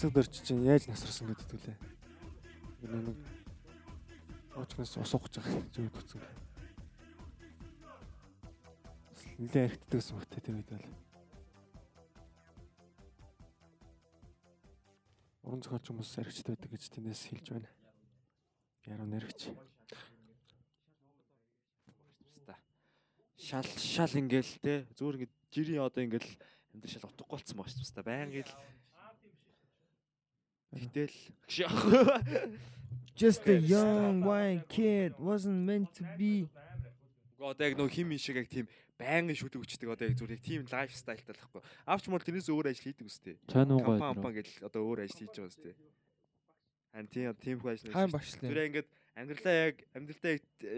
Асаг дөрч чинь яаж насарсан гэдэг үлээ. Энэ нэг очгоос ус ууж байгаа зүйл төцөн. Нилээ гэсэн хөтэй тийм үед бол. Уран зохиолч хүмүүс архичд байдаг гэж тэнэс хэлж байна. Яруу нэрвч. Шал шал ингээл те зүгээр ингээд жирийн одоо ингээл амьдрал шал утгагүй болцсон байгаа шүү дээ. Байнга л Гэтэл Just a young white kid wasn't meant to be. одоо яг нөх хим шиг яг тийм байнгын шүлэг өчтөг одоо яг зүгээр яг тийм лайф стайлтай л байхгүй. Авч мал тэрнээс өөр ажил хийдэг үстэй. Чань уугаа. Компани компани гэл одоо өөр ажил хийж байгаа үстэй. Харин тийм тийм хөө ажил. Хаан багшлаа. Тэр ингээд амьдралаа яг амьдралаа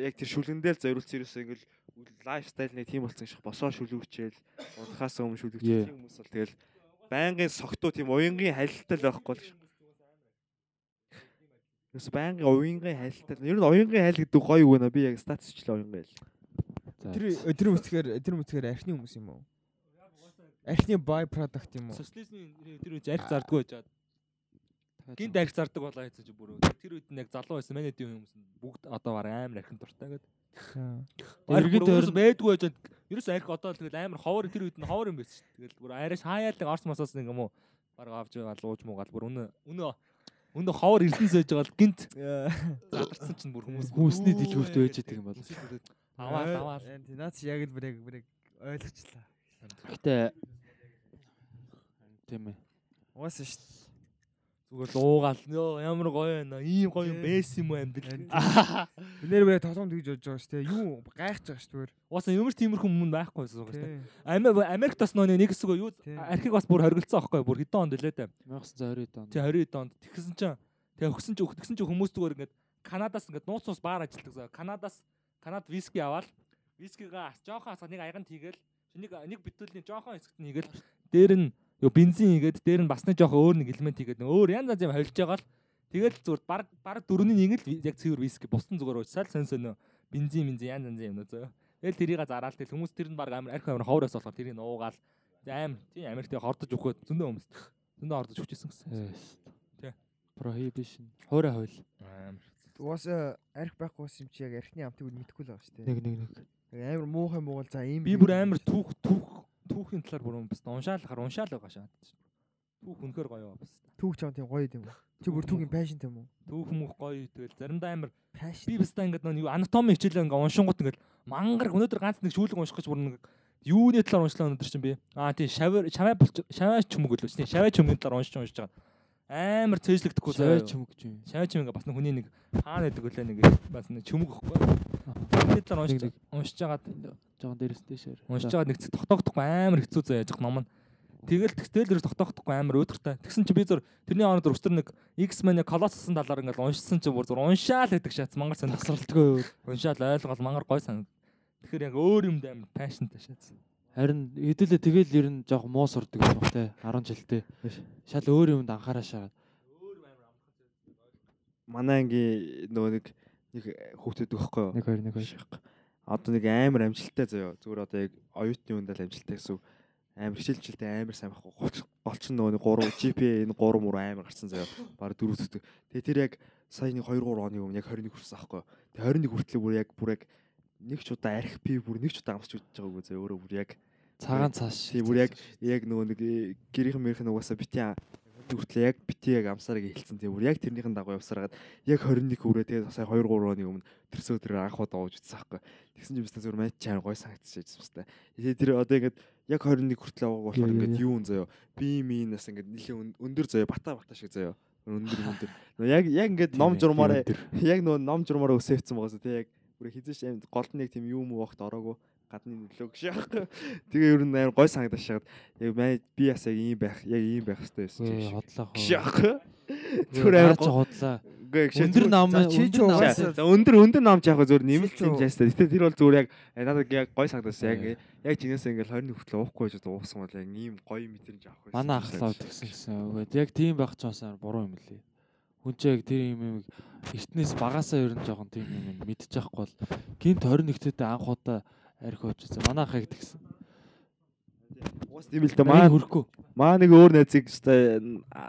яг тэр шүлгэндээ л зориулсан ерөөсөө ингээл лайф стайл нэг тийм болсон шиг босоо шүлгүүчээл унахаас өмнө шүлгүүчээл тийм хүмүүс бол тэгэл байнгын согтуу тийм уянгийн халилтал байхгүй л Юус байнгын уянгийн хайлттай. Ер нь уянгийн хайл гэдэг гоё үг нэ би яг статусчлаа уянгийн хайл. Тэр тэр үсгээр тэр үсгээр архины хүмүүс юм уу? Архины бай продакт юм уу? Социализмын тэр үеч арх зардггүй байжгаад гинт арх зардаг болоо хэвчээ чи бүр тэр үед нь яг залуу байсан манай дэв хүмүүс нь бүгд одоо баг амар архин дуртай гэдэг. Эргэн тойр байдгүй байжгаад ерөөс арх одоо л тэгэл амар ховор тэр үед нь ховор юм байсан шүү. Тэгэл бүр арайш хаяалан орс мосоос нэг юм уу баг авч байгаа лууж муугаал бүр өнө өнө Өндө ховор эрдэн сойж байгаа л гинт задарсан чинь бүр хүмүүс хүнсний дэлгүүрт байж байгаа юм бол. Аваа аваа. Наац яг л бүр яг бүр ойлгочлаа. Гэтэ тийм ээ. Уусаа шүү. Зүгээр л уугаал нөө ямар гоё байна. Ийм гоё юм байсан юм уу амьдрал. Нэр бүрээ тоглоом тэгж бодож байгаа шүү дээ. Юу гайхаж байгаа шүү дээ. Уусаа ямар тиймэрхүү юм байхгүй байсан шүү дээ. Америк бас нөө нэг хэсэг юу архиг бас бүр хоригдсан байхгүй бүр хэдэн онд лээ дээ. 1920 онд. Тий 20 онд. Тэгсэн чинь тэгээ өгсөн чинь өгсөн чинь хүмүүс зүгээр ингээд Канадаас ингээд нууц ус баар ажилтдаг. Канадаас Канад виски аваад вискигаа жоохон асаа нэг аяганд хийгээл нэг нэг битүүлийн жоохон хэсэгт нь хийгээл дээр нь Юу бензин хийгээд дээр нь бас нэг жоох өөр нэг элемент хийгээд өөр янз янз юм холж байгаа л тэгэл зүгээр баг баг дөрөвний нэг л яг цэвэр виски бусдын зүгээр уучсаал сэн сөн бензин бензин янз янз юм нөө зөө. Тэгэл тэрийг зараал тэгэл хүмүүс тэр нь баг амар арх амар ховроос болохоор тэрийг нуугаал амар тийм Америкт хордож өгөхөд зөндөө хүмүүс зөндөө хордож өгчээсэн гэсэн. Тий. Prohibition. Хуурай хууль. Амар. Уус арх байхгүй юм чи яг архины амтыг мэдэхгүй л байгаа шүү дээ. Нэг нэг нэг. Амар муухай муугал за ийм би бүр амар түүх түүх түүхийн талаар бүр бас уншаалахаар уншаал байгаа шаа. Түүх үнэхээр гоё бас. Түүх ч юм тийм гоё юм уу? Чи бүр түүхийн пашн тийм үү? Түүх мөх гоё тэгэл заримдаа амар би баста ингээд нэг анатоми хичээлээ ингээд уншингууд ингээд мангар өнөөдөр ганц нэг шүүлэг унших гэж бүр нэг юуны талаар уншлаа өнөөдөр чинь би. Аа тий шавар шаваа шаваа чүмэг өлөөс тий шаваа чүмгийн талаар уншиж уншиж байгаа амар цээжлэгдэхгүй шаваа чүмэг юм. Шаваа чүмэг бас нэг хүний нэг хаана гэдэг үлээ нэг бас нэг чүмэг өгөхгүй. Талаар уншиж уншиж байгаа жоохон дээрээс дэшээр. Уншиж байгаа нэг тогтоогдохгүй амар хэцүү заяа яж ном нь. Тэгэл тэгтэл ерөөс тогтоогдохгүй амар өөдөртэй. Тэгсэн чи би зур тэрний дөр өстөр нэг X-Men Colossus-ын талаар ингээл уншсан чи бүр зур уншаал гэдэг шат мангар сонирхолтойгоо уншаал ойлгол мангар гой санаг. Тэгэхээр яг өөр юмд амар пашнтай шат. Харин хэдүүлээ тэгэл ер нь жоох муу сурдаг юм баг те 10 жилдээ. Шал өөр юмд анхаараа шагаад. Манай ангийн нөгөө нэг нэг хүүхдүүд өгөхгүй юу? 1 2 1 2 одоо нэг амар амжилттай заяа. Зүгээр одоо яг оюутны үндэл амжилттай гэсэн амар хичээлжилтэй амар сайн байхгүй. Голч нөгөө 3 GPA энэ 3 мөр амар гарсан заяа. Бараг 4 зүтг. Тэгээ тэр яг сая нэг 2 3 оны өмнө яг 21 хүрсэн аахгүй. Тэгээ 21 хүртлээ бүр яг бүр яг нэг ч удаа арх би бүр нэг ч удаа амсч үзэж байгаагүй заяа. Өөрөө бүр яг цагаан цааш. Тийм бүр яг яг нөгөө нэг э, гэрийнхэн мэрхэн угаасаа битээ хүртлээ яг бити яг амсарыг хэлсэн тийм бүр яг тэрнийхэн дагуу явсараад яг 21 хүрээ тэгээд сая 2 3 оны өмнө тэрсөө тэр анх удаа ууж үзсэн байхгүй. Тэгсэн чинь бистэ зүгээр мэд чаар гой санагдчихсан юм байна. Тэгээд тэр одоо ингээд яг 21 хүртлээ ууг болохоор ингээд юу юм заяо. Би минаас ингээд нэлийн өндөр заяо бата бата шиг заяо. Өндөр өндөр. Яг яг ингээд ном журмаараа яг нөгөө ном журмаараа өсөөцсөн байгаас тийм яг бүр хизээш амд голдныг тийм юм уу вахт ороогүй гадны нөлөө гэж яах. Тэгээ ер нь амар гой санагдаж шахаад яг би бас яг ийм байх, яг ийм байх хэрэгтэй байсан чинь. Хотлоо хоо. Яах. Зүгээр амар хотлоо. Үгүй өндөр нам ч өндөр өндөр намч яг зүгээр нэмэлт юм жаастаа. Гэтэ тэр бол зүгээр яг надад яг гой санагдсан. Яг яг чинээсээ ингээл 21 хүртэл уухгүй гэж уусан бол яг ийм гоё мэдрэмж авах байсан. Манай ахлаа гэсэн. Үгүй яг тийм байх ч басаар буруу юм лээ. Хүн ч яг тэр юм юм эртнээс багасаа ер нь жоохон тийм юм мэдчих байхгүй бол гинт 21-т анх удаа арх ууч. За манай ахыг тэгсэн. Уус тийм л да Маа хөрөхгүй. маа нэг өөр найзыг өстой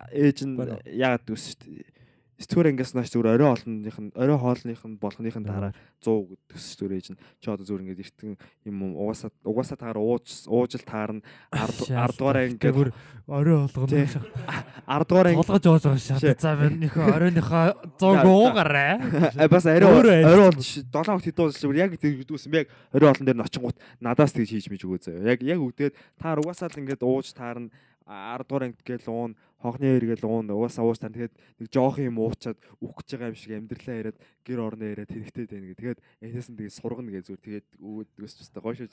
ээж нь яагаад гэвэл шүү дээ. Сэтгүүр ангиас нааш зүгээр орой хоолных нь орой хоолных нь болгоных нь дараа 100 гэдэгс зүгээр ээж нь чи одоо зүгээр ингээд эртэн юм угаасаа угаасаа таар ууж ууж л таарна 10 10 дугаар ингээд бүр орой болгоно. Тий. 10 дугаар анги Толгож ууж байгаа шат. За минийхөө оройныхоо 100 За, уугаарай. А бас арай Өөрөө арай айлцсан. бол 7 хоног хэдэн удаа шүү яг тэр гэдгүйсэн би яг орой олон дээр нь очингууд надаас тэгж хийж мэж өгөө заяа. Яг яг үдээд та угаасаа л ингээд ууж таарна 10 дугаар анги гээл уун хонхны эр гээл уун угаасаа ууж таарна тэгээд нэг жоох юм уучаад үхэх гэж байгаа юм шиг амьдралаа яриад гэр орноо яриад хэрэгтэй байна гэ. Тэгээд энэс нь тэгээд сургана гэ зүгээр тэгээд өгөөд өс өстэй гоё шүү.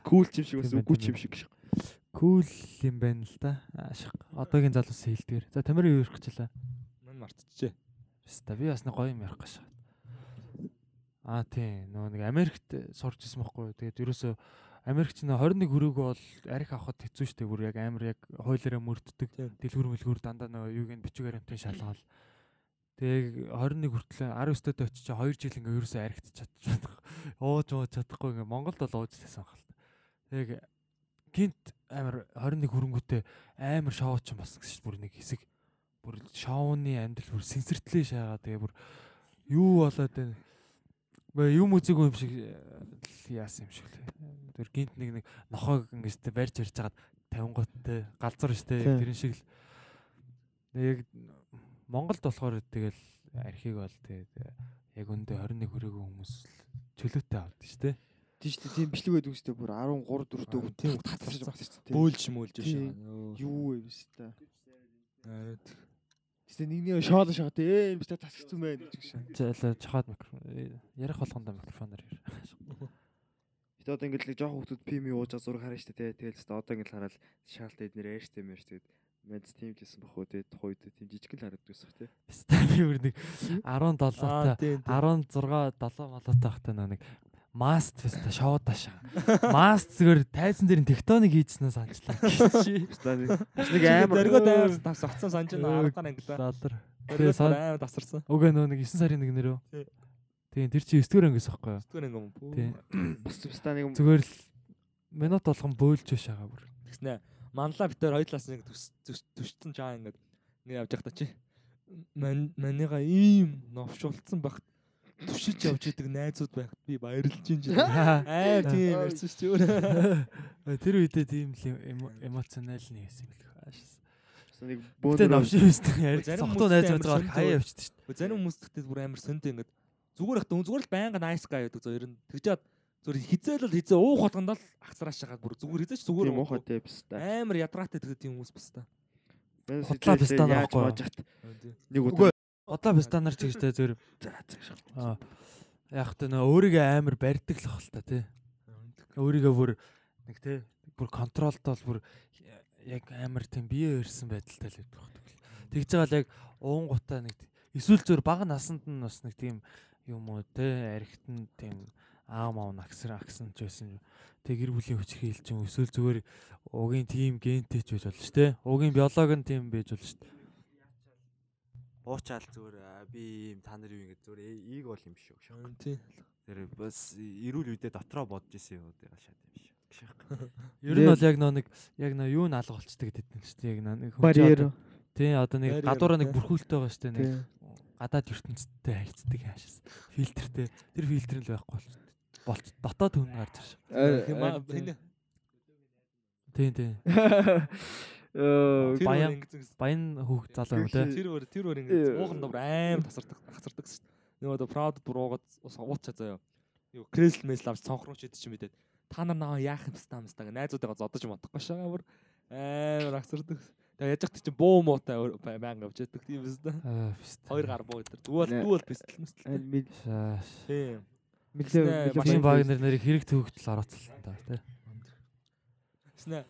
Кул ч юм шиг бас үгүй ч юм шиг шиг. Кул юм байна л да. Ашиг. Одоогийн залуус хэлдгээр. За тамирын юу ярих гэж байлаа? Мань мартчихжээ. Хаста би бас нэг гоё юм ярих гэж. Аа тий, нөгөө нэг Америкт сурч ирсэн байхгүй? Тэгээд ерөөсөө Америкч нэ 21 хүрээгүй бол арх авахд хэцүү шттэ бүр яг амар яг хойлороо мөрддөг. Дэлгүр мэлгүр дандаа нөгөө юуг нь бичиг баримтын шалгаал. Тэг 21 хүртэл 19 дэд очиж 2 жил ингээ ерөөсөө архит чадчих. Ууж ууж чадахгүй ингээ Монголд бол ууж байсан хэл. Тэг гинт амар 21 хүрэнгүүтээ амар шоу ч юм болсон гэж бүр нэг хэсэг бүр шоуны амьдрал бүр сэнсэртлээ шаагаа тэгээ бүр юу болоод байна. Юм үзээгүй юм шиг э, яасан юм шиг лээ. Тэр гинт нэг нэг нохоог ингэж тэ барьж ирж хагаад 50 гуттай галзуур штэ Тийм. тэрэн шиг л яг Монголд болохоор тэгэл архийг бол тэгээд яг өндөө 21 хүрээгүй хүмүүс л чөлөөтэй авдаг штэ. тийш тийм бичлэг байдаг үстэй бүр 13 4 дөө тийм тийм татчих багс тийм Бөөлж мөөлж Тийм. шаа. юу вэ өстэй Арай. тийм нэгний шоол шаа тийм ээ бистэ тасчихсан байх гэж шаа За чахаад микрофон э, ярих болгондоо микрофоноор яар. Гэтэ одоо ингээд л жоох хүмүүс пими уужаа зураг харна штэ тий. Тэгэл ч одоо ингээд хараад шаалт эднэр ээш тийм ярьж тэгээд мэдс тийм гэсэн бах үү тий. Тухайд тийм жижиг л харагддаг ус тий. Би бүр нэг 17 Аа та тийм. 16 7 молоотой байхдаа нэг маст феста шоу дашаа. Маст зүгээр тайзан дээр тектоник хийжснээ санчлаа. Нэг нэг амар Дөргөө дайвар тас огцсон санаж байна 10 гараа ангидаа. Лалар. Дөргөө сан- амар тасарсан. Уга нөө нэг 9 сарын нэг нэрөө. Тий. Тийм тэр чи 9 дэх ангиас байхгүй юу? Зүгээр ингэм пүү. Тийм. бас бистаа нэг Зүгээр л минут болгон бөөлж шагаа бүр. Тэгснэ. Манлаа битээр хоёр талаас нэг төс төс- төшцөн чаа ингээд нэг явж байхдаа чи манийга ийм новшуулсан багт түшиж явж идэг найзууд байхад би баярлж ин жий. Аа тийм ярьсан шүү дээ. Тэр үедээ тийм л эмо- эмоционал нэг хэсэг л хаашаас. нэг бөөнөр навшин юмстай ярьж Зарим хүмүүстэй найз сонирхол хаяа өөр. явчихдаг шүү зарим хүмүүс гэхдээ бүр амар сонтой ингээд зүгээр ихтэй зүгээр л байнга nice guy байдаг зөв ер нь. Тэгжээд зүгээр хизээл л хизээ уух болгонд л ахсараа шагаад бүр зүгээр хизээч зүгээр уухгүй. тий бистаа. амар ядраатай тэгээд тийм хүмүүс бас та. Хутлаа бистаа яаж байхгүй юу? моожат Тийм. нэг Үгүй. удаа. Одоо бстанаар ч гэжтэй зөв за за. Аа. Яг тэ нөө өөрийгөө амар барьдаг л хэл та тий. Өөрийгөө бүр нэг тий бүр контролтой бол бүр яг амар тийм бие өрсөн байдалтай л байдаг. Тэгж байгаа л яг уунгуудаа нэг эсвэл зөөр бага насанд нь бас нэг тийм юм уу тий архитан тийм аав мав нагсар агсан ч байсан. Тэг гэр бүлийн хүч хийлч юм эсвэл зүгээр угийн тийм гентэй ч байж болно шүү дээ. Угийн биолог нь тийм байж болно шүү дээ. Уучаал зүгээр аа, би юм та нар юу ингэ зүгээр э- ийг бол юм биш үү шээ. Тийм. Тэр бас эрүүл үедээ дотроо бодож исэн юм уу тэгээ шат юм биш. Гших. Ер нь бол яг нөө нэг яг нөө юу н алга болцдог гэдэг нь шүү дээ. Яг нэг барьер одоо- Тий одоо нэг Барьер, гадуураа нэг бүрхүүлтэй байгаа шүү дээ. Нэг гадаад ертөнцтэй харьцдаг хаашаас. Фильтртэй. Тэр фильтр л байхгүй болч. Болч дотоод хүн гарч ирж. Хима энэ Тий, тий. Э тэр Баян-. Баян хүүхд залуу юм тий. Тэр өөр тэр өөр ингэ ууган добр аим тасардаг тасардаг шүү дээ. Нөгөө одоо proud бүр уугаад ус уучаа заяа. Юу крэсл мэсл авч цонхроо ч идэж юм бидээ. Та нар наваа яах юм стаа юм стаа гэ найзуудаа зодож модохгүй шагаа бүр амар агсардаг. Тэгээ яж хат чи буу муутай байнга явж яддаг тийм биз дээ. Аа, бист. Хоёр гар буу өдр. Дүүл дүүл мэл Шааш. Тийм. мэлээ Машин Вагнер нарыг хэрэг төвөгдөл орооцолсон та тий. Снэ.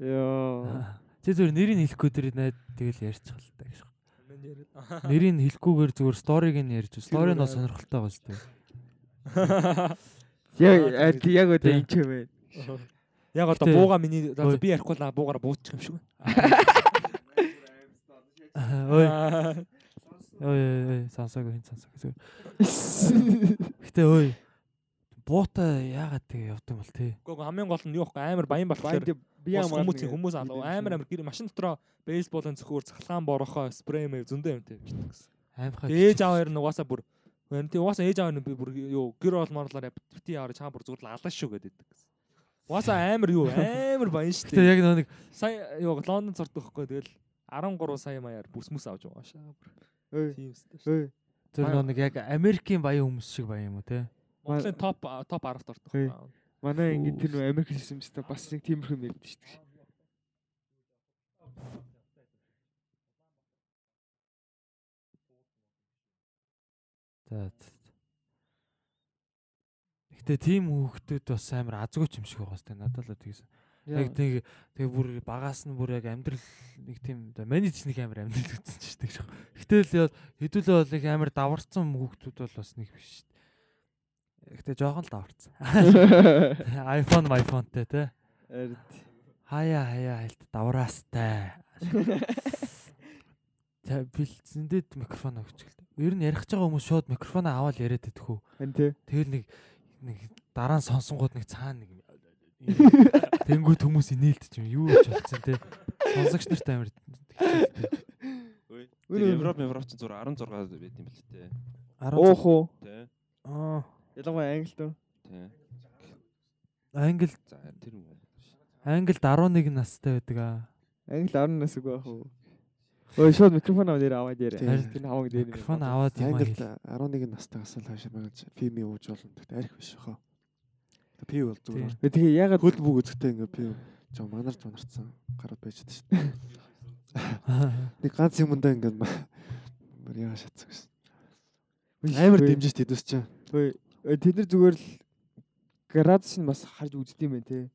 Яа. Чи зүгээр нэрийг хэлэхгүй тэр найд тэгэл ярьчих л та гэж. Нэрийг хэлэхгүйгээр зүгээр сториг нь ярьж. Стори нь бас сонирхолтой шүү дээ. Яг яг одоо тий. энэ ч юм байна. Яг одоо бууга миний Ой. би ярихгүй л буугаар буучих юм шиг Ой. байна. Ой ой сонсоогүй хин сонсоогүй. Гэтэ ой буута яагаад тэгээ явд юм бол тий. Гэхдээ хамгийн гол нь юу вэ? Амар баян болохоор хамгаална хүмүүсийн гэдэг. хүмүүс алуу амар амар гэр машин дотроо бейсболын зөвхөр цахалгаан борохоо спрей мэй зөндөө юм тийм гэсэн. Аимхай. Ээж хоёр нь угаасаа бүр тийм угаасаа ээж аав нь би бүр юу гэр олмоорлоор бити яваар чам бүр зүгээр л алаа шүү гэдэг гэсэн. Угаасаа амар юу амар баян шүү дээ. яг нэг Сая юу Лондон цордог байхгүй тэгэл 13 сая маяар бүс мүс авч байгаа шаа. Тийм шүү. Ой. зөв нэг яг Америкийн баян хүмүүс шиг баян юм уу те. Монголын топ топ 10-т ордог. Манай ингэ тэр нөө Америк системтэй бас нэг тиймэрхүү юм ярьдэн шүү дээ. За. Гэтэ тийм хүүхдүүд бас амар азгүй юм шиг байгаа сте надад л тэгсэн. Яг нэг тэгээ бүр багаас нь бүр яг амьдрал нэг тийм оо менеж нэг амар амьдрал үзсэн ч гэдэг шиг. Гэтэл хэдүүлээ бол нэг амар даварцсан хүүхдүүд бол бас нэг биш. Гэтэ жоохон л даварцсан. iPhone iPhoneтэй те. Ард. Хаяа хаяа хайлт давраастай. Тэ бэлцэндэд микрофон өгч гэлээ. Ер нь ярих гэж байгаа хүмүүс шууд микрофоноо аваад яриад. Хан тий. Тэгэл нэг нэг дараа нь сонсонгууд нэг цаана нэг тэнгүүд хүмүүс инээлдэж юм юу ч болцсон те. Сонсогч нарт амар Европ Европ ч зур 16 байт юм бэл тээ. Уух уу. Тэ. Аа Ялангуяа англи дөө. Тэ. англ За тэр англид 11 настай байдаг аа. Англи 10 нас үгүй ах уу. Ой шууд микрофон аваад дээр аваад. Тийм. Тэр хаваг дээр. Микрофон аваад юм аа. Англид 11 настайгаас л хашаа байгаж фильм ууж болно. Тэгтээ арх биш хаа. Би бол зүгээр. Гэ тэгээ ягаад Хөл бүг үзэхдээ ингээ би жоо манарч манарцсан гараад байж дээ. Нэг ганц юмдаа ингээ яа шатсан гэсэн. Амар дэмжиж тэдвс чинь. Тэд нар зүгээр л градус нь бас харж үздэм байх те.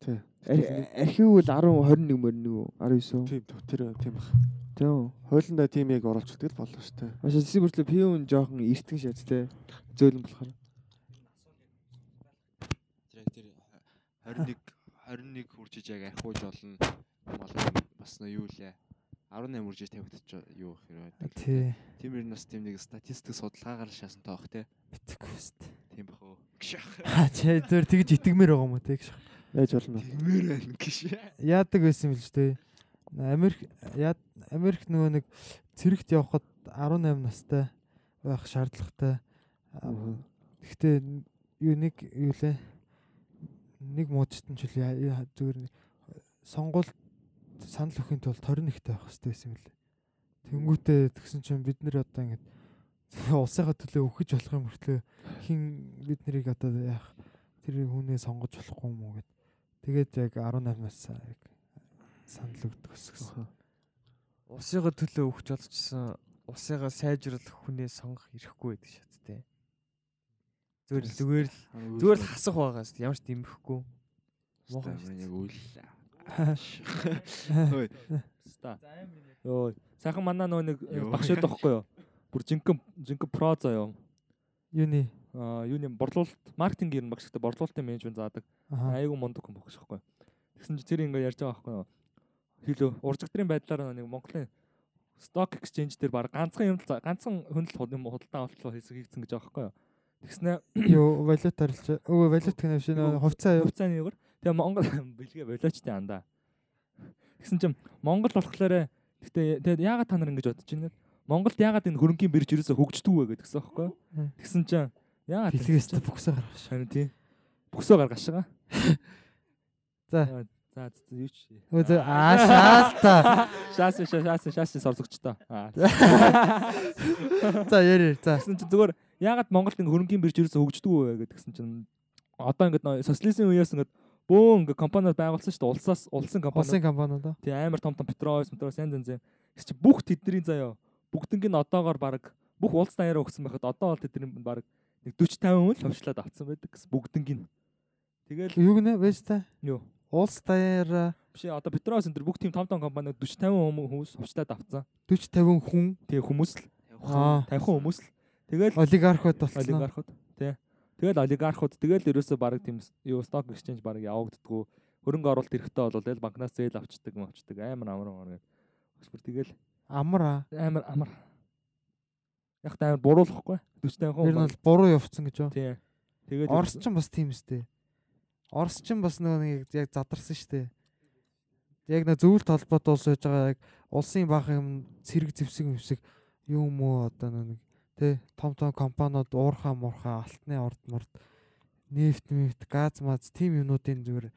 Тий. Архив бол 10 21 мөрнө үү 19. Тийм тэр тийм бах. Тийм. Хойлондоо тийм яг оруулчихдаг л болоо шүү дээ. Маш эсрэг бүртлээ пиун жоохон эртгэн шат те. Зөөлөн болохоор. Тэр тэр 21 21 хүрчиж яг архиуж болно. Малын бас нөө юу лээ. 18 үржиж тавигдчих юу юм бэ? Тий. Тийм ер нь бас тийм нэг статистик судалгаагаар шаасан тоох те. Битгэв өст. Тийм бах уу. Аа чи зөв тэгж итгэмээр байгаа юм уу те гэж. Яаж болно вэ? Тиймэр байна гэж. Яадаг байсан ч те. Америк Америк нөгөө нэг цэрэгт явхад 18 настай байх шаардлагатай. Аа, Гэхдээ юу нэг юу лээ. Нэг муудчт нь ч зүгээр нэг сонгуульд санал өгөхийн тулд 21-т байх хэрэгтэй байсан юм лээ. Тэнгүүтээ тэгсэн чинь бид нэр одоо ингэж улсынхаа төлөө өгөж болох юм мөртлөө хин бид нарыг одоо яах тэр хүнээ сонгож болохгүй юм уу гэд. Тэгээд яг 18-аас яг санал өгдөг гэсэн. Усыгаа төлөө өгч олчсан усыгаа сайжруулах хүнээ сонгох ирэхгүй байдаг шат те. Зүгээр л зүгээр л зүгээр л хасах байгаас ямар ч Мохоо шүү яг үйл. Ста. Йоо. Сайхан манаа нөгөө нэг Йоо. багшаад байхгүй юу? Бүр жинхэнэ жинхэнэ про заяа. Юуны юуны борлуулалт маркетинг юм багштай борлуулалтын менежмент заадаг. аа Айгу мундаг хүн багш байхгүй. Тэгсэн чинь тэр ингээ ярьж байгаа байхгүй юу? Хэлөө уржигдрын байдлаар нэг Монголын stock exchange дээр баг ганцхан юм ганцхан хөндлөлт юм худалдаа авалт хийсэн гэж байгаа байхгүй юу? Тэгснэ юу валют арилж өө валют гэнэ биш нөө хувьцаа юу хувьцааны югаар тэгээ Монгол бэлгээ болоочтой андаа. Тэгсэн чинь Монгол болохоор гэхдээ тэгээд яагаад та нар ингэж бодож байна? Монголд яагаад энэ хөрөнгөний бирж ерөөсө хөгждөг вэ гэдгсэн? Хм. Тэгсэн чинь яагаад бэлгээс бүксээ гаргаш. харин тийм бүсөө гаргаш байгаа. За. За юу ч. Өө аа шаалта. Шаас шаас шаас сорсогчтой. Аа. За яри. За. Тэгсэн чинь зүгээр яагаад Монголд ингэ хөрөнгөний бирж ерөөсө хөгждөг вэ гэдгсэн чинь одоо ингэ социализм үеэс ингэ бөөн ингэ компаниуд байгуулсан шүү дээ. Улсаас улсын компани. Улсын компаниуд аа. Тий амар том том Петроос, Петроос янз янз. Гэс чи бүх тэдний заяа бүгднийг нь одоогоор баг бүх улс даяараа өгсөн байхад одоо бол тэдний баг нэг 40 50 хүн л хувьчлаад авцсан байдаг гэсэн бүгднийг нь. Тэгэл Юу гэнэ байж та? юу Улс даяар биш одоо Петроос энэ төр бүх тийм том том компаниуд 40 50 хүмүүс хувьчлаад авцсан. 40 50 хүн Тэгээ хүмүүс л аа 50 хүмүүс л тэгэл олигархууд болсон. олигархууд тий. Тэгэл олигархууд тэгэл ерөөсөө баг тийм юу stock exchange баг явагддггүй. Хөрөнгө оруулалт эрэхтэй бол тэгэл банкнаас зээл авчдаг, авчдаг амар амар амар гэдэг. Бүр тэгэл Амар амар амар Яг та амар буруулахгүй. 40 Ер нь буруу явцсан гэж юу? тий. Тэгээд Орос ч бас тийм өстэй. Орос ч бас нөгөө нэг яг задарсан штэ. Яг нэг зөвлөлт холбоот улс байж байгаа яг улсын баах юм цэрэг зэвсэг юмсэг юм уу одоо нэг тэ том том компаниуд уурхаа муурхаа алтны орд морд нефт нефт газ маз тийм юмнуудын зүгээр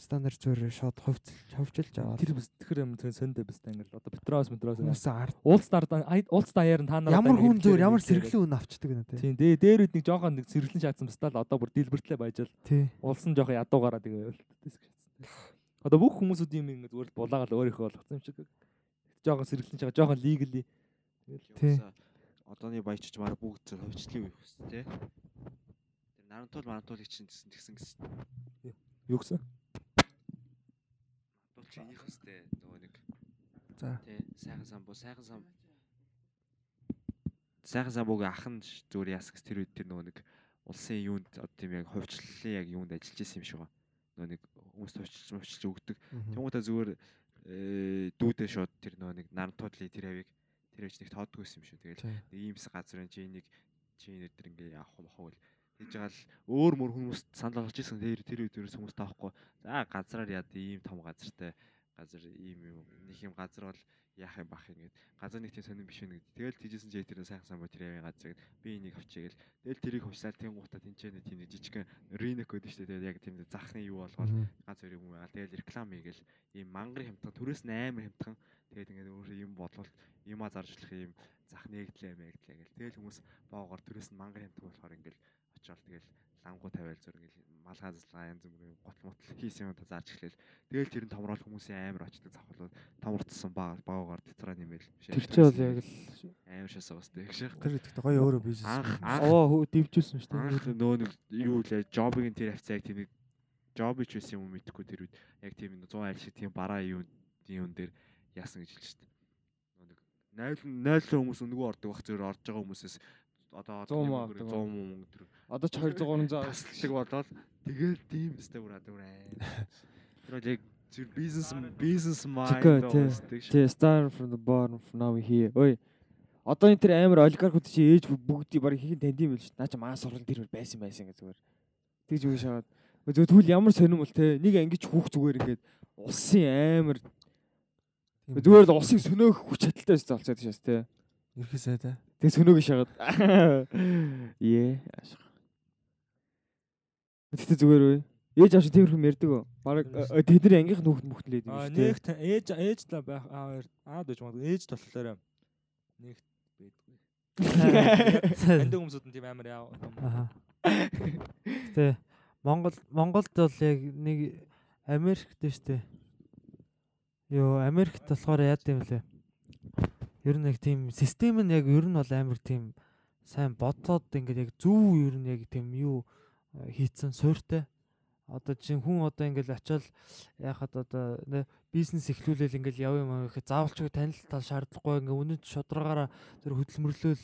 стандарт зүгээр шууд ховцолж ховчилж аваад тэр бас тэр юм сондэ бас ингээл одоо Петроос Петроос хүмүүс ард уулцдаар уулц даяар нь та нараа ямар хүн зүгээр ямар сэргэлэн үн авчдаг нэ тэ. Тийм дээ дээр үед нэг жоохон нэг сэргэлэн шаацсан баста л одоо бүр дэлбэртлээ баяжал Тий. уулсан жоохон ядуугаараа тэгээ өлтдөөс гэж шаацсан. Одоо бүх хүмүүсүүд юм ингээд зүгээр л булаагаал өөрийнхөө болгоцсон юм шиг. Жоохон сэргэлэн чагаа жоохон лигли Тий. Одооны баячч маар бүгд зөв хөвчлөгийг үх хэвчээ тий. Тэр нарантуул марантуулыг чинь гэсэн тэгсэн гэсэн. юу гэсэн? Чи их хөстэй нөгөө нэг За. тий сайхан самбуу сайхан сам сайхан самбууг ах нь зүгээр яасан гэс тэр үед тэр нөгөө нэг улсын юунд одоо тийм яг ховчлолын яг юунд ажиллаж исэн юм шиг ба. Нөгөө нэг хүмүүст ховчлж ховчлж өгдөг. Тэнгуутаа зүгээр э, дүүдээ шууд тэр нөгөө нэг нарантуудлын тэр авийг тэр авч нэг тоодгүй юм шүү. Тэгэл ийм газрын чи нэг чи нэр тэр ингээ явах юм хавал тэгж байгаа л өөр мөр хүмүүс санал болгож ирсэн тэр тэр үед ерөөс хүмүүс таахгүй за газраар яа ийм том газартай газар ийм юм нэг юм газар бол яах юм бах юм гээд газар нэг тийм сонирн биш гэдэг. Тэгэл тийжсэн чи тэр сайхан сан бо тэр явын газрыг би энийг авчигээл тэгэл тэрийг хувьсаал тэнгуутаа тэнцэнэ тийм нэг жижигхэн ринек гэдэг дээ. Тэгээд яг тийм захны юу болгоод ганц хоёр юм байгаа. Тэгэл реклам хийгээл ийм мангар хямдхан төрөөс нь амар хямдхан тэгээд ингээд өөрөө юм бодлол юма заржлах юм зах нэгдлээ мэгдлээ гэл. Тэгэл хүмүүс боогоор төрөөс нь мангар хямдхан болохоор ингээд очиод тэгэл лангуу тавиал зүр ингээд малгай зазлаа янз бүрийн гот мутл хийсэн юм та зарж эхлээл. Тэгэл тэр нь томрол хүмүүсийн амар очдог завхлууд томорцсон баг багаар дотроо нэмэл. Тэр чи бол яг л амар шасаа бас тэг шээ. Тэр ихдээ гоё өөрөө бизнес. Оо дивжүүлсэн шүү дээ. нөө нэг юу лээ жобын тэр хавцаа яг тийм нэг жоб ч байсан юм уу мэдэхгүй тэр үед яг тийм 100 айл шиг тийм бараа юу юм дээр яасан гэж хэлж штэ. Нөө нэг 0 0 хүмүүс өнгөө ордог бах зүгээр орж байгаа хүмүүсээс одоо 100 муу ордог. 100 муу тэр Одоо ч 200 300 таслаг болоод тэгэл тийм өстэй бүр адуур аа. Тэр бол яг зүр бизнес бизнес майнд Чика, тий. start from the bottom from now here. Ой. Одоо энэ тэр амар олигархууд чи ээж бүгдийг баг хийх танд юм биш. Наа чи маа сурал тэр байсан байсан гэж зүгээр. Тэгж үгүй шаваад. Зөв тэгвэл ямар сонирм бол те нэг ангиж хүүх зүгээр ингээд улсын амар зүгээр л улсыг сөнөөх хүч чадалтай байсан болцоод шээс те. Ерхий сайдаа. Тэг сөнөөг шагаад. Ее. Тэгтээ зүгээр үе. Ээж авч тиймэрхүү ярьдаг уу? Бараг э, тэдний ангийнх нөхд мөхтлээд юм шүү дээ. нэг ээж ээж л байх аа хоёр аа дэж магадгүй ээж болохоор нэг байдгүй. Энд хүмүүсүүд нь тийм амар яа. Аа. Тэ Монгол Монголд бол яг нэг Америкт штэ. Йоо Америкт болохоор яад юм лээ. Ер нь яг тийм систем нь яг ер нь бол амар тийм сайн бодоод ингээд яг зөв ер нь яг тийм юу хийцэн суйртай. Одоо чинь хүн одоо ингээл очиод яхад одоо бизнес эхлүүлэл ингээл яв юм аа гэхэд заавал ч танил тал шаардлагагүй ингээ үнэнд шударгаараа тэр хөдөлмөрлөөл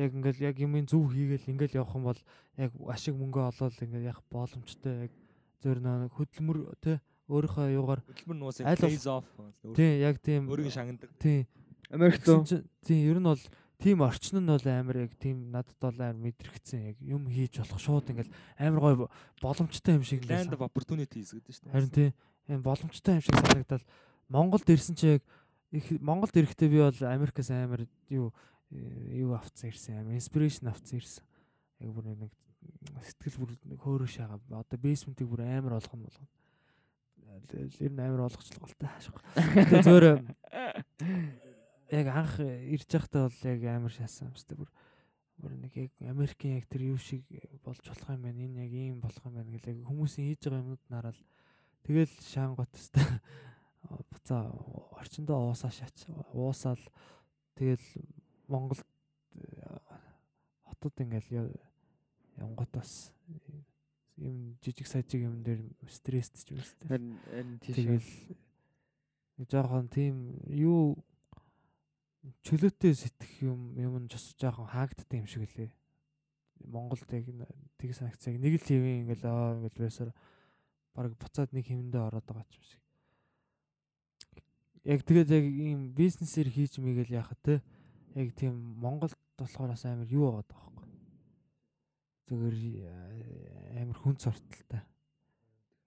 яг ингээл яг юмын зөв хийгээл ингээл явах юм бол яг ашиг мөнгө олоод ингээл явах боломжтой яг зөвөр нэг хөдөлмөр тий өөрийнхөө юугаар Хөдөлмөр нуус phase off. тий яг тийм Өөрийг шагнадаг. тий Америкт Тэгсэн чинь тий ер нь бол тийм орчин нь бол амар яг тийм надад бол амар мэдрэгдсэн яг юм хийж болох шууд ингээл амар гой боломжтой юм шиг л Land of opportunities гэдэг шүү дээ. Харин тий юм боломжтой юм шиг санагдал Монголд ирсэн чи яг их Монголд ирэхдээ би бол Америкаас амар юу э, юу авцсан ирсэн амар инспирэшн авцсан ирсэн. Яг бүр нэг сэтгэл бүр нэг хөөрөө шагаа одоо бейсментийг бүр амар болгоно болгоно. Ер нь амар болгочлог л та. Тэгээ зөөр яг анх ирж байхдаа бол яг амар шаасан юм сте бүр бүр нэг яг Америкийн яг тэр юу шиг болж болох юм байна. Энэ яг ийм болох юм байна гэл яг хүмүүсийн хийж байгаа юмнууд нараад тэгэл шаангот тест буцаа орчиндөө уусаа шаач уусаал тэгэл Монгол хотод ингээл янгот бас юм жижиг сажиг юм дээр ч үстэй. харин тийш. Тэгэл жоохон тийм юу чөлөөтэй сэтгэх юм юм нь бас жоохон хаагддаг юм шиг лээ. Монголд яг санагцаа яг нэг л тийм ингээл аа ингээл байсаар баг буцаад нэг хэмэндээ ороод байгаа ч юм шиг. Яг тэгээд яг ийм бизнесээр хийж мийгэл яхаа те яг тийм Монголд болохоор бас амар юу аваад байгаа байхгүй. Зүгээр э, амар хүн цорталтай.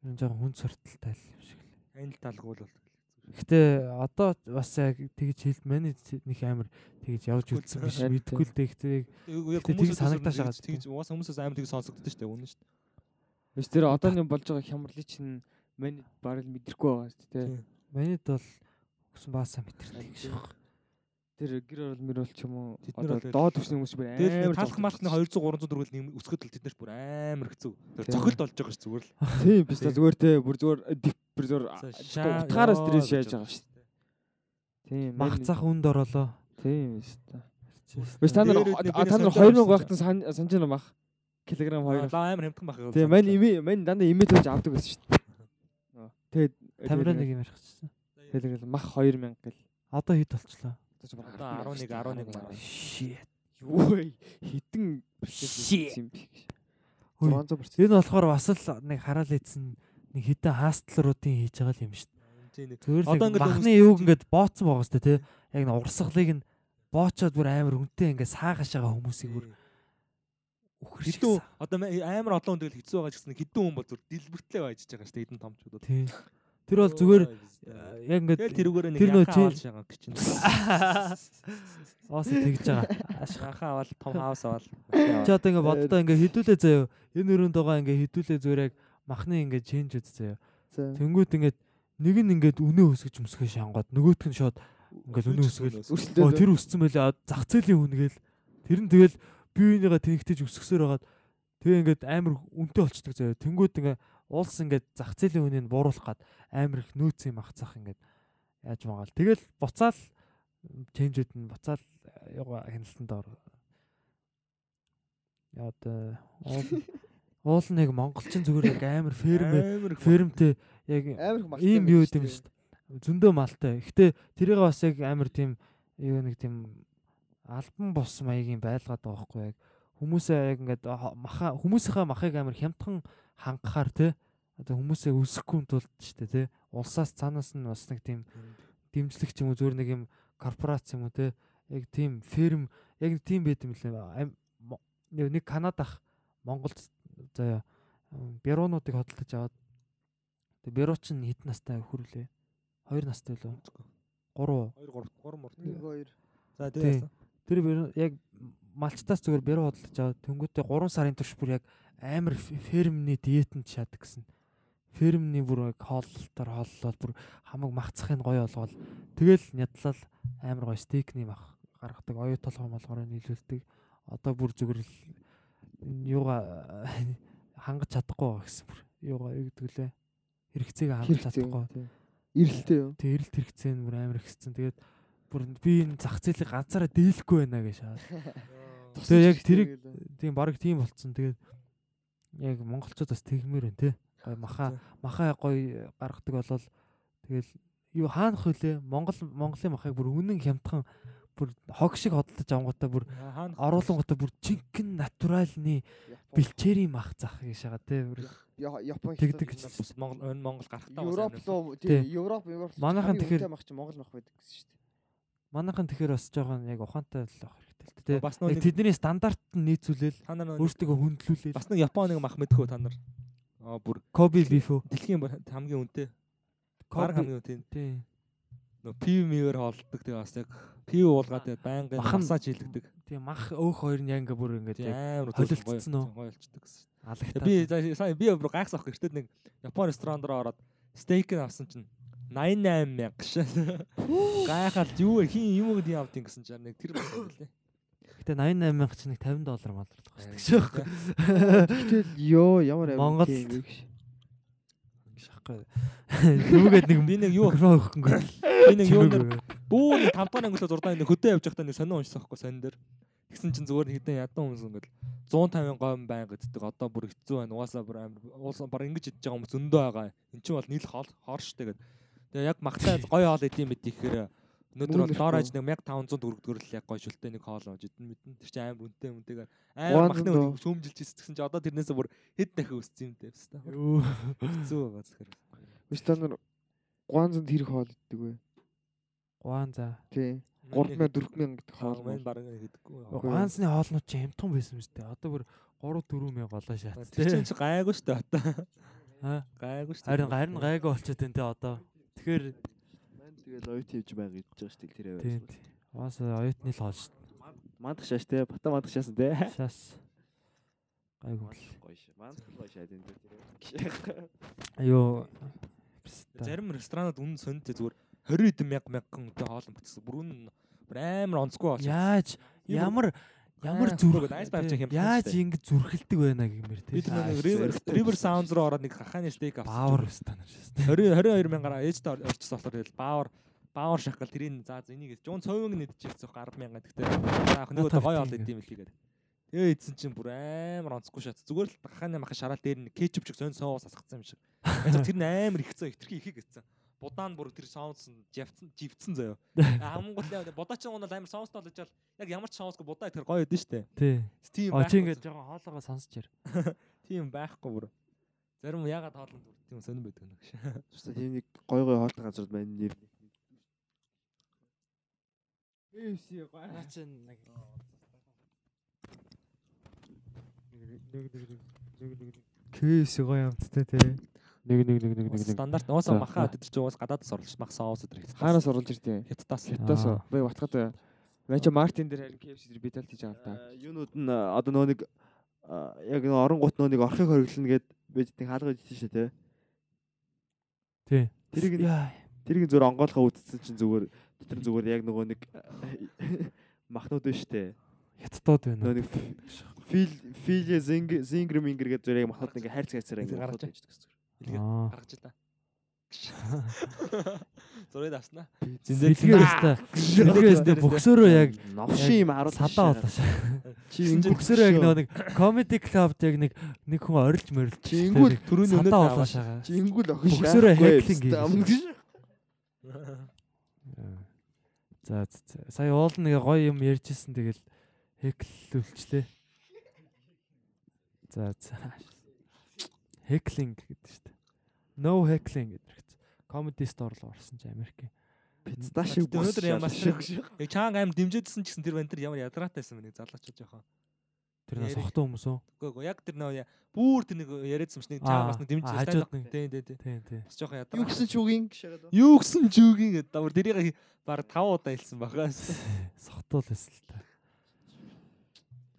Энэ жоохон хүн цорталтай л юм шиг л. Анил талгуул бол. Гэтэ одоо бас яг тэгж хэлд манай нэг амар тэгж явж үлдсэн биш мэдэхгүй л дээ. Гэтэ тийг санагдаж байгаа шүү дээ. Тэгж уус хүмүүсээс амар тийг сонсогддог шүү дээ. Үнэн шүү дээ. Биш тэр одооны болж байгаа хямралыг чинь мань бараг л мэдрэхгүй байгаа шүү дээ. Манайд бол өгсөн баасаа мэдэрдэг гэж байна. Тэр гэр орол мөр бол ч юм уу одоо доод төвсний хүмүүс бүр амар талх малхны болсон. 200 300 төгрөг нэм өсгөд л тэд нар бүр амар хэцүү. Тэр цохилт болж байгаа ш зүгээр л. Тийм биш та зүгээр те бүр зүгээр бүр зүгээр утгаараа стресс яаж байгаа шүү дээ. Тийм Мах зах үнд ороолоо. Тийм биш та. Биш та нар та нар биенээ 2000 сонирхож байхад сан- санаж байна мах килограмм 2 Лаа амар хэмтгэн бах. Тийм мань ими мань дандаа имэт гэж авдаг байсан шүү дээ. Тэгээд Тамира нэг юм ярихчихсан. тэгэл мах 2000 гэл. Одоо хэд болчлоо? Одоо 11 11 маа. Shit. Юу вэ? Хитэн Shit. юм би. Хөөе. 600%. Энэ болохоор бас л нэг хараал ийдсэн нэг хитэн хаастлруудын хийж байгаа л юм шүү дээ. Тийм Одоо л ингээд хүмүүс- юуг ингээд бооцсон байгаа сте тий. Яг нэг урсгалыг нь боочоод бүр амар үнэтэй ингээд саагаш байгаа хүмүүсийг бүр саа- одоо ма- амар олон хүн тэгэл хэцүү байгаа ч гэсэн хитэн хүн бол зүр дэлбэртлээ байж байгаа шүү дээ хитэн томчуудад. Тий. Тэр бол зүгээр э, яг ингээд тэрүүгээр нэг яхаа аваад шагаа гэж чинь. оос тэгж байгаа. Яхаа аваад том хаус аваад. Чи одоо ингээд боддоо ингээд хідүүлээ заяа. Энэ өрөөнд байгаа ингээд хідүүлээ зүгээр яг махны ингээд ченж үз заяа. За. Тэнгүүд ингээд нэг нь ингээд үнэ өсгөж өмсгөө шангууд нөгөөтг нь шууд ингээд үнэ өсгөл. Оо тэр өссөн байлаа зах зээлийн үнгээл тэр нь тэгэл бие биенийгээ тэнэгтэж өсгсөөр хагаад тэгээ ингээд амар үнэтэй болчдөг заяа. Тэнгүүд ингээд уулс ингээд зах зээлийн үнийг бууруулах гад амар их нөөц юм ахцах ингээд яаж магаал. Тэгэл буцаал ченжүүд нь буцаал хяналтанд ор. Яа одоо уул нэг монголчин зүгээр яг амар ферм фермтэй яг ийм юу гэдэм дээ. шүү дээ. Зөндөө малтай. Гэхдээ тэрийг бас яг амар тийм юу нэг тийм альбан бус маягийн байлгаад байгаа байхгүй яг хүмүүсээ яг ингээд маха хүмүүсийнхээ махыг амар хямдхан хангахаар те одоо хүмүүсээ өсөхгүй тулд дээ те улсаас цаанаас нь бас нэг тийм дэмжлэг ч юм уу зөөр нэг юм корпорац юм уу те яг тийм ферм яг тийм байт юм лээ. Нэг Канадах Монголд заяа бюронуудыг хөдөлж аваад тэг бюроч нь хэд настай хүрвлээ? 2 настай лөө 3 2 3 3 мөр. Нэг хоёр. За Тий. тэгээд Тэр яг малчтаас зүгээр бюро хөдөлж аваад тэнгуүтээ 3 сарын турш бүр яг амар фермний диетэнд шаадаг гэсэн. Фермний бүр яг хооллолтоор хооллол бүр хамаг махцахын гоё болгоол тэгэл нядлал амар гоё стейкний мах гаргадаг оюу толгой молгороо нийлүүлдэг. Одоо бүр зүгээр л юугаа хангаж чадахгүй байгаа гэсэн бүр юугаа юу гэдэг лээ. Хэрэгцээг хангаж чадахгүй. Ирэлтээ юу? Тэг эрэлт хэрэгцээ нь бүр амар ихсэн. Тэгээд бүр би энэ зах зээлийг ганцаараа дээлэхгүй байна гэж шаад. Тэгээ яг тэрийг тийм баг тийм болцсон. Тэгээд яг монголчууд бас тэгмээр байна те. Гой маха маха гой гаргадаг болол тэгэл юу хаанах вүлээ Монгол Монголын махыг бүр үнэн хямдхан бүр хог шиг хөдөлж авангуудаа бүр хаана оруулангуудаа бүр жинхэнэ натуральны бэлчээрийн мах зах гэж шагаа те. Бүр Япон Тэгдэг гэж Монгол Монгол гарахтаа Европ руу Европ Европ Манайхан тэгэхээр- мах чи Монгол мах байдаг гэсэн шүү дээ. Манайхан тэгэхээр бас жоохон яг ухаантай л авах хэрэгтэй л те. бас нэг тэдний стандарт нь нийцүүлэл өөрсдөө хөндлүүлээл бас нэг Японы нэг мах мэдхүү та нар. Аа бүр Коби бифо. дэлхийн бүр хамгийн үнэтэй. Коби хамгийн үнэтэй. тий. Нөө пив мивэр хоолдог тэгээ бас яг пив уулгаад байнгын масаж хийлгдэг. тий мах өөх хоёр нь яг ингээ бүр Тэгээ яг амар холилдсон уу? гоё болчдөг гэсэн. алагтаа. Би за- сая би бүр гайхс авах эртээ нэг Япон ресторан руу ороод стейк авсан чинь 88 мянга шээ. Гайхаад юу вэ? хин юм уу гэдэг авдیں гэсэн чинь нэг тэр болсон лээ. Гэтэ 88 мянга чинь нэг 50 доллар малрдаг шүү дээ. Тэгэл ёо ямар амин биш. Шахгүй. Түүгээд нэг Би нэг юу микро өгөх ингээ. би нэг юу нэр бүү нэг 5 дахь ангиллаа 6 дахь хөдөө явж байхдаа нэг сонио уншсан байхгүй сонин дээр. Тэгсэн чинь зүгээр хэдэн ядан хүмүүс ингээл 150 гом байн гэддэг. Одоо бүр хэцүү байна. Угаасаа бүр амар уулсан баг ингэж идэж байгаа хүмүүс зөндөө байгаа. Эн чинь бол нийл хоол хоорштэй гэдэг. Тэгээ яг магтай гоё хоол идэм мэд ихээр өнөөдөр бол доорож нэг 1500 төгрөг төгрөл яг гоё шүлтэй нэг хоол авч идэн мэдэн. Тэр чинь амар үнэтэй үнэтэйгээр амар махны үнийг шүүмжилж ирсэн гэсэн чинь одоо тэрнээсээ бүр хэд дахин өссөн юм дээ. Юу. Хэцүү байгаа зэрэг. Биш та нар Гуанзанд хэрэг хоол иддэг вэ? Гуан за. Тий. 3000 4000 гэдэг хоол маань баг гэдэггүй. Ганцны хоолнууд чи амтхан байсан юм шүү дээ. Одоо бүр 3 4 мянга болоо шат. Тэр чинь гайгүй шүү дээ одоо. Аа. Гайгүй шүү. Харин харин гайгүй болчиход энэ одоо. Тэгэхээр Манд тэгэл оюут хийж байга гэж байгаа шүү дээ тэр тийм. яваа. Уус оюутны л хоол шүү Мандах шааш те. Бата мандах шаасан те. дээ. Шас. Гайгүй бол. Гоё ш. Мандах гоё шаад энэ тэр. Аюу. Зарим ресторанууд үнэн сонтой зүгээр 20 эдэн мянга мянган өдөө хоол бүтсэн. Бүр үнэн бүр амар онцгүй болчихсон. Яаж ямар ямар зүрх nice барьж юм яаж шүү дээ. ингэж зүрхэлдэг байна гэмээр те. тэр нэг River River Sounds руу ороод нэг хахааны стейк авсан. Баавар станаар шээ. 20 22 мянгаар ээжтэй орчихсон болохоор тэгэл баавар баавар шахал тэрийг за за энийг жуун цовыг нэдчихсэн 10 мянга гэхдээ за ах нэг удаа гоё ол идэм билий гэдэг. Тэгээ эдсэн чинь бүр амар онцгүй шат. Зүгээр л хахааны маха шараал дээр нэг кетчуп чиг сон соус асгацсан юм шиг. Тэр нь амар ихцэн хитрхи ихийг гэсэн. Будаан бүр тэр нь живцэн живцэн заяа. Амгуул будаачин уул амар соус толж жаал яг ямар ч соусгүй будаа тэр гоё идэв штэ. Тий. Тийм Оо чи ингэж жоохон хоолоогоо сонсч яар. Тийм байхгүй бүр. Зарим ягаад хоолнд бүр тийм сонирн байдаг нэг ш. Тэстэ тийм нэг гой гой хоолтой газар байна нэр. KFC гоё. Наач нэг KFC гоё амттай те. Нэг нэг нэг нэг нэг. Стандарт уусаа За, маха өдөр чинь уус гадаадас орлож мах соус өдөр хэвчээ. Хаанаас оруулж ирдээ? Хятадас. Хятадас. Аа. Би батхад Мача Мартин дээр харин KFC дээр бидалт хийж байгаа л та. Юунууд нь а, одоо нөгөө нэг а, яг нөгөө оронгууд нөгөө нэг орхийг хориглоно гэд бид нэг хаалга идсэн шүү те. Тий. Тэрийг нь- тэрийг зүгээр онгоолгоо үтцсэн чинь зүгээр тэр зүгээр яг нөгөө нэг махнууд байна шүү те. Хятадууд байна. Нөгөө нэг фил фил зинг зингэр мингэр гэдэг зүгээр яг махнууд ингээ хайрц хайцаар Тэрийг ингээ гаргаж байж гэсэн. Илгээ Аа. гаргаж та. Зураг авснаа. Зинзэлгээ өстэй. Зинзэлгээ өстэй бөксөрөө яг Новшин юм харуулж садаа болоо. Чи Бөксөрөө яг нэг comedy club-д яг нэг нэг хүн орилж морилж. Чи ингүүл Төрөний өнөд садаа аваа. болоо шагаа. чи ингүүл охин Бөксөрөө шаахгүй heckling ээ. хийх Амна гэж. За за, за. сая уул нэг гоё юм ярьжсэн тэгэл хэклүүлчлээ. За за. Heckling гэдэг шүү дээ. No heckling гэдэг хэрэгц. Comedy store руу орсон чи Америкийн. Пицца шиг Өнөөдөр ямар шиг. Яг чаанг аим дэмжээдсэн ч гэсэн тэр банд тэр ямар бэ нэг залуучууд жоохон. Тэр нас Яриг. сохтой хүмүүс үү? Үгүй ээ яг тэр нөө бүр тэр нэг яриадсан ч нэг чаанг бас нэг Аа, дэмжиж хажууд нэг. Тий, тий, тий. Тийм тийм. Бас жоохон ядраа. Юу гэсэн ч үгийн гэшээд. Юу гэсэн ч үгийн гэдэг. Давар тэрийг баг 5 удаа хэлсэн багаас. Сохтуул байсан л та.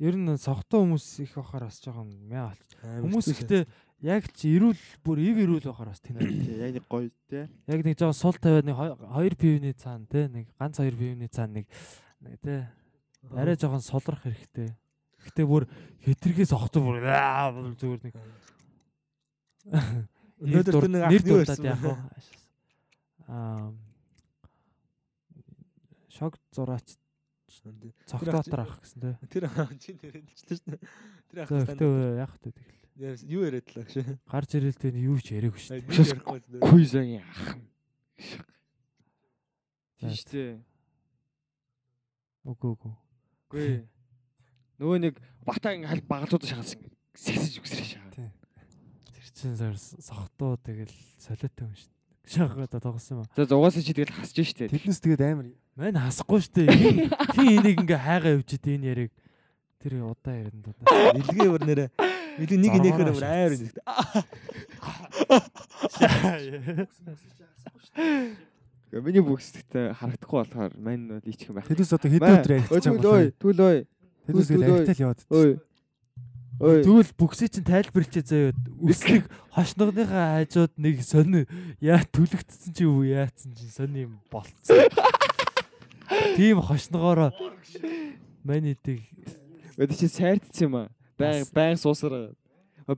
Ер нь сохтой хүмүүс их бахаар бас жоохон мяа болч. Хүмүүс ихтэй яг ч ирүүл бүр ив ирүүл бахаар бас тэнэ. Яг нэг гоё те. Яг нэг жоохон сул тавиад нэг 2 пивны цаана те нэг ганц 2 пивны цаана нэг те арай жоохон солрох хэрэгтэй. Гэтэ бүр хитргээс огтой бүр зүгээр нэг Өнөөдөр нэг ах нэр юу дуртад байсан яг бэ? аа шог зураач цогтоотор авах гэсэн те. Тэр чи нэрэлжлээ шүү дээ. Тэр ах За тань гэтээ яах вэ тэгэл. Юу яриад л гэж. Гарч ирэлтэй юу ч яриаггүй шүү дээ. Куйзан яах. За, Тийштэй. Үгүй үгүй. Үгүй. Нөгөө нэг батан хал баглууд шахалсан. Сэсэж үгсрээ шагаа. Тэр чин сар сохтуу тэгэл солиотой юм шүү дээ. Шахаа да тоглосон юм. аа. За зугаасаа чи тэгэл хасж штэ. Тэднээс тэгээд амар Мань хасахгүй шүү дээ. Хин энийг ингээ хайгаа явж идэв энэ яриг. Тэр удаа ярина даа. Илгээ бүр нэрэ. Илгээ нэг инээхээр бүр аяар нэг. Гэхдээ миний бүксдэгтэй харагдахгүй болохоор мань бол ичх юм байх. Тэднээс одоо хэдэн өдөр Ой яригдчих юм ой, түл ой. Ой. аригтал яваад. Ой. Ой. Тэгвэл бүксээ чинь тайлбарчээ заяа. Үслэг хошногныхаа хажууд нэг сонь яа түлэгдсэн чи юу яатсан чи сонь юм болцсон. Тийм хошногоороо манитыг Өдөр чи сайрдсан юм аа. Баян баян суусараа.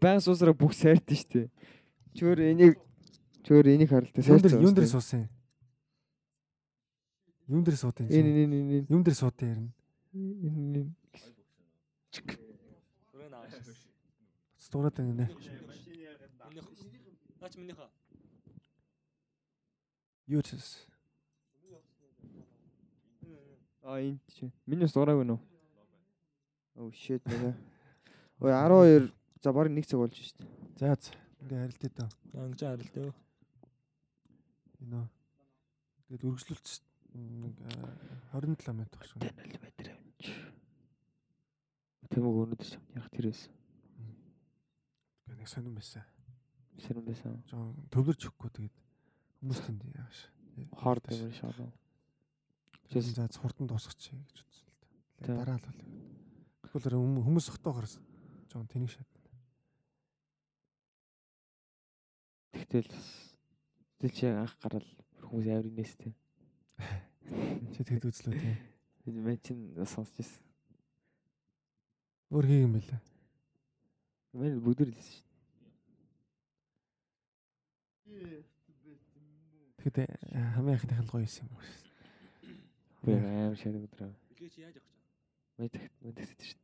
Баян суусараа бүх сайрдсан штэ. Чөөр энийг чөөр энийг харалтай сайрдсан. юун дээр суусан? Юун дээр суудын Энэ чи? энэ энэ Юун дээр суудын ярина? энэ. Стуураад байна нэ. Наач ч бас. А энэ чи. Миний бас дураагүй нөө. Oh shit нэ. Ой 12 за барыг 1 цаг болж штэ. За за. Ингээ харилтээ дөө. Ангиж харилт юу? Энэ. Тэгээд үргэлжлүүлч. Нэг э, 27 минут багш. Тэнэл метр авч. Тэмэг өнөдөр ч яг тэр байсан. Гэ нэг сонирн байсан. Сэрэн байсан. Жон төвлөрч өгөхгүй тэгээд хүмүүс тэнд яаш. Хоор тэмэр шалаа. Жисэн за хурдан дуусгачих гэж үзсэн л да. Дараа л бол. Тэгвэл хүм- хүмүүс сохтоогоор жон тэнийг шат. Тэгтэл тэгэл чи анх гараад хүмүүс авир нээстэй. Чи тэгэд үзлөө тий. Энэ мэн чин сонсч ирсэн. Өөр хийх юм байлаа. Мэн бүгд л хэлсэн шүү. Тэгэд э, хамгийн ихнийх нь гоё юм уу. Би аим шадаг өдрөө. Билгээ чи яаж авах вэ? Тэгт мэн тэгт шүү.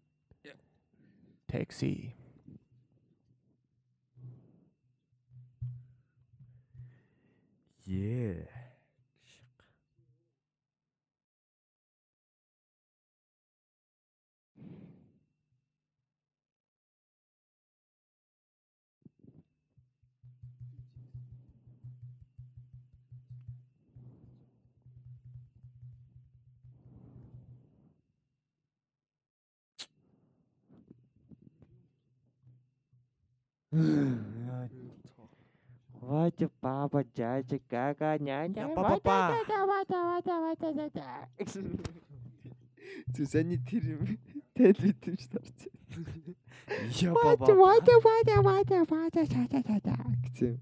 Такси. Yeah. Вач баба жааж гага няня. Папа. Зүсэний тэр юм. Тэл бит юм шиг тарч. Я баба. Гэсэн.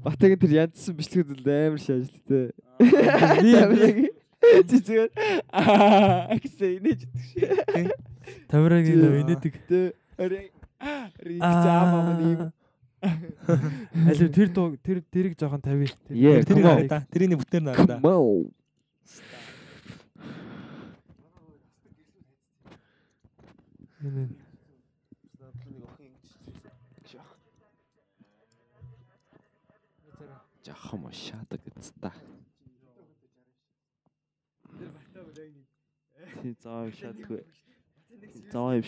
Батагийн тэр янзсан бичлэгүүд л амар шааж л тээ. Би Жижигээр аа гэсэн инээж идэх шиг. Тавирагийн Тий. инээдэг. Тэ. Рик заамаа юм. Алив тэр дуу тэр тэрийг жоохон тавь. Yeah, Тэрийг да. Тэрийн бүтээр on. Энэ Жахан мо шаадаг гэсэн та. Тий заа юм шатгүй. Заа юм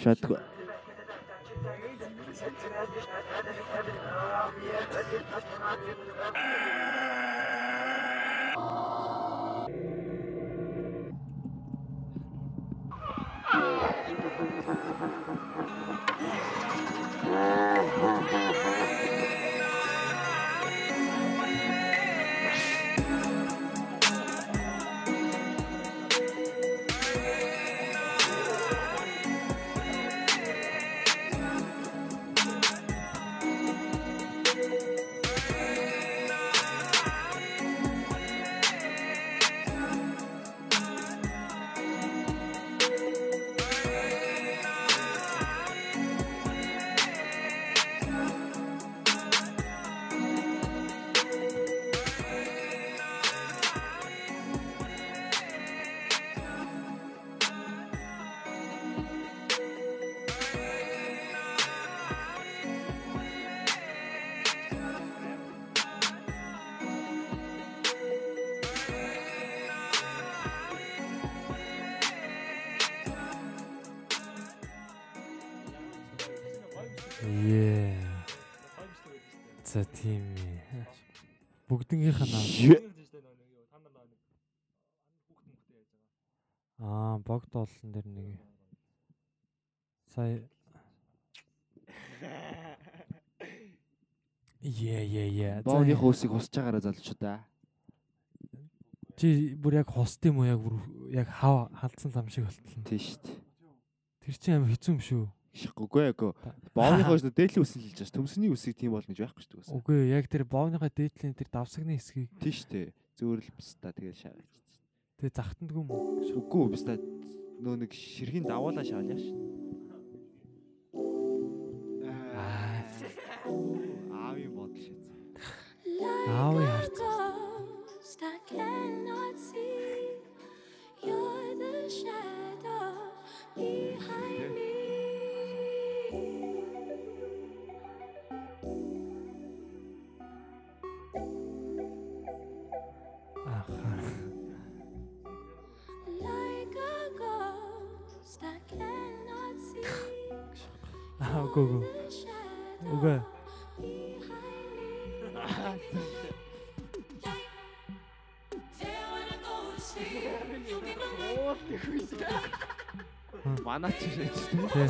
Yeah. За тийм ээ. Бүгднгийнх нь аа богд олон дэр нэг сая Yeah yeah yeah. За, Бооны хөөсийг хусж байгаараа залчуу да. Чи бүр яг хост юм уу яг яг хав халдсан лам шиг болтол. Тийм шүү дээ. Тэр чинь амар хэцүү юм шүү. Шихгүй эко. Бооны хөөс дээдлийн үсэл хэлж байгаа. Төмсний үсийг тийм болно гэж байхгүй дээ. Үгүй яг тэр боовныхаа дээдлийн тэр давсагны хэсгийг Тийм шүү дээ. Зөөр л бис та тэгээд шаа. тэр захтандгүй юм уу? Үгүй бис та нөө нэг ширхийн давуулаа шаалъя ш. Аа, Аавын бодол шээ. аавын харц. Үгүй үгүй. Үгүй. Манаа ч шээ. Тий.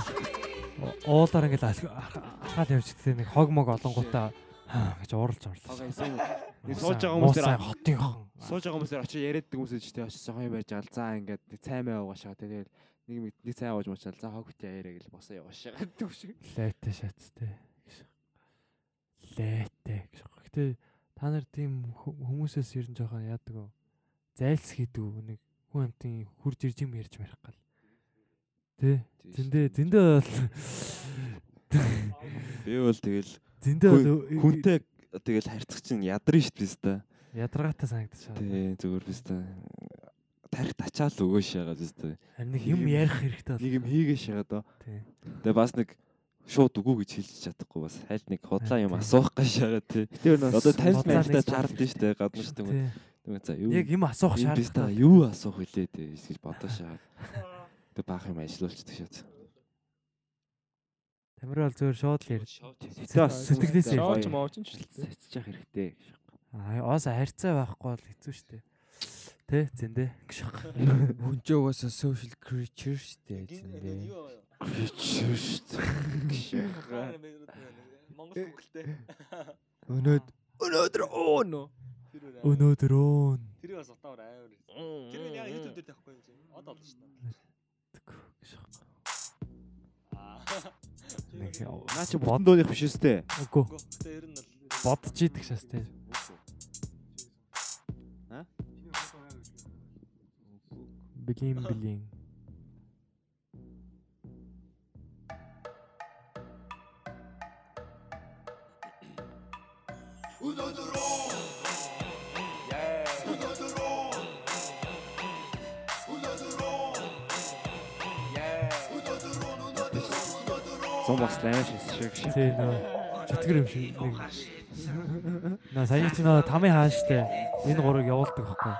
Уулаар ингээл алхаал явж гэдэг нэг хог мог олонгуудаа гэж. Хага эсэм. Нэг сууж байгаа хүмүүс Муусай дээр хотынхон. сууж байгаа хүмүүс дээр очиж яриаддаг хүмүүс гэж тий очиж жоохон юм барьж аал. За ингээд цаймаа угаашаа тэгээд нэг нэг цай ууж мочаал. За хог битээ яриа гэл босоо яваашаа гэдэг шиг. Лайтай шаттай. Лайтай гэж. Гэтэ та нар тийм хүмүүсээс ер нь жоохон яадаг уу? Зайлс хийдэг үү? Нэг хүн амтын хурж ирж юм ярьж марих гал. Тэ. Зэндээ зэндээ бол Би бол тэгэл зэндээ хүнтэй тэгэл харьцах чинь ядарна шүү дээ ядаргаатай санагдаж байна. Тий зүгээр би ста. Тарих тачаал өгөө шагаад ста. Харин нэг юм ярих хэрэгтэй бол. Нэг юм хийгээ шагаад. Тий. Тэгээ бас нэг шууд үгүй гэж хэлж чадахгүй бас хайлт нэг худлаа юм Тий. асуух гэж шагаад тий. Одоо танил нэг чардсан шүү дээ гадна шүү дээ. Тий. Тэгээ за юу Яг юм асуух юм шаардлагатай. юу асуух вүлээ дээ гэж бодоо шагаад. Тэгээ баах юм ажиллуулчихдаг шээ. Тамир бол зөвөр шууд л бас Сэтгэлээс. Шооч мооч ч л тээ. цацчих хэрэгтэй. Аа оос харьцаа байхгүй бол хэцүү шттэ. Тэ зэндээ гэж. Хүн ч угаасаа social creature штэ зэндээ. Creature шүү Монгол хөлтэй. Өнөөд өнөөдөр өөно. Өнөөдрөө Тэр бас утгаар амар. Тэр нь яг YouTube дээр тавихгүй юм чинь. Дээ. Аа. нэг Наа чи бодон дууных биш үстэй. үгүй Гэхдээ ер нь бол бодож идэх шээс Билин билин. Зам бас лайш шиг шиг. Тэ нөө чөтгөр юм шиг нэг. На саяны чи нөө тамийн хаан штэ. Энэ гурыг явуулдаг байхгүй.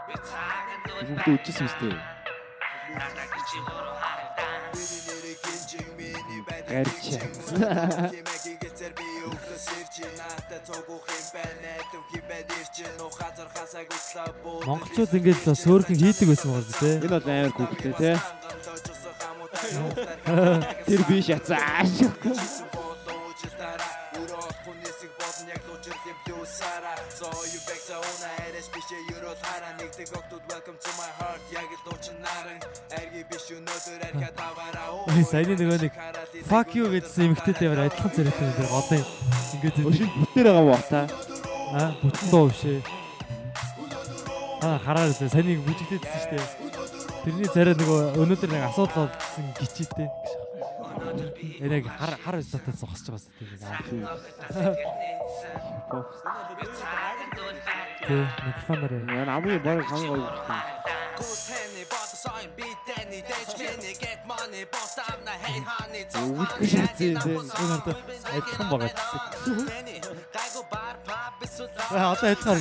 Бүгд үжсэн үстэй. Гарч. Монголчууд ингээд л сөөрхөн хийдэг байсан байгаа зү тэ. Энэ бол амар хүүхэлтэй тий. Тэр би шатаа. Ой саяны нөгөө нэг fuck you гэдсэн эмэгтэйтэй амар адилхан царайтай тэр одоо ингээд Өшин бүтээр байгаа мó та. аа бүтэн дуу бишээ. Аа хараад үзээ санийг бүжигдээдсэн штэ. Тэрний царай нөгөө өнөөдөр нэг асуудал болсон гिचээтэй. Энэ яг хар хар өстөтэй зогсож байгаас тийм нэг аа. Тэ микрофоноор яа. Яа хамгийн баг хамгийн гоё хүүхэлтэй. Өвгөх шатээ тий. Энэ одоо адилхан байгаа гэдэг. Аа одоо адилхан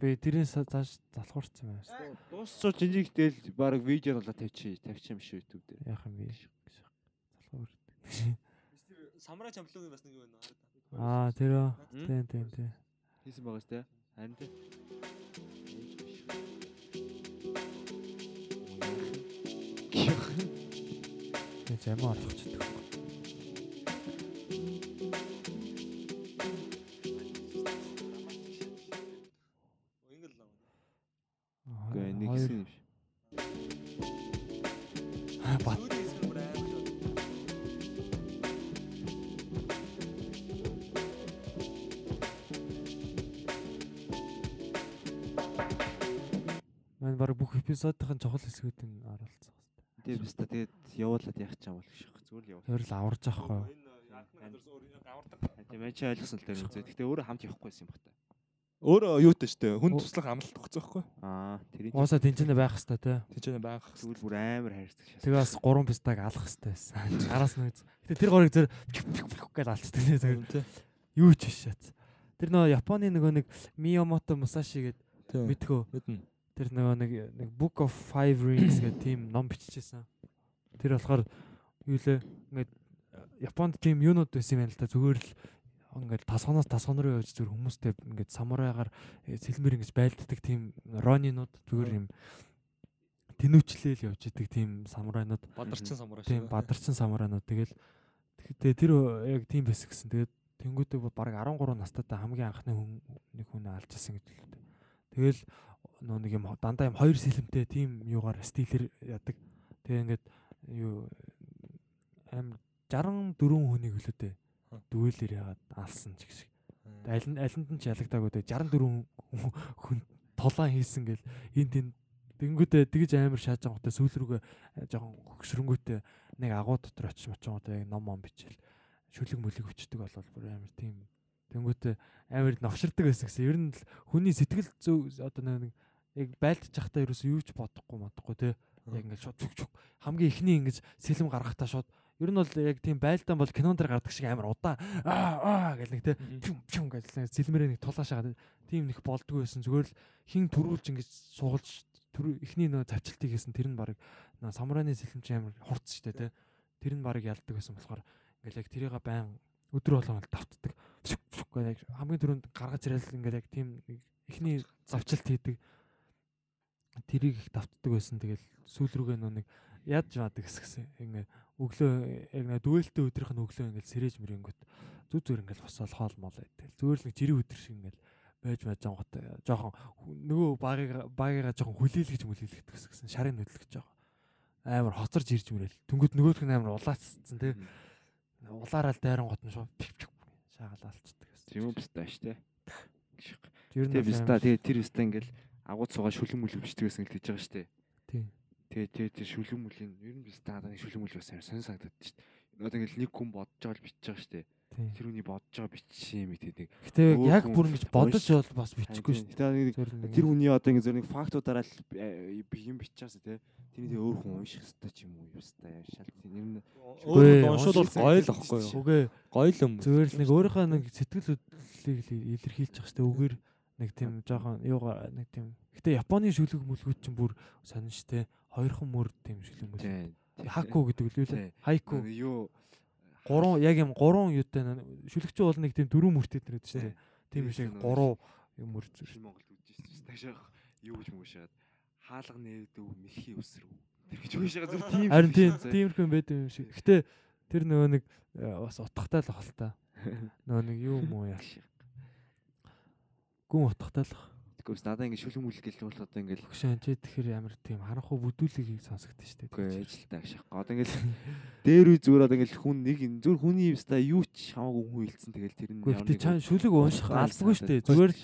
Би тэрээс цааш залхуурсан юм байна. Дуусчаа жинжигтэл баг видео болоо тавьчих тавьчих юм шүү YouTube дээр. Яах юм бэ? Залхуур. самурай чамплуугийн бас нэг юм байна. Аа тэр? Тийм тийм тийм. Хийсэн байгаа сте. Харин тий. Би зам оруулах ч нэг хэсэг юм шиг. бат маань баг бүх эпизодын чухал хэсгүүдийг оруулсан. Тэгээ биста тэгээд явуулаад яах ч юм бол гэх шиг. Зүгээр л явуул. Тэр л аварж авахгүй. Энэ яатны газраас өөр авардаг. Тийм чи ойлгосон л үзээ. Гэтэ өөрөө хамт явахгүйсэн юм бата. Өөрөө юутай штэ. Хүн туслах амлалт байхгүй. Аа тэрийг Уусаа тэнцэнэ байх хэвээр те. Тэжээ байх. зүгээр бүр амар хайрцаг шээ. Тэгээ бас 3 пистаг алах хэвээр байсан. Гараас нь. Гэтэ тэр горыг зэр гэж алцдаг те. Зүгээр юу ч биш шат. Тэр нөө Японы нөгөө нэг Миямото Мусаши гэдэг мэдхөө. Тэр нөгөө нэг нэг Book of Five Rings гэх тийм ном биччихсэн. Тэр болохоор юу лээ ингээд Японд тийм юунууд байсан юм байна л та зүгээр л ингээд тасгоноос тасгон руу явж зүгээр хүмүүстэй ингээд самурайгаар сэлмэр ингэж байлддаг тийм ронинууд зүгээр юм тэнүүчлээл явж идэг тийм самурайнууд Бадарчин самурай тийм бадарчин самурайнууд тэгэл тэгээ тэр яг тийм байсан гэсэн тэгээд тэнгуүдэг баг 13 настайдаа хамгийн анхны хүн нэг хүн алжсан гэж хэлдэг. Тэгэл нөө нэг юм дандаа юм хоёр сэлэмтэй тийм юугаар стилэр ядаг. Тэгээ ингээд юу аим 64 хүнийг хөлөөдөө дүгэлэр ягаад алсан ч гэх шиг. Аль нь алинд нь ч ялагдаагүй дээ 64 хүн толон хийсэн гэл энэ тийм Тэнгүүдээ тэгж амар шааж байгаа хөтэ сүүл рүүгээ жоохон хөксрөнгүүтээ нэг агуу дотор очиж мочонгоо яг ном ном бичээл. Шүлэг мүлэг өчтдөг болол бүр амар тийм. Тэнгүүтээ амар новширдаг байсан гэсэн. Ер нь л хүний сэтгэл зүй одоо нэг яг байлдаж захтаа ерөөсөө юу ч бодохгүй модохгүй те. Яг ингээд шууд чук чук хамгийн ихний ингэж сэлэм гаргахтаа шууд ер нь бол яг тийм байлдаан бол кинон дээр гардаг шиг амар удаа аа аа гэл нэг те чүм чүм гэл сэлмэрээ нэг тулаашаа тийм нэг болдгоо байсан. Зүгээр л хин төрүүлж ингэж суулж түр эхний нөө завчилтыг хийсэн тэр нь баг самурайны сэлэмч амар хурц штэ те. Тэр нь баг ялдаг байсан болохоор ингээл яг тэрийг байн өдөр болгон давтдаг. Яг хамгийн түрүүнд гаргаж ирэл ингээл яг тийм нэг эхний завчилт хийдэг. Тэрийг их давтдаг байсан. Тэгэл сүүл рүүгээ нөө нэг яаж яадаг? гэсэн. Ингээ өглөө яг нэг дүгэлтэй өдрийнх нь өглөө ингээл сэрэж мэрэнгөт зүг зүр ингээл босоол хоол мол байдаг. Зүгээр л нэг жирийн өдөр шиг ингээл байж байж гот жоохон нөгөө багыг багыгаа жоохон хүлээлгэж мүлээлгдэг гэсэн шарын хөдөлгөж жоохон амар хоцорж ирж мөрөл тэнгууд нөгөөх нь амар улаацсан тий улаараа л дайран гот нь шууд шаагаал алцдаг гэсэн Тийм үү бистаа ш тэ. ер нь амар- тэгээ тэр бистаа ингээл агууд суугаа шүлэн мүлэг бичдэг байсан гэж хэлж байгаа ш тий Тэгээ тэгээ тэр шүлэн мүлийн ер нь надад нэг шүлэн мүл байсан сонь санагдаад ш тэ. Одоо ингээл нэг хүн бодож байгаа л бичиж байгаа ш тэ. тий Тэр хүний бодож байгаа бичсэн юм гэдэг. гэтээ өөр яг бүр ингэж бодож бол бас бичихгүй шүү дээ тэр хүний одоо ингээ зөв нэг фактуудаараа л э, би юм биччихээс тэ. Тэрний тэгээ өөр хүн унших хэвээр ч юм уу юм хэвээр шал тийм ер нь Өөр Үгүй, уншууд бол уншилсан гоё л ахгүй юу? үгүй Гоё л юм. зүгээр л нэг өөрийнхөө нэг сэтгэл хөдлөлийг илэрхийлж байгаа шүү дээ үгээр нэг тийм жоохон юугаа нэг тийм гэтээ Японы шүлэг мүлгүүд чинь бүр сонин штэ хоёрхан мөр тийм шүлэг мүлэг тий. хаку гэдэг л үү хайку юу? Гурван яг юм гурван юутай шүлэгч бол нэг тийм дөрөв мөртэй нэрээд шүү дээ. Тийм Тий, шиг гурав юм мөр зүр. Монголд үдчихсэн чинь таашаах юу гэж мөшөөд хаалга нээвдэв мэлхий өсрөв. Тэр гэж мөшөөд зүр. Тийм харин тийм шиг тиймэрхүү юм байд юм шиг. Гэтээ тэр нөгөө нэг э, бас утгатай л ах л та нөгөө нэг юу юм уу яа? Гүн утгатай л ах Тэгэхээс надаа ингэ шүлэг мүлэг гэлж бол одоо ингээл Хөшөө чи тэгэхээр ямар тийм харанхуй бүдүүлгийг сонсогдсон шүү дээ. үгүй ажилтаа шах. Одоо ингээл дээр үе зүгээр одоо ингээл хүн нэг зүр хүний юмста юу ч хамаагүй хүн хилцэн тэгэл тэр нь Гэхдээ чам шүлэг унших албагүй шүү дээ. Зүгээр л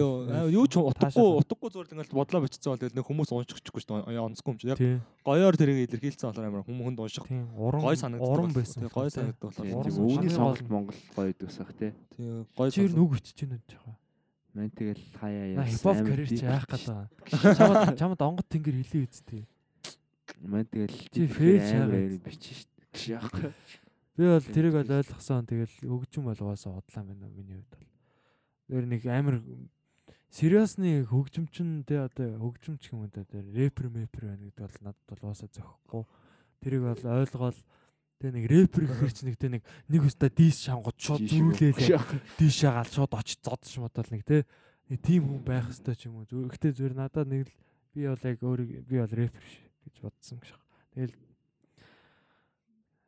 юу юу ч утгагүй утгагүй зүгээр ингээл бодлоо бичсэн бол тэгэл нэг хүмүүс уншчихгүй шүү дээ. Онцгүй юм чи. Яг гоёор тэрийг илэрхийлсэн болохоор амар хүмүүс хүнд унших гой санагддаг. уран байсан. Гой санагддаг болохоор. Өвний сонголт Монгол гоё идвсах тий. Тий, гой Чи ер нь үг ичж байна жаа. Мэн тэгэл хаяа яасан. хипхоп карьер чи яах гээд байгаа. Чамд чамд онгод тэнгэр хилээ үсттэй. Мэн тэгэл Чи фэйл амар бичсэн шүү дээ. Яах. Би бол тэрийг бол ойлгосон. Тэгэл хөгжим бол угаасаа удлаа байна миний хувьд бол. Тэр нэг амар сериусны хөгжимчин тэ одоо хөгжимч юм да тэр рэпер мэпер байна гэдэг бол надад бол угаасаа зөхгүй. Тэрийг бол ойлгоол тэ нэг рэпер гэхэр чи нэг тэ нэг нэг өстө дийс шангууд шууд зүүлээл дийшээ гал шууд очиж зодч модол нэг тэ. Нэг тийм хүн байх хэвээр ч юм уу. Зүгээр гэхдээ зүгээр надад нэг л би бол яг өөр би бол рэпер гэж бодсон гэж. Тэгэл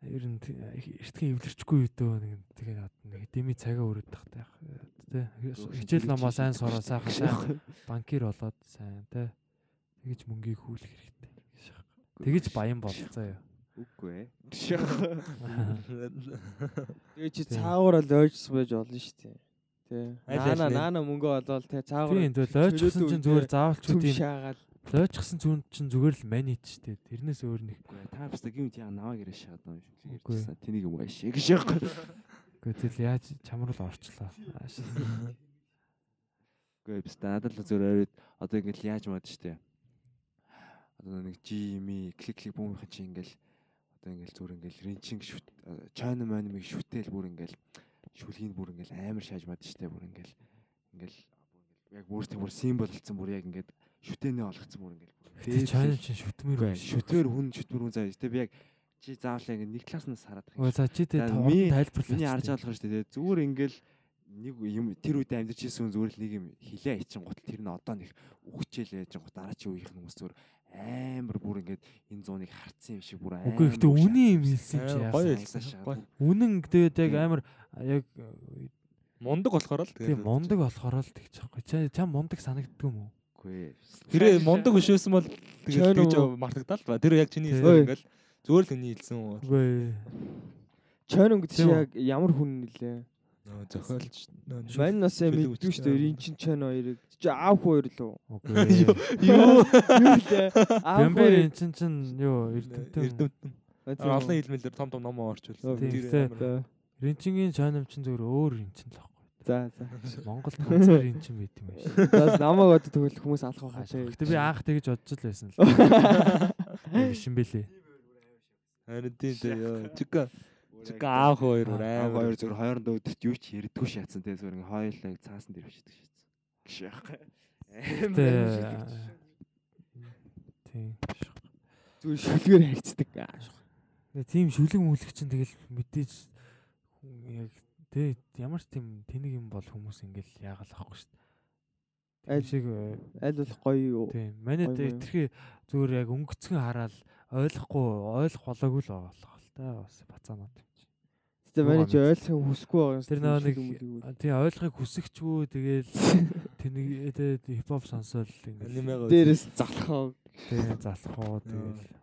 ер нь эртхэн эвлэрчгүй өдөө нэг тэгээ нэг дими цагаа өрөөд тахтай тий хичээл намаа сайн сураа сайхан сайн банкир болоод сайн тий тэгэж мөнгийг хүүлэх хэрэгтэй тэгэж баян болцоо юу Үгүй ээ. Тэгээ чи цаагаар л ойжсан байж болно шүү дээ. Тэ. Наана наана мөнгө олоод тэ цаагаар тийм тэгэл ойчсан чинь зүгээр заавалч зүг тийм шаагаал. ойчсан зүн чинь зүгээр л манич штэ тэрнээс өөр ээ. Та баста гинт яа наваа гэрээ шахаад байгаа юм шиг ярьжсэн. Тэнийг юм ааш гэж яах. үгүй тэгэл яаж чамрал орчлоо Ааш. Үгүй баста надад л зөөр ойроод одоо ингээл яаж мод штэ. Одоо нэг жими клик клик бүүмийнхэн чи ингээл одоо ингээл зүр ингээл ренчин шүт чайна манимыг шүтэл бүр ингээл шүлгийг бүр ингээл амар шааж мод штэ бүр ингээл ингээл бүр яг бүр тийм бүр символ болсон бүр яг ингээд шүтэнэ олгцсон бүр ингээл. Тэгээ чайна чинь шүтмэр биш. шүтмэр хүн шүтмэр хүн заа. Тэгээ би яг чи заавал ингэ нэг класснаас хараад байгаа. Өө за чи тэ тайлбарлаач. Миний харж байгаа шүү дээ. Зүгээр ингээл нэг юм тэр үед хүн зүгээр л нэг юм хилээ хийчин гутал тэр нь одоо нэг үхчихэл яж гот дараа чи үеийнх нь хүмүүс зүгээр амар бүр ингээд энэ зууныг харцсан юм шиг бүр амар. Үгүй гэхдээ үний юм хэлсэн юм чи яасан. гоё хэлсэн. Гоё. Үнэн тэгээд яг амар яг Мундаг болохоор л тийм мундаг болохоор л тэгж байгаа. Ча чам мундаг санагддаг юм уу? Үгүй. Тэр мундаг байсан бол тэгээд тэгж мартагдал ба. Тэр яг чиний хэлсэн ингээл зүгээр л хүний хэлсэн үү. Үгүй. Чойно гэдэг чи яг ямар хүн нэлээ. Нөө зохиолч Мань насаа шүлэг мэдгүй шүү дээ. Эн чин чойно хоёрыг. Чи аав хоёр лөө. Үгүй. Юу лээ? Аав хоёр. эн чин чин юу эрдэмтэн. эрдэмтэн. Олон хэлмэлээр том том номоо орчуулсан. Тийм, Ринчингийн чанам чин зөвөр өөр эн чин л байхгүй. За за. Монгол ганцаар эн чин байт юм биш. За намайг одоо тэгвэл хүмүүс алах байхаа тий. Гэтэ би анх тэгж бодож л байсан л. Биш юм бэлээ. Харин тийм дээ. Чика чика аав хоёр Аа хоёр зүгээр хоорондоо өдөрт юу ч ярьдгүй шатсан те зүгээр ингээ хоёулаа цаасан дээр бишдэг шатсан. Гш яах. Гэтэ тийм. Зүгээр шүлгээр харьцдаг. Тэгээ тийм шүлэг мүлэг чинь тэгэл мэдээж хүн яг тэ ямар ч тийм тэнэг юм бол хүмүүс ингээл яагаал ахгүй шүү дээ. Аль- шиг э, Аль бол гоё юу? тийм. Манай гоё гоё. тэрхий зүгээр яг өнгөцгөн хараад ойлгохгүй ойлгох болоогүй л болох л та бас бацаанууд юм чи. Тэ Юу манай чи гоо ойлгохын хүсэхгүй байгаа юм. Тэр нэг а, тийм ойлгохыг хүсэгчгүй тэгэл тэнэг тэгээд хипхоп сонсоол Анимега. Дээрээс залхаа. тийм залах уу тэгэл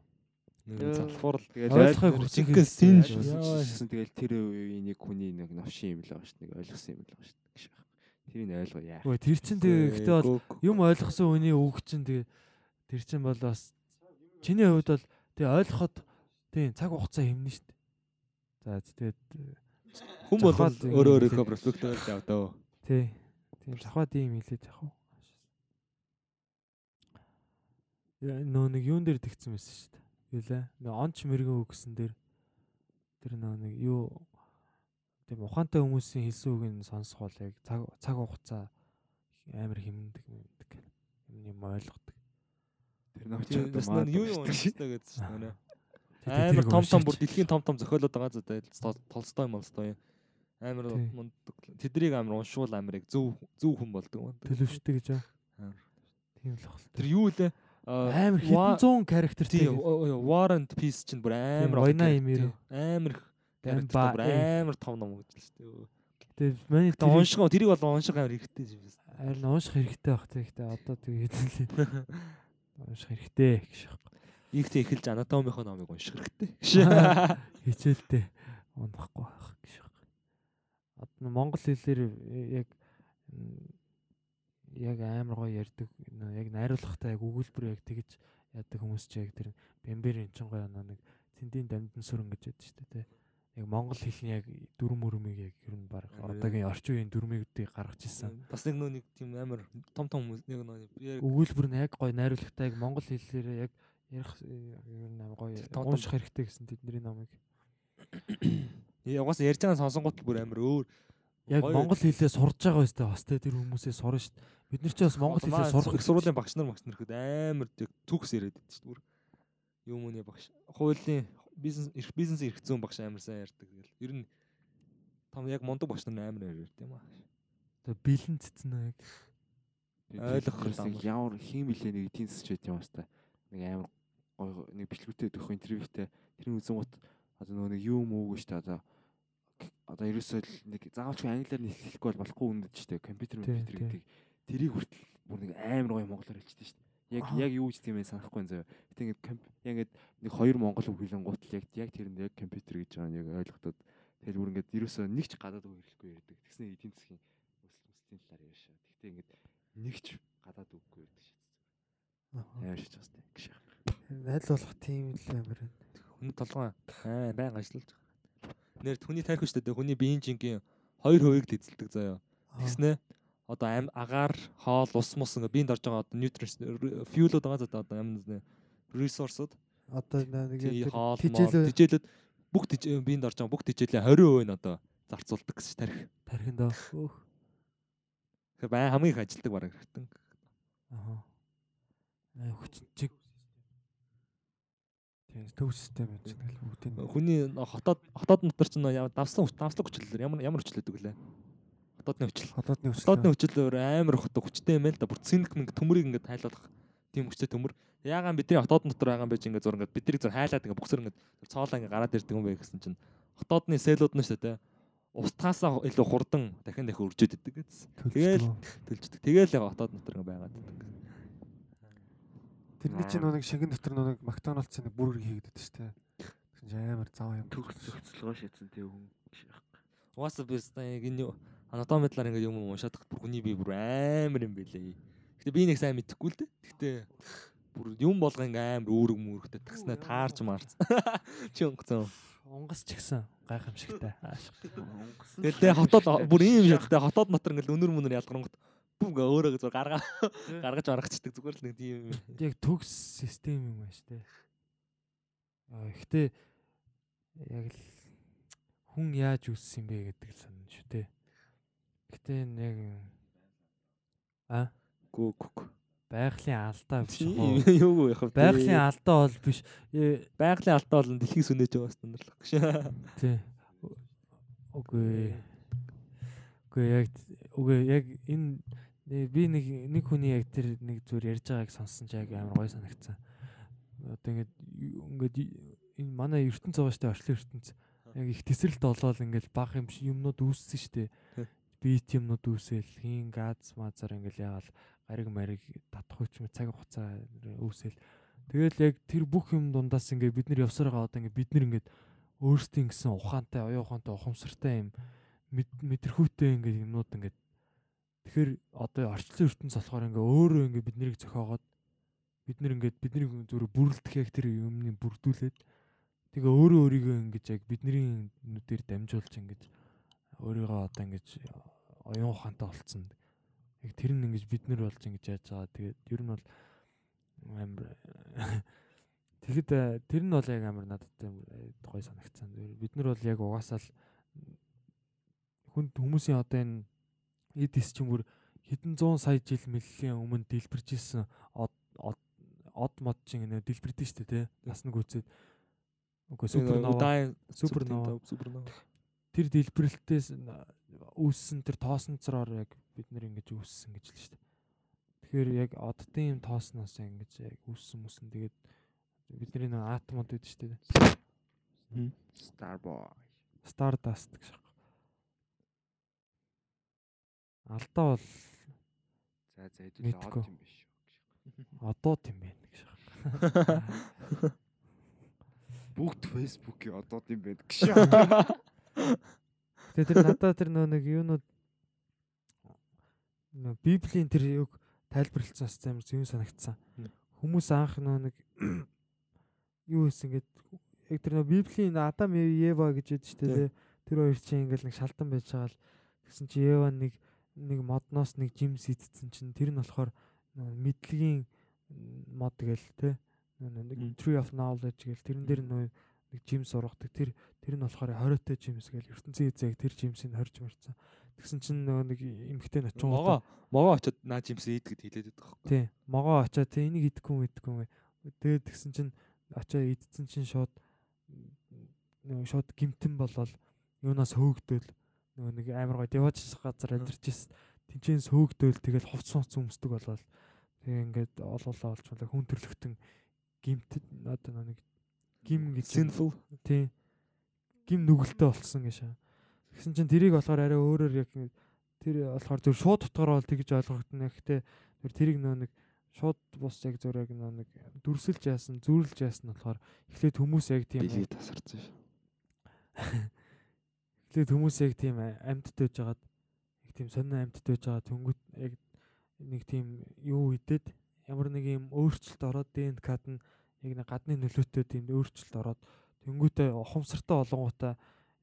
залхуур л тэгээд ойлгохыг хүсэх Жинхэнэ хэлсэн синж. Яа. Гэсэн тэгэл тэр үеийн нэг хүний нэг новшин юм л байгаа шүү дээ. Нэг ойлгосон юм л байгаа шүү дээ. Тэрийг ойлгоо яах. Өө тэр чин тэгээ гэхдээ бол юм ойлгосон хүний үг чинь тэгээ тэр чин бол бас чиний хувьд бол тэгээ ойлгоход тийм цаг хугацаа хэмнэ шүү дээ. За тэгээд хүн бол хэлээд. өөрийнхөө перспективээр л явдаа. тий. Тийм захаад ийм хэлээд явах уу. Яа нөө нэг юун дээр тэгсэн байсан шүү дээ. Юу лээ? Нөө онч мэрэгэн үг гэсэн дээр тэр нөө нэг юу тийм ухаантай хүмүүсийн хэлсэн үгийг нь сонсох бол яг цаг цаг хугацаа амар хэмндэг юмдаг. Юм юм ойлгодог. Тэр нөө ч одоо нөө юу юм шүү уншдаг гэсэн чинь нөө. Амар том том бүр дэлхийн том том зохиолууд байгаа зэ Толстой молстой юм. Амар мундаг. Тэдрийг амар уншуул амар яг зөв зөв хүн болдог юм. төлөвшдөг гэж аа. Тийм л баг. Тэр юу лээ? Амар хэдэн зуун. Тийм War and Peace чинь бүр амар авдаг. юм яруу. Амар ба- бүр э. амар том ном гэж л шүү дээ. Тэгээд миний Тэгээ уншгаа тэрийг бол унших амар хэрэгтэй юм биш. Харин унших хэрэгтэй баг тэгтээ одоо тэгээд л унших хэрэгтэй гэж байна. Ийхтэй эхэлж анатомийнхоо номыг унших хэрэгтэй. Хичээлтэй унахгүй байх гэж байна. Одоо монгол хэлээр яг яг амар гоё ярьдаг яг найруулгатай яг өгүүлбэр яг тэгж яадаг хүмүүс ч яг тэр бэмбэрийн чин гоё нөө нэг цэндийн дамжин сүрэн гэж яддаг шүү дээ. Яг монгол хэлний яг дүрм мөрмийг яг ер нь баг одоогийн орчин үеийн дүрмүүдийг гаргаж ирсэн. Бас нэг нөө нэг тийм амар том том хүмүүс нэг нөө өгүүлбэр нь яг гоё найруулгатай яг монгол хэлээр яг ярих э, ер нь гоё унших хэрэгтэй гэсэн тэдний номыг. Угаас ярьж байгаа сонсонгот бүр амар өөр. Яг монгол хэлээ сурж байгаа өстэй бас тэ тэр хүмүүсээ сурна шүү дээ. Бид нар ч бас монгол хэлээ сурах их сургуулийн багш нар багш нар хэд амар төгс яриад байдаг шүү дээ. бүр. Юм уу багш. Хуулийн бизнес эрх бизнес эрх зүүн багш амар сайн ярьдаг. Тэгэл ер нь том яг мундаг багш нар амар ярьд юм аа. Тэгээ бэлэн цэцэн яг. Ойлгох ойлгох юм. ямар хим билээ нэг эдийн засч байт юм баста. Нэг амар гоё нэг бичлэгтэй өгөх интервьютэй тэр үзэн гут одоо нөгөө нэг юу мөөг дээ одоо одоо ерөөсөө л нэг заавалчгүй англиар нийлэхгүй бол болохгүй үнэд шүү дээ компьютер компьютер гэдэг тэрийг хүртэл бүр нэг амар гоё монголоор хэлчихсэн дээ. Яг Аа. яг юу гэж тийм ээ санахгүй юм заяа. Гэтэ ингээд яг ингээд нэг хоёр монгол үг хэлэн гутал яг яг тэрэнд яг компьютер гэж байгаа нь яг ойлгоход тэгэл бүр ингээд ерөөсөө нэг ч гадаад үг хэлэхгүй ярьдаг. Тэгснэ эдийн засгийн өсөлт өсөлтийн талаар яашаа. Гэтэ ингээд нэг ч гадаад үггүй ярьдаг шээ. Яаш ч бас тийм гэж Найл болох тийм л амар байна. Хүн толгой аа байн ажиллаж байгаа. Нэр хүний тарих шүү дээ. Хүний биеийн жингийн 2% л эзэлдэг заяа. Тэгснэ одоо ам агаар, хоол, ус мус ингээ биенд орж байгаа одоо nutrients fuel-ууд байгаа заа одоо амин нэ resource-ууд Одоо нэг тижээлүүд бүх биенд орж байгаа бүх тижээлийн 20% нь одоо зарцуулдаг гэж тарих. тархинд өөх. Тэгэхээр байн хамгийн их ажилдаг бараг хэрэгтэн. Аа. тийм төв систем юм шиг л бүгдийн Хүний нөө хотоод хотоод дотор ч нөө давслан давслаг хүчлэлээр ямар ямар хүчлээд үгэлээ. Хотоодны хүчил. хотоодны Хотоодны хүчлээ. хүчлэлээр амар хотоо хүчтэй юм байл да. Бүр цинк мэнг төмөрийг ингээд хайлуулах тийм хүчтэй төмөр. Яагаан бидний хотоодн дотор байгаа юм байж ингээд зур ингээд бидний зур хайлаад ингээд бүксэр ингээд цоолоо ингээд гараад ирдэг юм бэ гэсэн чинь хотоодны сэлүүд нь шүү дээ. Устгаасаа илүү хурдан дахин дахин үржээд идэг гэсэн. Тэгэл төлждөг. Тэгэл яг хотоод дотор ингээд байгаад идэг. Тэрний чинь нэг шингэн дотор нэг Макдоналдсын нэг бүргэр хийгдэдэг шүү дээ. Тэгсэн чинь амар зав юм. төгсөлгөө шийдсэн тэг хүн. Угаасаа би яг энэ юу анатоми талаар ингээд юм уншаад бүр хүний бие бүр амар юм бэлээ. Гэтэ би нэг сайн мэдэхгүй л дээ. Гэтэ бүр юм болго ингээд амар өөрөг мөрөгтэй тагснаа таарч маарц. Чи онгоцсон. Унгас ч гэсэн гайхамшигтай. Тэгээд тэ хотод бүр ийм юм шаттай хотод дотор ингээд өнөр мөнөр ялгарнгот бүм ингээ өөрөө зур гаргаа гаргаж аргацдаг зүгээр л нэг тийм юм. Яг төгс систем юм байна шүү дээ. Аа ихтэй яг л хүн яаж үүссэн юм бэ гэдэг л сонь шүү дээ. Гэтэ яг а Гү гү. байгалийн алдаа биш юу вэ яхав. Байгалийн алдаа бол биш. Э, байгалийн алдаа бол дэлхийг сүнэж байгаа стандартлах гэж. Тий. Үгүй. Үгүй яг үгүй яг энэ э, би нэг нэг хүний яг тэр нэг зүгээр ярьж байгааг сонссон чи яг амар гой санагцсан. Одоо ингээд ингээд энэ манай ертөнц байгаа штэ орчлын ертөнц. Яг их тесрэлт болоод ингээд баг юм юмнууд үүссэн штэ. Бит юмнууд үүсэл, хийн газ мазар ингээд ягаал гариг мариг татах хүч мэт цаг хугацаа үүсэл. Тэгэл яг тэр бүх юм дундаас ингээд бид нар явсараа одоо ингээд бид нар ингээд өөрсдийн гэсэн ухаантай, оюун ухаантай, ухамсартай юм мэд- мэдрэхүйтэй ингээд юмнууд ингээд тэгэхээр одоо орчлон ертөнц болохоор ингээд өөрөө ингээд бид нарыг зохиогоод бид нар ингээд бидний зүрх бүрлдэх яг тэр юмны бүрдүүлээд тэгээ өөрөө өөрийгөө ингэж яг бидний нүдээр дамжуулж ингэж өөрийгөө одоо ингэж оюун ухаантай болцсон. Яг тэр нь ингэж бид нар болж ингэж яаж байгаа. Тэгээд ер нь бол амар тэгэд э, тэр нь бол яг амар надад э, гоё санагцсан. Бид нар бол яг угаасаа л хүн хүмүүсийн одоо энэ эдис ч юм бүр хэдэн зуун сая жил мэллийн өмнө дэлбэрж исэн од од од мод чинь нэ дэлбэрдэж штэ тий насны гүцээд үгүй супернова. Супернова. супернова. тэр дэлбэрэлтээс үүссэн тэр тоосонцроор яг бид нэр ингэж үүссэн гэж л штэ. Тэгэхээр яг оддын юм тоосноос ингэж яг үүссэн мүсэн тэгээд бидний нэг атомод гэдэг штэ. Starboy. Stardust гэж байна. Алдаа бол За за хэдүүлээ од юм биш шүү. одоо тийм байна гэж байна. Бүгд Facebook-ийн одоод юм байна гэж. Тэгээ тэр надад тэр нөө нэг юунууд нөө Библийн тэр юг тайлбарлалцсан амар зөв санагдсан. Хүмүүс анх нөө нэг юу хийсэн гээд яг тэр нөө Библийн Адам Ева гэж яддаг шүү дээ. Тэр хоёр чинь ингээл нэг шалтан байж байгаа л тэгсэн чи Ева нэг нэг модноос нэг жимс идсэн чинь тэр нь болохоор мэдлэгийн мод гээл те нэг. Tree of Knowledge гээл тэрэн дээр нөө нэг жимс ургадаг тэр тэр нь болохоор хориотой жимс гээл ертөнцийн эзэг тэр жимсийг хорж марцсан. Тэгсэн чинь нөгөө нэг эмхтэй ночин Могоо могоо очоод наа жимс ийдэгэд хэлээд байдаг байхгүй. Тий. Могоо очоо тий энийг идэхгүй юм идэхгүй юм. Тэгээд тэгсэн чинь очоо идсэн чинь шууд нөгөө шууд гимтэн болол юунаас хөөгдөөл нөгөө нэг амар гой деваж газар амьдарч ирсэн. Тинчээс хөөгдөөл тэгэл хувц хувц өмсдөг болол тэгээ ингээд олоолаа олж мала хүн төрлөختөн гимт одоо нэг гим гэж. Sinful. тий гим нүгэлтэй болсон гэж. Тэгсэн чинь тэрийг болохоор арай өөрөөр яг тэр болохоор зөв шууд утгаар бол тэгж ойлгогдно. Гэхдээ тэр тэрийг нөө нэг шууд бус яг зөв яг нөө нэг дүрсэлж яасан, зүүрлж яасан болохоор эхлээд хүмүүс яг тийм Билий тасарсан шүү. эхлээд хүмүүс яг тийм а- амьтд байж байгаад яг тийм сонин амьтд байж байгаа тэнгүүт яг нэг тийм юу идэд ямар нэг юм өөрчлөлт ороод ДНК-д нь яг нэг гадны нөлөөтэй тийм өөрчлөлт ороод тэнгүүтээ ухамсартай олонгуудаа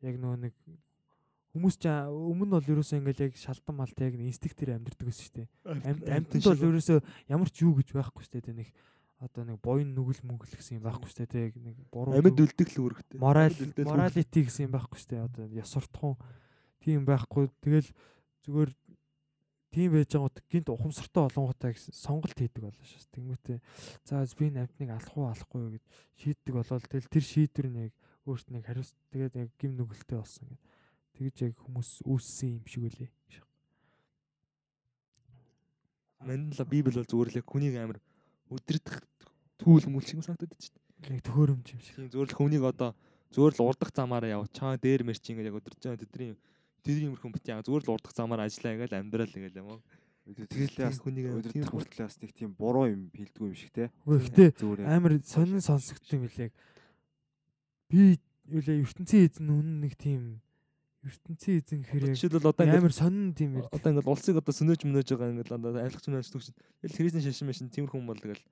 яг нөгөө нэг хүмүүс ч өмнө нь бол ерөөсөө ингээл яг шалтан малт яг инстинктээр амьдэрдэг гэсэн шүү дээ. Амьд амьтанд бол ерөөсөө ямар ч юу гэж байхгүй шүү дээ. Нэг одоо нэг буян нүгэл мүгэл гэсэн юм байхгүй шүү дээ. Тэг нэг буруу Амьд үлдэх л үүрэгтэй. мораль л моралити гэсэн юм байхгүй шүү дээ. Одоо яс суртахуун тийм байхгүй. Тэгэл зүгээр тийм байж байгааут гинт ухамсартай олонготой гэсэн сонголт хийдэг болоо шээс. Тэнгүүтээ за би намтныг алах уу алахгүй юу гэд шийддэг болоод тэгэл тэр шийдвэр нэг өөрт нэг хариуц тэгээд яг гим нүгэлтэй болсон гэд. Тэгж яг хүмүүс үүссэн юм шиг үлээ. Манила Библи бол зүгээр л яг хүнийг амар өдөрдох түүл мүл шиг санагдаад чинь. Яг төхөөрөмж юм шиг. Тийм зүгээр л хүнийг одоо зүгээр л урдах замаараа яв. Чаа дээр мэрч ингээд яг өдөрж байгаа тэдний тэдний юмрхэн бит яа зүгээр л урдах замаар ажиллаа ингээл амьдрал ингээл юм уу. Тэгэлээ бас хүнийг өдөртөх хүртэл бас нэг тийм буруу юм хэлдэггүй юм шиг те. Зүгээр амар сонин сонсогдсон юм билээ. Би үлээ ертөнцийн эзэн үнэн нэг тийм ертөнцийн эзэн гэхээр яг Жишээлбэл одоо амар сонин тийм ярь. одоо ингээд улсыг одоо сөнөөж мөнөөж байгаа ингээд айлгч мөнөөж төгсөж тэгэл христийн шашин машин тиймэрхүү юм бол тэгэл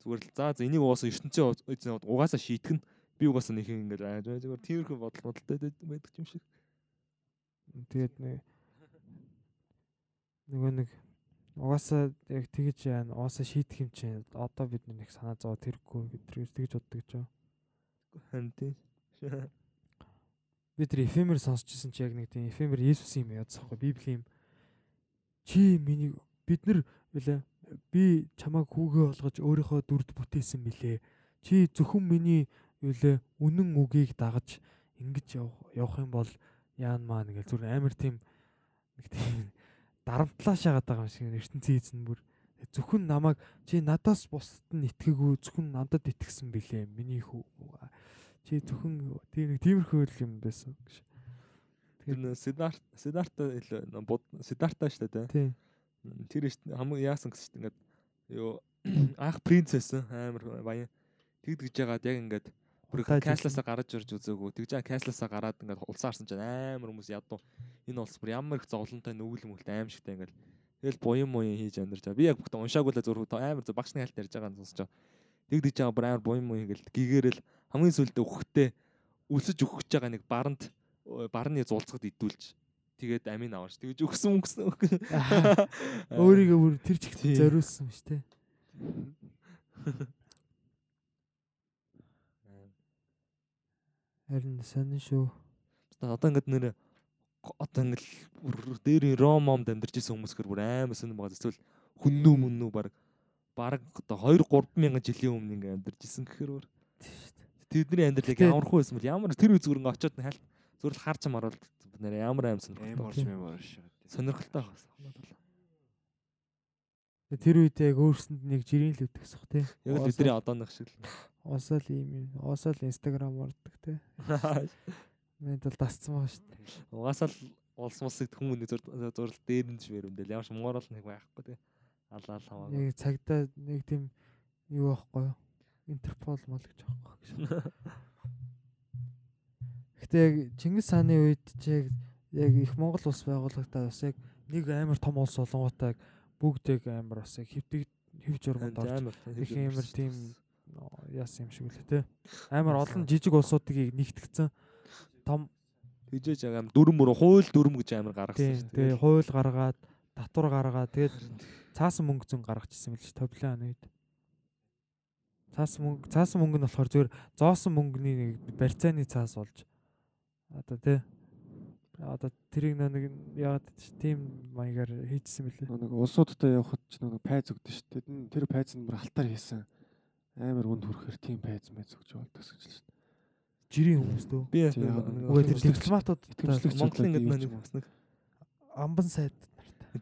зүгээр л за энийг угаасаа ертөнцийн эзэн угаасаа шийтгэн би угаасаа нэг юм ингээд аа зүгээр тиймэрхүү бодол бодолтой байдаг юм шиг. Тэгээд нэг нөгөө нэг угаасаа яг тэгэж яана угаасаа шийдэх юм чинь одоо бид нэг санаа зов тэрхгүй гэдэрээс тэгж боддог ч юм. Хан тий. Би тэр эфемер сонсчихсан чи яг нэг тийм эфемер Есүс юм яадсан байхгүй Библи юм. Чи миний бид нар үлээ би чамайг хүүгээ болгож өөрийнхөө дүрд бүтээсэн билээ. Чи зөвхөн миний үлээ үнэн үгийг дагаж ингэж явах юм бол яан маа нэг зүгээр амар тийм нэг тийм дарамтлаа шагаад байгаа юм шиг ертөнцийн эзэн бүр зөвхөн намайг чи надаас бусдад нь итгээгүү зөвхөн надад итгэсэн билээ. Миний хүү чи зөвхөн тийм нэг тиймэрхүү юм байсан гэж. Тэр Сидарт Сидарта илүү бод Сидарта шүү дээ. Тийм. Тэр хамгийн яасан гэсэн чинь ингээд юу анх принц байсан амар баян тэгд гэж яагаад яг ингээд бүр Удаа касласаа гараж ирж үзээгүү тэгж байгаа касласаа гараад ингээд улсаа харсан чинь амар хүмүүс ядуу. Энэ улс бүр ямар их зовлонтой нүгэл мүлт аим шигтэй ингээд тэгэл буян муян хийж амьдарч байгаа. Би яг бүгд уншаагүй л зурх амар багшны хальт ярьж байгаа сонсож байгаа. Тэгдэж байгаа бүр амар буян муян гэл. Гэгэрэл хамгийн сүлдээ өгөхтэй өлсөж өгөх гэж байгаа нэг баранд барны зулцгад идүүлж тэгээд амин аваач тэгж өгсөн мөнгөсөн Өөрийгөө бүр тэр чигт зориулсан шүү дээ. Харин сонин шүү. одоо ингээд нэр одоо ингээд дээр ромомд амьдарч исэн хүмүүс гэр бүр амар сонир байгаа эсвэл хүннүү мүннүү баг баг одоо 2 3 мянган жилийн өмнө ингээд амьдарч исэн гэхээр бүр тэдний амьдрал яг Гэтэ- ямар хөө юм бол ямар тэр үе зүгээр очиод нь хальт зүгээр л харж амарвал нэр ямар аим сонирхолтой меморч шиг. сонирхолтой байгаа санаад бол Тэр үед яг өөрсөнд нэг жирийн л үтгсэх тий. яг л бидний одооных шиг л Уусаал ийм юм. Уусаал инстаграм ордог тий. Мэд бол дасцсан байгаа шүү дээ. угаасаа л улс мусыг хүмүүний зур зурлал дээр нь швэр өндөл ямар ч моорол нэг байхгүй тий алаал хамаагүй Нэг цагдаа нэг тийм юу байхгүй юу? Интерпол мал гэж аахгүй. Гэтэ яг Чингис хааны үед чи яг их Монгол улс байгууллагатаа бас яг нэг амар том улс олонготой бүгд яг амар бас яг хэвдэг хэв журманд орж их амар тийм яасан юм шиг үлээ те. Амар олон жижиг улсуудыг нэгтгэцэн том Тэжээж яг амар дүрм мөр хууль дүрм гэж амар гаргасан шүү тэгээ хууль гаргаад татвар гаргаад тэгээд цаасан мөнгө зүүн гаргачихсан мэл чи аны үед. Цаасан мөнгө цаасан мөнгө нь болохоор зөвөр зоосон мөнгөний нэг барьцааны цаас болж одоо тий одоо тэрийг нэг яагаад ч тийм маягаар хийчихсэн мэлээ. Нэг улсуудтай явхад ч нэг пайз өгдөн шүү дээ. Тэр- пайз нь бүр алтаар хийсэн. Амар үнд хүрэхээр тийм пайз мэз өгч гэж шүү дээ. Жирийн хүмүүс дөө. Би Үгүй тэр дипломатууд Монголын гэдэг юу нэг бас нэг амбан сайд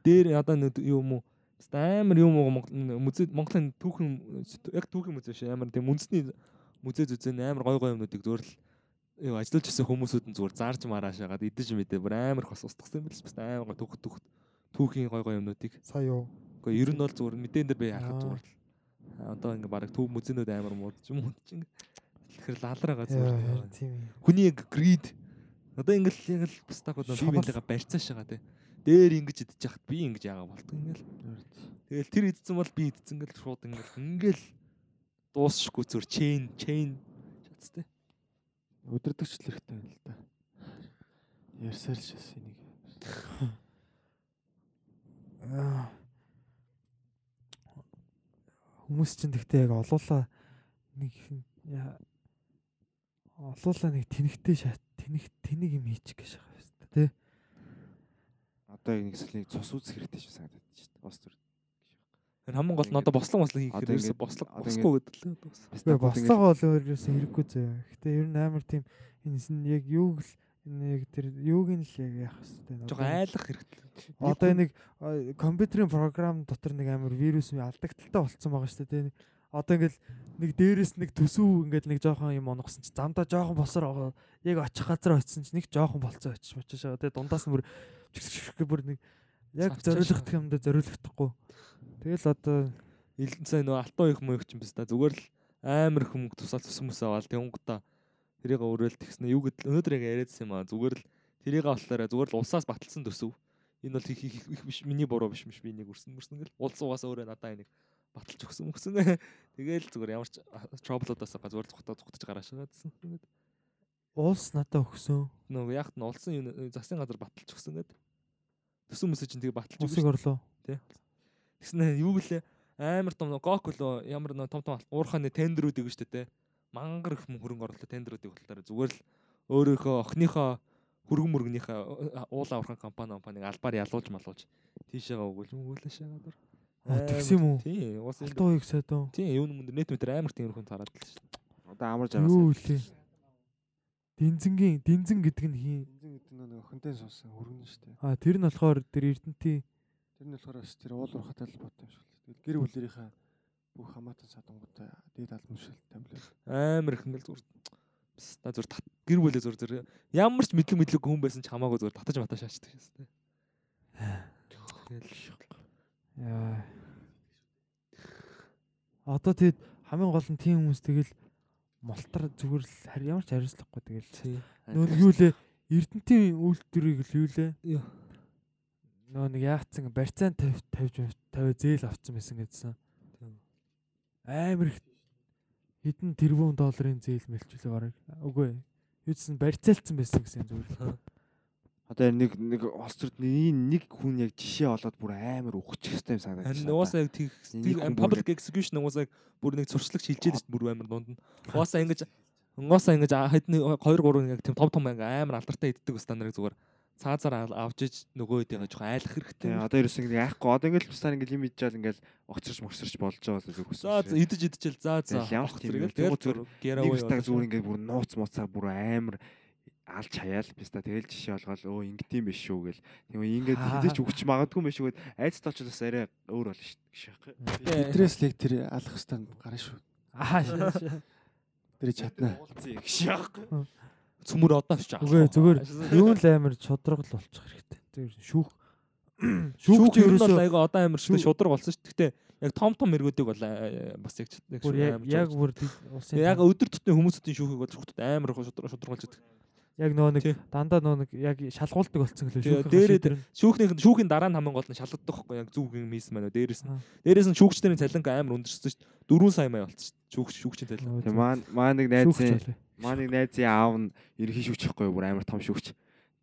дээр одоо нэг юм уу амар юм уу музей Монголын түүхэн яг түүхэн музей шиг амар тийм үндэсний музей зүзэн амар гой гой юмнуудыг зөвөр л юу ажиллаж ирсэн хүмүүсүүд нь зүгээр зарж марааш хагаад идэж мэдээ. Бүр амар их бас устгасан юм биш баста амар гой түүх түүх түүхийн гой гой юмнуудыг. Сая юу. Гэхдээ ер нь бол зүгээр мэдэн дээр би харахад зүгээр л одоо ингээ баг төв музейнүүд амар муудж юм уу чинь тэгэхээр лалраагаа Яа, зүгээр тийм хүний яг грид. Одоо ингээл яг л бас таг одоо бие Шомол. биенийгээ барьцааш байгаа тий дээр ингэж идэж яхад би ингэж яага болтго ингээл тэгэл тэр идсэн бол би идсэн гэл шууд ингээл ингээл дуусшгүй зүр чейн чейн шатс тий Өдөрдөгчл хэрэгтэй байна л да. Ярьсаар л шээс энийг. Аа. Хүмүүс чинь тэгтээ яг олуула нэг олуула нэг тэнэгтэй шат тэнэг тэнэг юм хийчих гэж байгаа юм байна тий. Одоо нэг сэлийг цус үзэх хэрэгтэй шүү санагдаад байна шүү дээ. Ус төр. Тэр хамгийн гол нь одоо бослог мослог хийх хэрэгээс бослог босгүй гэдэг л дээ. Гэхдээ бослого бол өөрөөсөө хэрэггүй зөө. Гэтэ ер нь амар тийм энэ яг юуг л энэ яг тэр юуг нь л яг яах хэвчтэй. Жохоо айлах хэрэгтэй. Одоо нэг а, компьютерийн програм дотор нэг амар вирус алдагдaltaй болцсон байгаа шүү дээ. Одоо ингээл нэг дээрээс нэг төсөв ингээд нэг жоохон юм онгосон чи замдаа жоохон байгаа. Яг очих газар очисон чи нэг жоохон болцсон очиж очиж байгаа. Тэгээ дундаас нь бүр бүр нэг яг зориулах юмдаа зориулахдаггүй. Тэгэл одоо Илэн цай нөө алтан их мөн их юм биш та. Зүгээр л амар хүм тусаал тусан мөс аваад тэнгуудаа тэрийг өрөөл тэгснэ юу гэдэл өнөөдөр яг яриадсан юм аа. Зүгээр л тэрийг болохоор зүгээр л улсаас баталсан төсөв. Энэ бол их их их биш миний буруу биш биш би нэг үрсэн мөрсөн гэл улс угаасаа өөрөө надаа энийг баталж өгсөн мөсөн. Тэгээл зүгээр ямар ч trouble-удаас га зүгээр зүхтаа зүхтаж гарааш байгаадсан. Ингээд улс надад өгсөн. нөгөө яг нь улсын юу засгийн газар баталж өгсөн гэдэг. Төсөн мөсөж чинь тэгээ баталж өгсөн. орлоо. Тэгснэ юу гэлээ амар том гок лөө ямар нэг том том уурхааны тендерүүд өгнө шүү дээ. Мангар их хөрөнгө оруулалт тендерүүдийг болохоор зүгээр л өөрийнхөө охиныхоо хөргөн мөргөнийхөө уулаа урхан компани компаниг албаар ялуулж малуулж тийшээгээ өгүүлж өгүүлээ шагаад. А, Тэгс юм уу? Тийм уус энэ Алтан уяг сайд уу? тийм юу юм нэт метр амар тиймэрхүү тараад л шүү. Одоо амар жаргас. Юу лээ? Динзэнгийн динзэн гэдэг нь хин. Бензин гэдэг нь нэг хөнтэй суусан хөргөн шүү дээ. А тэр нь болохоор тэр Эрдэнтийн Тэр нь болохоор бас тэр уул урхатай л бот юм шиг л. Тэгэл гэр бүлэрийнхээ бүх хамаатан садангуудаа дээд алмшил тамлал. Амар их ингээл зүгээр та тат- гэр бүлээ зүгээр зүгээр ямар ч мэдлэг мэдлэг хүн байсан ч хамаагүй зүгээр татаж матаж шаачдаг шээ. Тэгэл яа. Одоо тэгэд хамгийн гол нь тийм хүмүүс тэгэл молтар зүгээр л ямар ч хариуцлагагүй тэгэл нөө юу лээ Эрдэнтийн үйлдвэрийг л юу лээ нөө нэг яатсан барьцаан 50 50 50 зээл авцсан байсан гэдсэн. Амар их хэдэн тэрбум долларын зээл мэлчүүлээ бараг. Үгүй ээ. Юудсан барьцаалцсан байсан гэсэн зүгээр. Одоо нэг нэг осторд нэг хүн яг жишээ олоод бүр амар ухчих хэвээр юм санагдаж Харин угаасаа яг Нэг бүр public execution яг бүр нэг зуршлагч хилжээд шүү дээ бүр амар дунд нь. Угаасаа ингэж угаасаа ингэж хэдэн 2 3 яг тийм том том амар алдартай иддэг ус та нарыг зүгээр цаазаар авч иж нөгөө хэдийгээ жоохон айлах хэрэгтэй. Одоо ерөөс ингэ яахгүй одоо ингээл тусаар ингээл юм идчихэл ингээл огцорч мөксөрч болж байгаа зүг За за идэж идчихэл за за. Ямар ч тийм Тэгэл юм. Тэгвэл тэгэл гэр Нэг стаг зүгээр ингээд бүр нууц муцаа бүр амар алж хаяал биста тэгэл жишээ олгоод өө ингэт юм биш шүү гэл. Тийм ингээд хизээч өгч магадгүй юм биш шүү гэд айц тооч бас арай өөр болно шүү дээ. Бидрээс л яг тэр алах хэвээр гарна шүү. Аа. Тэр чадна. Уулзъя гэж яахгүй. цөмөр одоо авч Үгүй ээ, зүгээр юу л амар шудрагл болчих хэрэгтэй. Тэр шүүх шүүх ч ер нь бол ерөөсөө айгаа одоо амар шүү шудраг болсон шүү. Гэтэ яг том том мэрэгүүдийг бол э, бас яг яг бүр шүү, яг бүр улсын яг өдөр тутмын хүмүүсийн шүүхийг бол шүүхтд амар шудраг шудрагулж идэг. Яг нөгөө нэг дандаа нөгөө нэг яг шалгуулдаг болсон гэлээ шүүх. дээрээ Шүүхнийх нь шүүхийн дараа нь хамгийн гол нь шалгаддаг байхгүй яг зүгэн мис маань дээрээс нь дээрээс нь шүүгчдийн цалинг амар өндөрсөн шүү. 4 сая мая болчихсон шүү. Шүүгч шүүгчийн цалин. Тэгээ маань маань нэг найзын найз маань нэг найзын аав нь ерхий шүүгч байхгүй бүр амар том шүүгч.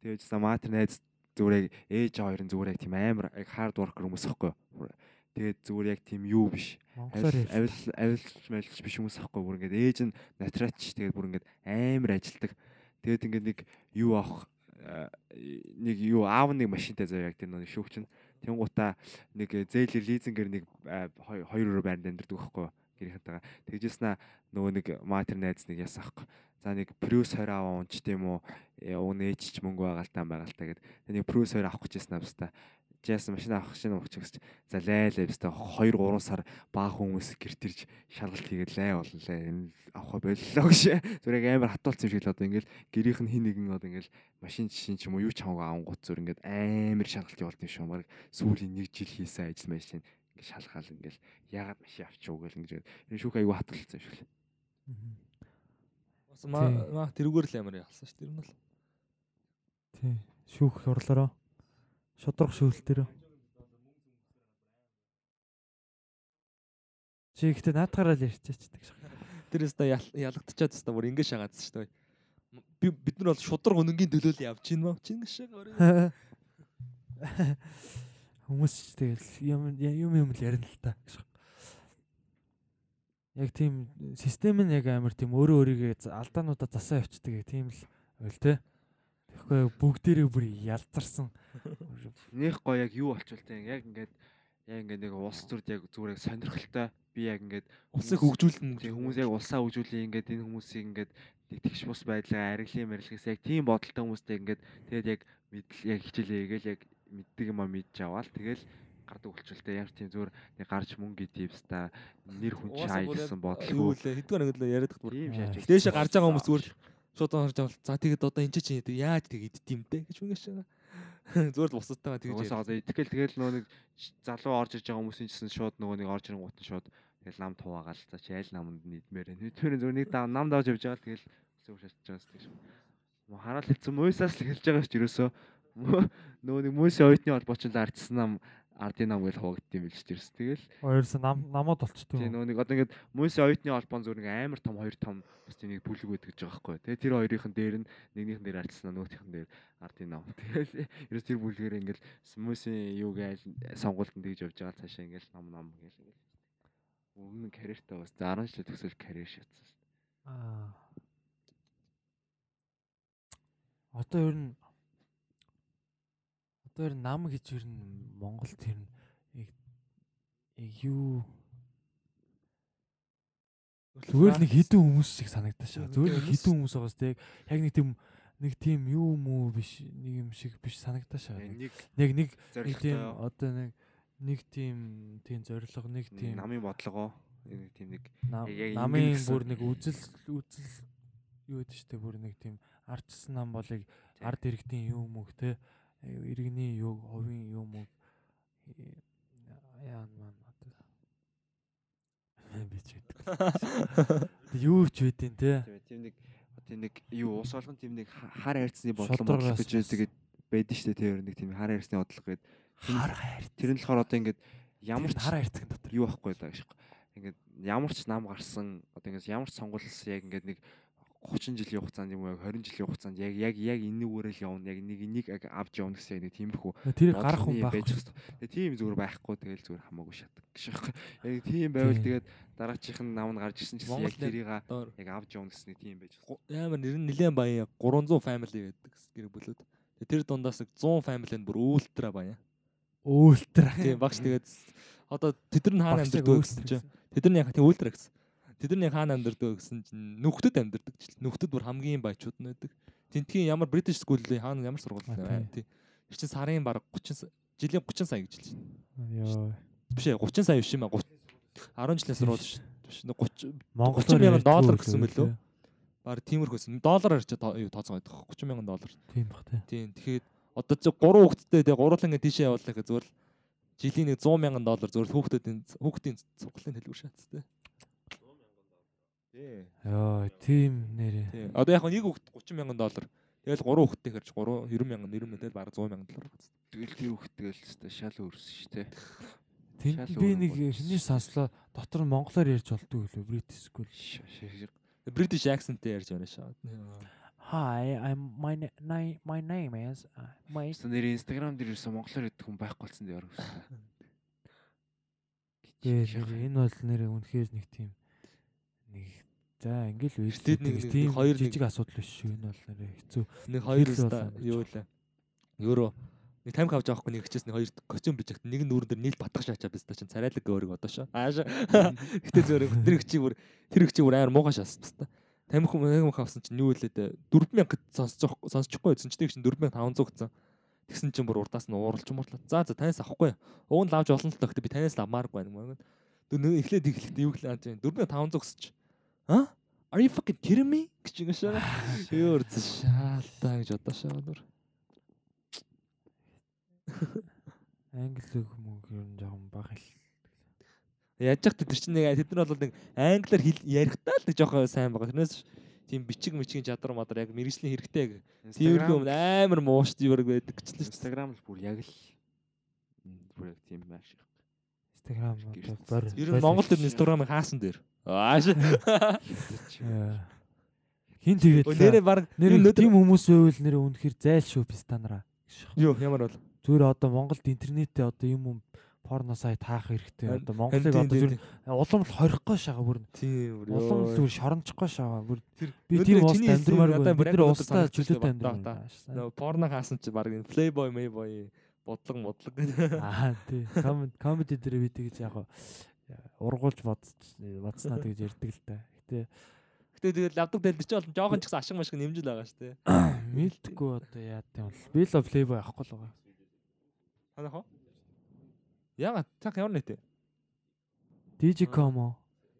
Тэгээд за маа тэр найз зүгээр яг ээж хоёр нь зүгээр яг тийм амар яг хард worker хүмүүс. Бүр Тэгээд зүгээр яг тийм юу биш. Авил ярьж. авил авилж мэлж биш хүмүүс ахгүй бүр ингээд ээж нь натрач тэгээд бүр ингээд амар ажилдаг. Тэгээд ингээд нэг юу авах э, нэг юу аав нэг машинтай заяа яг тэр нэг шүүгч нь. Тэнгуутаа нэг зээлэр лизингээр нэг э, хой- хоёр өрөө байранд амьдэрдэг байхгүй гэрийнхэнтэйгээ тэгжээснаа нөгөө нэг матер найз нэг ясаа ахгүй за нэг Prius 20 аваа унч тийм үү уун ээж ч мөнгө л таа гэд. Нэг Prius 2 авах гэж яснаа баста Жаас машин авах шинэ өгч гэж за лайлаа баста 2 3 сар баа хүмүүс гэрт ирж шалгалт хийгээд лай болно лай энэ авах боллоо гэж. Зүрэг амар хатуулсан юм шиг л одоо ингээл гэрийнх нь хин нэгэн одоо ингээл машин жишин ч юм уу юу ч хамаагүй авангууд зүр ингээд амар шалгалт явуулт юм шиг. Баг сүүлийн нэг жил хийсэн ажил машин ингээд шалгаал ингээл яагаад машин авчихв гэл ингэж энэ шүүх аюу хатуулсан юм шиг л Бас маа тэрүүгээр л амар ялсан шүү. Тэр нь бол Тий. Шүүх хурлаараа. Шудрах шүүлтээр. Чи ихтэй наатгараа л ярьчихдаг шээ. тэр өстө ялагдчихад өстө бүр ингэ шагаадсан шүү дээ. Би бид нар бол шудраг үнэнгийн төлөөлөл явж гин мав чинь шиг орой. Хүмүүс ч тэгэл юм юм юм л ярина л та. Яг тийм систем нь яг амар тийм өөрөө өөрийгөө алдаануудаа засаа явцдаг яг тийм л ойл те. Тэгэхгүй бүгдээрээ бүр ялзарсан. Бүр нэх гоё яг юу болчихвол яг ингээд яг ингээд нэг улс төрд яг зүгээр яг сонирхолтой. Би яг ингээд Улсыг хөгжүүлнэ. тийм хүмүүс яг улсаа хөгжүүлээ. Ингээд энэ хүмүүсийг ингээд нэг тэгш бус байдлаа ариглын мэрилгээс яг тийм бодолтой хүмүүстэй ингээд тэгээд яг мэдл яг хичээлээ хийгээл яг мэддэг юм а мэдж аваал тэгэл гардаг болчихвол ямар тийм зүгээр нэг гарч мөнгө идэвста нэр хүн Юу бодлого лээ? Хэдгээр нэг л яриад бүр. Дээшээ гарч байгаа хүмүүс зүгээр шууд харж авал. За тэгээд одоо энэ чинь яаж тэг иддэм бэ гэж байгаа. Зүгээр л бусадтайгаа тэгж Угаасаа одоо итгэл тэгэл нөгөө нэг залуу орж иж байгаа хүмүүсийн чинь шууд нөгөө нэг орж ирэнгуут нь шууд тэгэл нам туваагаал за чи аль наманд нийтмээр байна. Тэр зүгээр нэг даа нам давж явж байгаа л тэгэл өсөө шатж байгаа гэсэн. Мо хараал хэлсэн мөсөөс л хэлж байгаа ч ерөөсөө Мө- нөгөө нэг мөсийн оюутны холбооч л ардсан нам ардын нам гэж хуваагдсан ч ерөөс тэгэл Хоёрсан нам намууд болчтой. тий нөгөө нэг одоо ингээд мөсийн оюутны холбоон зүгээр нэг амар том хоёр том бас нэг бүлэг байдаг гэж байгаа байхгүй. Тэгээ тэр хоёрын дээр нь нэгнийхэн дээр ардсан нөгөөхөн дээр ардын нам. Тэгэл ерөөс тэр бүлгээр ингээд мөсийн юуг айл сонгуультанд тэгж явж байгаа цаашаа ингээд нам нам гэл ингээд өмнө нь карьертай бас 10 жил төгсөл карьер шатсан шүү дээ. Аа. Одоо ер нь нь нам гэж Монголд ер нь яг яг юу? Зүгээр нэг хідэн хүмүүс шиг санагдаж байгаа. Зүгээр л хідэн хүмүүс. байгаас тэг яг нэг тийм нэг тийм юу мүү биш нэг юм шиг биш санагдаж байгаа. Нэг Нэг нэг нэг тийм одоо нэг нэг тийм тийм зориг нэг тийм намын бодлогоо нэг тийм нэг намын бүр нэг үзэл үзэл юу гэдэг штэ бүр нэг тийм ардчсан нам болыг ард иргэдийн юу мөг те иргэний юу ховын юу мөг яа маань одоо би ч гэдэг. Юу ч үдин те. тийм нэг тийм нэг юу ус болгон тийм нэг ха- хар хайрцны бодлого бодлого гэж байдаг байдаг шүү дээ тэр нэг тийм хар хайрцны бодлого гэдэг Хар хайр. тэр нь болохоор одоо ингээд ямар ч хар хайрцаг дотор. юу байхгүй л байгаа шүү. Ингээд ямар ч нам гарсан одоо ингээд ямар ч сонгуульс яг ингээд нэг 30 жилийн хугацаанд юм уу яг 20 жилийн хугацаанд яг яг яг энэ нүгээрээ л явна яг нэг энийг яг авч явна гэсэн нэг тиймэрхүү Тэр гарах хүн байхгүй. хэвээр. Тэгээ тийм зүгээр байхгүй тэгэл зүгээр хамаагүй шатдаг байна. Яг тийм байвал тэгээд дараачихын нам нь гарч ирсэн чинь яг тэрийг яг авч явна гэсэн нэг тийм байж амар нэр нь нэлээд баян 300 family байдаг гэр бүлүүд. Тэр дундаас нэг 100 family нь бүр үүлтрэ баян. Өөлтөр. Тийм багш тэгээд одоо тэд нар хаана амьдардаг гэсэн үүлтрэ чинь тэд нар яг тийм үүлтрэ гэсэн. Тэд нар яг хаана амьдардаг гэсэн чинь нүхтэд амьдардаг ч. Нүхтэд бүр хамгийн баячууд нь байдаг. Тэнтгийн ямар British school-ийн хаана ямар сургууль А, вэ? Тийм. Тэр чинь сарын баг 30 са- жилийн 30 сая гэж байна. Йоо. Биш ээ 30 сая биш юм а 30 10 жилийн сургууль биш. Биш нэг 30 Монголоор мянган ярьдгүй доллар гэсэн мөлөө? тиймэрхүүсэн. Доллараар ч тоо- юу тооцоо байдаг. 30 мянган доллар. Тийм бах те. Тийм. Тэгэхээр одоо зөв 3 хүүхэдтэй тэгээ гурлан ингэ тийшээ явуулах л жилийн нэг 100 мянган доллар л хүүхдүүдийн хүүхдийн цуглалын төлбөр шатс тээ. Тий. Йоо, тийм нэрээ. Одоо яг нэг хүүхэд 30 мянган доллар. Тэгэл 3 хүүхэдтэй хэрч 3 90 мянган 90 мэдэл баг 100 мянган долларгац. Тэгэл тэр хөхтгөл өстой шал өөрсөн шүү дээ. Тэнд би нэг эхний сонслоо дотор монголоор ярьж болдгоо лөө British school. British accentтэй ярьж байна шаа. Hi, I'm my my name is uh, my Эсвэл нэр инстаграм дээр ерөөсө монголоор яддаг хүн байхгүй болсон дээ орох. Гээ нэр энэ бол нэр үнэхээр нэг тийм за ингээл үйл Тэд нэг- тийм хоёр жижиг асуудал биш шүү. Энэ бол нэр хэцүү. Нэг хоёр юу лээ. Өөрөө нэг тайм авч авахгүй нэг хичээс нэг хоёр костюм bijагт нэг нь нүүрэн дээр нийл батгах шаачаа биз та чинь царайлаг өөрийг одоо шаа. Ааш. Гэтэ зөөр тэр хичиг бүр тэр хичиг бүр амар муухай шаасан та. Тамхи тамхи авсан чинь юу хэлээ дээ 4000 сонсож сонсчихгүй байсан чинь тийм 4500 гэсэн. Тэгсэн чинь бүр урдаас нь ууралж муурлаа. За за танаас авахгүй. Уун л авч олон л тохтой би танаас авмааргүй байна. Дөө эхлээд эхлээд юу гэлээ аа 4500 гэсч. А? Are you fucking kidding me? гэж ингэ шаа. Юу үрдсэн шаалтаа гэж одоо шаа нүр. Англи үг мөнгө ер нь жоохон бага хэл. Яаж ч тэр чинь нэг тэд нар бол нэг англиар хэл ярихдаа л нэг жоохон сайн байгаа. Тэрнээс тийм бичиг мичгийн чадвар мадар яг мэрэгжлийн хэрэгтэй. Тиймэрхүү юм амар муушд юу байдаг гэж л. Инстаграм л бүр яг л бүр яг тийм байх шиг. Instagram одоо бор. Ер нь Монгол төр Instagram-ыг хаасан дээр. Ааш. Хин тэгээд Нэрээ баг нэр тийм хүмүүс байвал нэр үнэхээр зайлшгүй пистанараа. юу ямар бол Зүгээр одоо Монголд интернетээ одоо юм юм порно сайт хаах хэрэгтэй. Одоо Монголыг одоо зүгээр улам л хорихгүй шагаа бүр тийм улам л зүгээр шорончихгүй шагаа бүр би тийм хэлсэн амьдрмаар надад бид бүр нар өнөөдөр устаа санагдсан шүү чөлөөтэй. Нөө порно хаасан чи баг Playboy Mayboy бодлого модлог гэдэг. Аа тий. Комеди дээр би тэгж яг ургуулж бодож бодсноо тэгж ярьдаг л та. Гэтэ Гэтэ тэгэл лавдаг дээр чи бол жоохон ч гэсэн ашиг машиг нэмжил байгаа шүү дээ. мэдхгүй одоо яа гэм бол би л плейбой авахгүй л байгаа. Танах уу? Яагаад цаг ямар нэтэ? Digicom.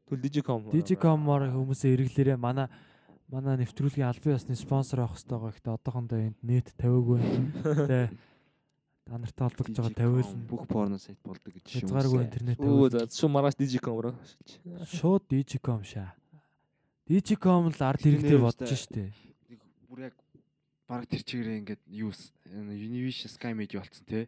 Түл Digicom. Digicom-оор хүмүүсээ эргэлээрээ манай манай нэвтрүүлгийн албан ёсны спонсор авах хэрэгтэй байгаа. Гэтэ одоохондоо энд нэт тавиагүй. Тэ та нартай холбогдож байгаа тавиулна. бүх порно сайт болдог гэж юм. Хязгааргүй интернет Өө тавиулна. за шууд маргааш Digicom руу. Шууд Digicom шаа. Digicom л ард хэрэгтэй бодож штэ. Нэг бүр яг баг тэр чигээрээ ингээд юу с- энэ Univision Sky Media болцсон те.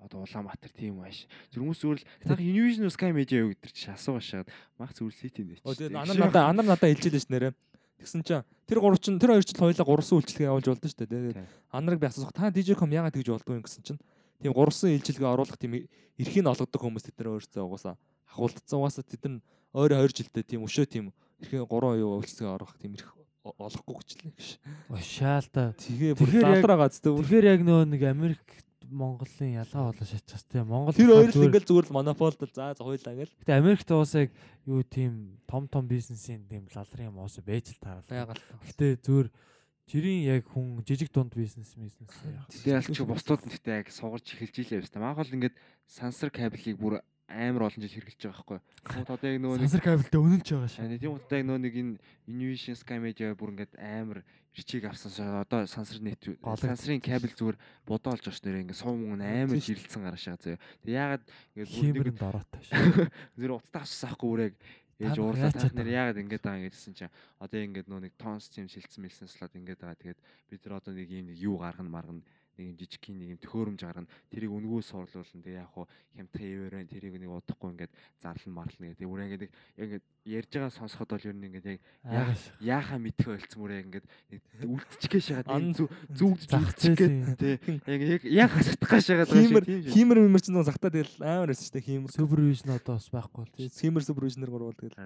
Одоо Улаанбаатар тийм маш. Тэр хүмүүс зүгээр л та Univision Sky Media юу гэдэг чи асуугаа шаад мах зүгээр сити нэ. Анар надаа анар надаа хэлжээ ш нэрэ. Тэгсэн чинь тэр гурав чинь тэр хоёр жил хоёлаа гурван үйлчлэгээ явуулж болдсон шүү дээ. Анарыг би асуух та Digicom яагаад тэгж болдгоо юм гэсэн чинь тийм гурван үйлчлэгээ оруулах тийм эрхийг олгодог хүмүүс тэд нар өөрсдөө угаасаа хахуулдсан угаасаа тэд нар өөрөө 2 жилдээ тийм өшөө тийм эрхээ 3 юу үйлчлэгээ оруулах тийм эрх олохгүй гэжлээ гэж. Ушаал та. Тэгээ бүр даалраа гац тэр Тэгэхээр яг нөгөө нэг Америк Монголын ялгаа болоо шатчихсан тийм Монгол тэр хоёр л ингээл зүгээр л монополд л за за хойлаа ингээл Гэтэ Америкт уусаа яг юу тийм том том бизнесийн тийм лалрын юм уусаа байж л таарал. Гэтэ зүгээр жирийн яг хүн жижиг дунд бизнес бизнес яах. Тэгээ аль чи бусдууд нь гэхдээ яг сугарч эхэлж илээ баста. Манайх бол ингээд сансар кабелийг бүр амар олон жил хэрэглэж байгаа байхгүй. Тэгмэд одоо яг нөгөө Сансар кабелтэй үнэн ч байгаа. Аа, тийм удаа яг нөгөө нэг энэ Innovation Sky Media бүр ингээд амар ирчийг авсан шаа одоо сансар Голыг. сансрын кабель зүгээр бодоолж орч нэрээ ингээд сум мөн амар жирэлсэн гарашаа зөө. Тэг яагаад ингээд бүр нэг Химэрэнд ороотой шүү. зэр утастаа авчихсаахгүй бүрэг ээж Та нар уурлаа яаж та нар чадаа? яагаад ингээд байгаа юм гэсэн чинь одоо ингээд нөгөө нэг тонс тийм шилжсэн мэлсэн слот ингээд байгаа. Тэгээд бид нар одоо нэг юм юу гаргана маргана нэг юм жижигхэн нэг юм төхөөрөмж гаргана тэрийг үнгүү суурлуулна тэгээ яг хуу хямдхан ивэрэн тэрийг нэг удахгүй ингээд зарлан марлна гэдэг. Бүр ингээд яг ингээд ярьж байгаа сонсоход бол ер нь ингээд яг Аа, яахаа мэдхэ болцсон мөрөө ингээд нэг үлдчихгээ шагаад Ан- энэ зүг зүгдж Зах үлдчихгээ зээлийн тий яг яг хасагдах гаш Химэр тийм шиг. химэр мимэр чинь захтаа тэгэл амар байсан шүү дээ. Химэр. супервижн одоо бас байхгүй бол. Тийм, Химэр супервижнэр гурвал тэгэл.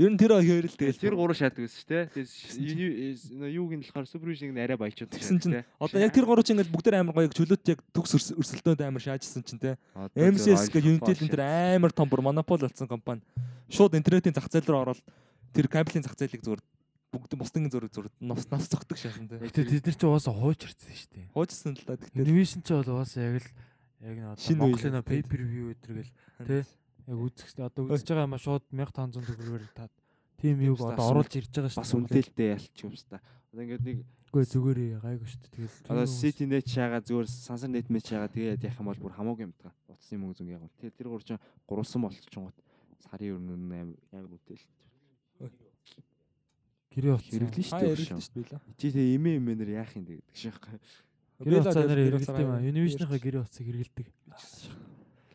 Ер нь тэр хоёр л Тэгэл. Тэр гурав шаадаг байсан шүү дээ. Юуг нь болохоор супервижныг нь арай баячууд Тэгсэн чинь. Одоо яг тэр гурав чинь ингээл бүгд амар гоё чөлөөт яг төгс өрс- өрсөлдөөнд амар шаажсан чинь те. MCS гэх Unitel энэ тэр амар том бүр монопол болсон компани. Шууд интернетийн зах зээл рүү ороод тэр кабелийн зах зээлийг зүгээр бүгд бусдын зүрх зүрх навс навс цогтөг шаасан те. Гэтэ тэд нар ч угаасаа хуучирсан шүү дээ. Хуучсан л да тэгэхээр Innovation ч бол угаасаа яг л яг нэг одоо Монголын pay per view өдргөл тий яг үзэх одоо үзэж байгаа юм а шууд 1500 төгрөгөөр та тим юг одоо оруулж ирж байгаа шүү. бас үнэлэлтэй ялч юм ста. Одоо ингээд нэг Үгүй зүгээрээ гайгүй шүү дээ. Тэгэл одоо City net шаага зүгээр сансар net мэт шаага тэгээд яах юм бол бүр хамаагүй юм даа. Утасны мөнгө зүг яг. Тэр тэр гур чинь гурван болчихсон гот сарын өрнө амар үнэтэй л. гэрээ утсан. Хэрэглэн шүү хаа дээ. ярилж шүү дээ. Чи тэгээ эмээ эмээнэр яах юм дээ гэдэг шээ. Гэрээ утсанаар хэрэгэлдэг юм а. Innovation-ийнхаа гэрээ утсыг хэрэгэлдэг.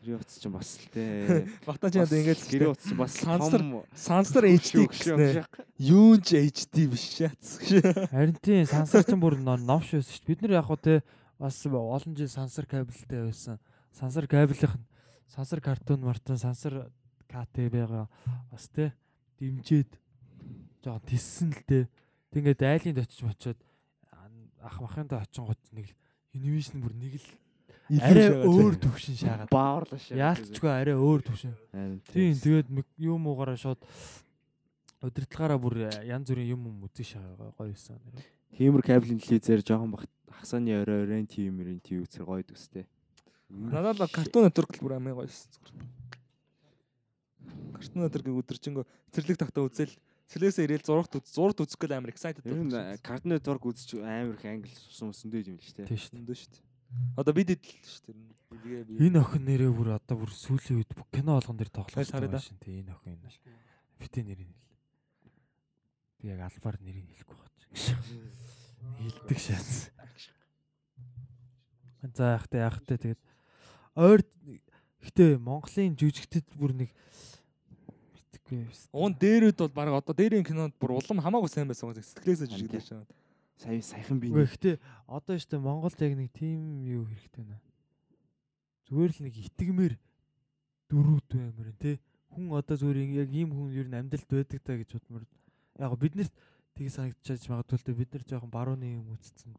Гэрээ утас чинь бас л те. Багтаа чи одоо ингээд гэрээ утас чинь бас Сансар- сансар HD гэснээр юун ч HD биш шаац. Харин тийм сансар ч бүр ном ш байсан шүү дээ. Бид нар яг хөө те бас олон жил сансар кабелтэй байсан. Сансар кабелийнх нь сансар картон мартан сансар КТ байгаа бас те дэмжээд жоохон тиссэн л те. Тэг ингээд айлын очиж мочоод ах махын дэ очингууд нэг Innovation бүр нэг л арай өөр төвшин шаагаад. баарлаа шээ. Яалтчгүй арай өөр төвшин. Тийм тэгээд мик- юм уугаараа шууд удирдлагаараа бүр янз бүрийн юм юм үзэн шагаа гоё байсан. Тиймэр кабелийн телевизээр жоохон бах хасааны орой оройн тиймэрийн телевиз үзэр гоё төстэй. Надад л картун нэтворк бүр амин гоё шээ. Картун нэтворкийг өдөржингөө цэцэрлэг тогтоо үзэл Сэлээсээ ирээл зурагт үз- зурагт үзэх гэл амар excited Ер нь болсон. Cartoon Network үзэж амар их англи сусан өсөндөө юм л шүү дээ. Тийм шүү дээ. Одоо бид идэл шүү дээ. Энэ охин нэрээ бүр одоо бүр сүүлийн үед кино болгон да. байна шин тий энэ охин энэ. Битээ нэрийг хэл. Би яг албаар нэрийг хэлэхгүй чинь. Хилдэг шаац. За яах вэ тэгээд ойр гэтээ Монголын жүжигчдэд бүр нэг мэдхгүй байсан. Уун дээрүүд бол баг одоо дээрийн кинонд бүр улам хамаагүй сайн байсан сэтгэлээсээ жижигдэж шаа. Сая саяхан би гэтээ одоо штэ Монголд яг нэг тим юу хэрэгтэй нэ. Зүгээр л нэг итгэмээр дөрүүд баймар тий. Хүн одоо зүгээр яг ийм хүн ер нь амьдралд байдаг та гэж бодмор. Яг бид нарт тийг санагдчихаж магадгүй л дээ бид нар жоохон барууны юм үзсэн.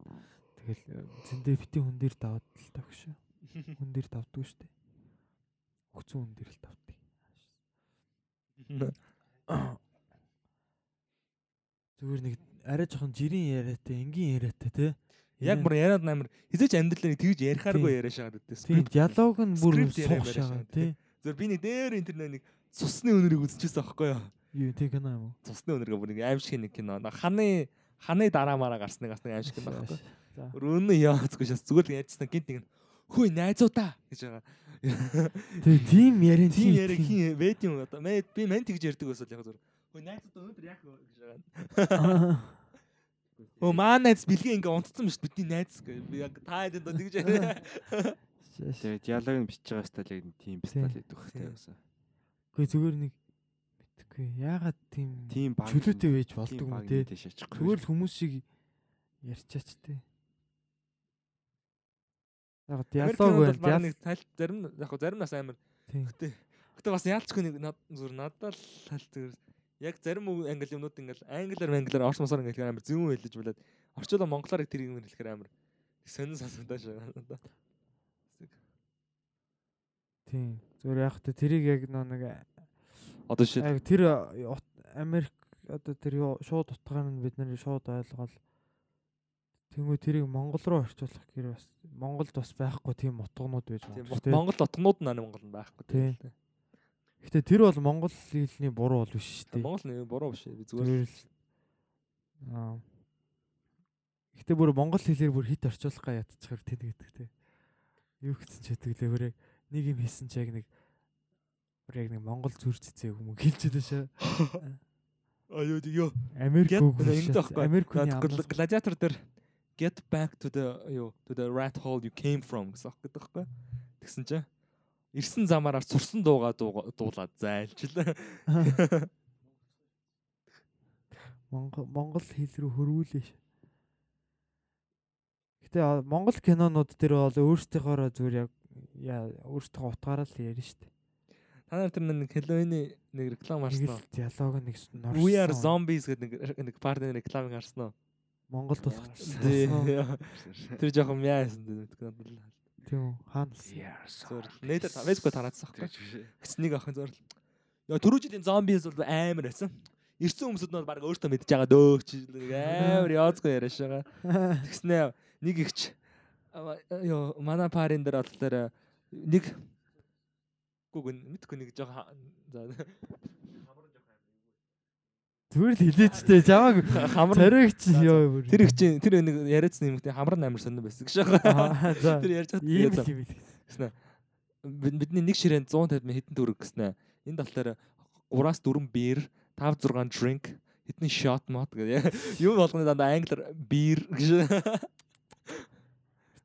Тэгэл зөндөө бити хүн дээр даваад л тагш. Хүн дээр давдгүй шүү дээ. Өгцөн хүн дээр л давдаг. Зүгээр нэг арай жоохон жирийн яриатай, энгийн яриатай те. Яг бүр яриад амар хизээч амьдралаа тэгж ярихааргүй Тийм. яриа шагаад байдаг. тийм диалог нь бүр шагаа шагаад, тий. Зөв би нэг дээр интернет нэг цусны өнөрийг үзчихсэн аахгүй юу? Юу тий кино юм уу? Цусны өнөргөө бүр нэг аим шиг нэг кино. Ханы ханы дараа мараа гарсныг бас нэг аим шиг кино аахгүй. За. Өрөөнө яацгүй шээс зүгээр л ярьжсан гинт нэг хөөе найзуудаа гэж байгаа. Тий тийм ярин Тийм яриа хин вэд юм одоо. Би мэн тэгж ярьдаг байсан л яг зүгээр. Хөөе найзуудаа өнөөдөр яах вэ гэж байгаа. Өө маа найз бэлгийн ингээ унтцсан биш бидний найз. Би яг та хэд одоо тэгж. Тэгээд диалог нь бичиж байгаа стайл яг тийм стайл гэдэг Тийм. хөтэй байсан. Гэхдээ зүгээр нэг мэдгүй яагаад тийм Тийм баг чөлөөтэй байж болдог юм те. Зүгээр л хүмүүс шиг ярьчаач те. Яг диалог баг диал- нэг таль зарим яг зарим нас амар. Гэтэ гэтэ бас яалчгүй нэг над зүр надад л тал зүгээр яг зарим англи юмнууд ингээл англиар англиар орч мосоор ингээл амар зүүн хэлж болоод орчуулаа монголоор тэр юм хэлэхээр амар сонин сонсогдоо шүү. Тийм. Зүгээр яг та тэрийг яг нэг Одоо шил яг тэр э, Америк одоо тэр юу шууд утгаар нь бид нар шууд ойлгоод Тэнгүү тэрийг Монгол руу орчуулах гэр бас Монголд бас байхгүй тийм утгнууд байж магадгүй. Монгол утгнууд нь Монгол байхгүй Тийм. Гэтэ тэр бол монгол хэлний буруу бол биш шүү дээ. Монгол нэг буруу биш би зүгээр л аа Гэтэ бүр монгол хэлээр бүр хит орчуулах га ядчихэр тэн гэдэг те. Юу гэсэн ч хэдэг лээ бүр яг нэг юм хийсэн ч яг нэг бүр яг нэг монгол зүр цэцэг юм хэлж дээ шээ. А юу юу Америк. Америк гладиатор дээр get back to the юу to the rat hole you came from гэсэн гэдэг байхгүй. Тэгсэн чинь ирсэн замаараа сурсан дуугаа дууга- дуулаад зайлчлаа. монгол хэл рүү хөрвүүлээ. ш. Гэтэ монгол кинонууд дээр бол өөрсдийнхоороо зүгээр яг өөрсдийнхөө утгаараа л ярина шүү дээ. Та нар тэр нэг Halloween нэг реклам харсан уу? диалог нэг норсон. We are zombies гэдэг нэг нэг партийн рекламыг харсан уу? Монголд болох. Тэр жоохон мяасан гэдэг надад л. Тийм үү хаана л Зөөр нээдэ Facebook тараадсан байхгүй. Нэг охин зөөр. Яа түрүү жилийн zombies бол амар байсан. Ирсэн хүмүүсд нь бол баг өөртөө мэдж байгаа дөөгч нэг амар яоцгүй яриаш байгаа. Тэгснэ нэг ихч ёо манай парын дээр болохоор нэг гүг мэдгүй нэг жоохон за Зүгээр л хилээчтэй жамааг хамар царайгч ёо тэр их чинь тэр нэг яриадсан юм гэдэг хамар амар сонирн байсан гэж байгаа. Аа. Тэр ярьж чад Ийм л юм. Бид- Бидний нэг ширээнд 150 хэдэн төгрөг гэснэ. Энэ талаар 3-аас 4 биер, 5 6 drink, хэдэн shot мод гэдэг. Юм болгоны дандаа англиар биер гэж.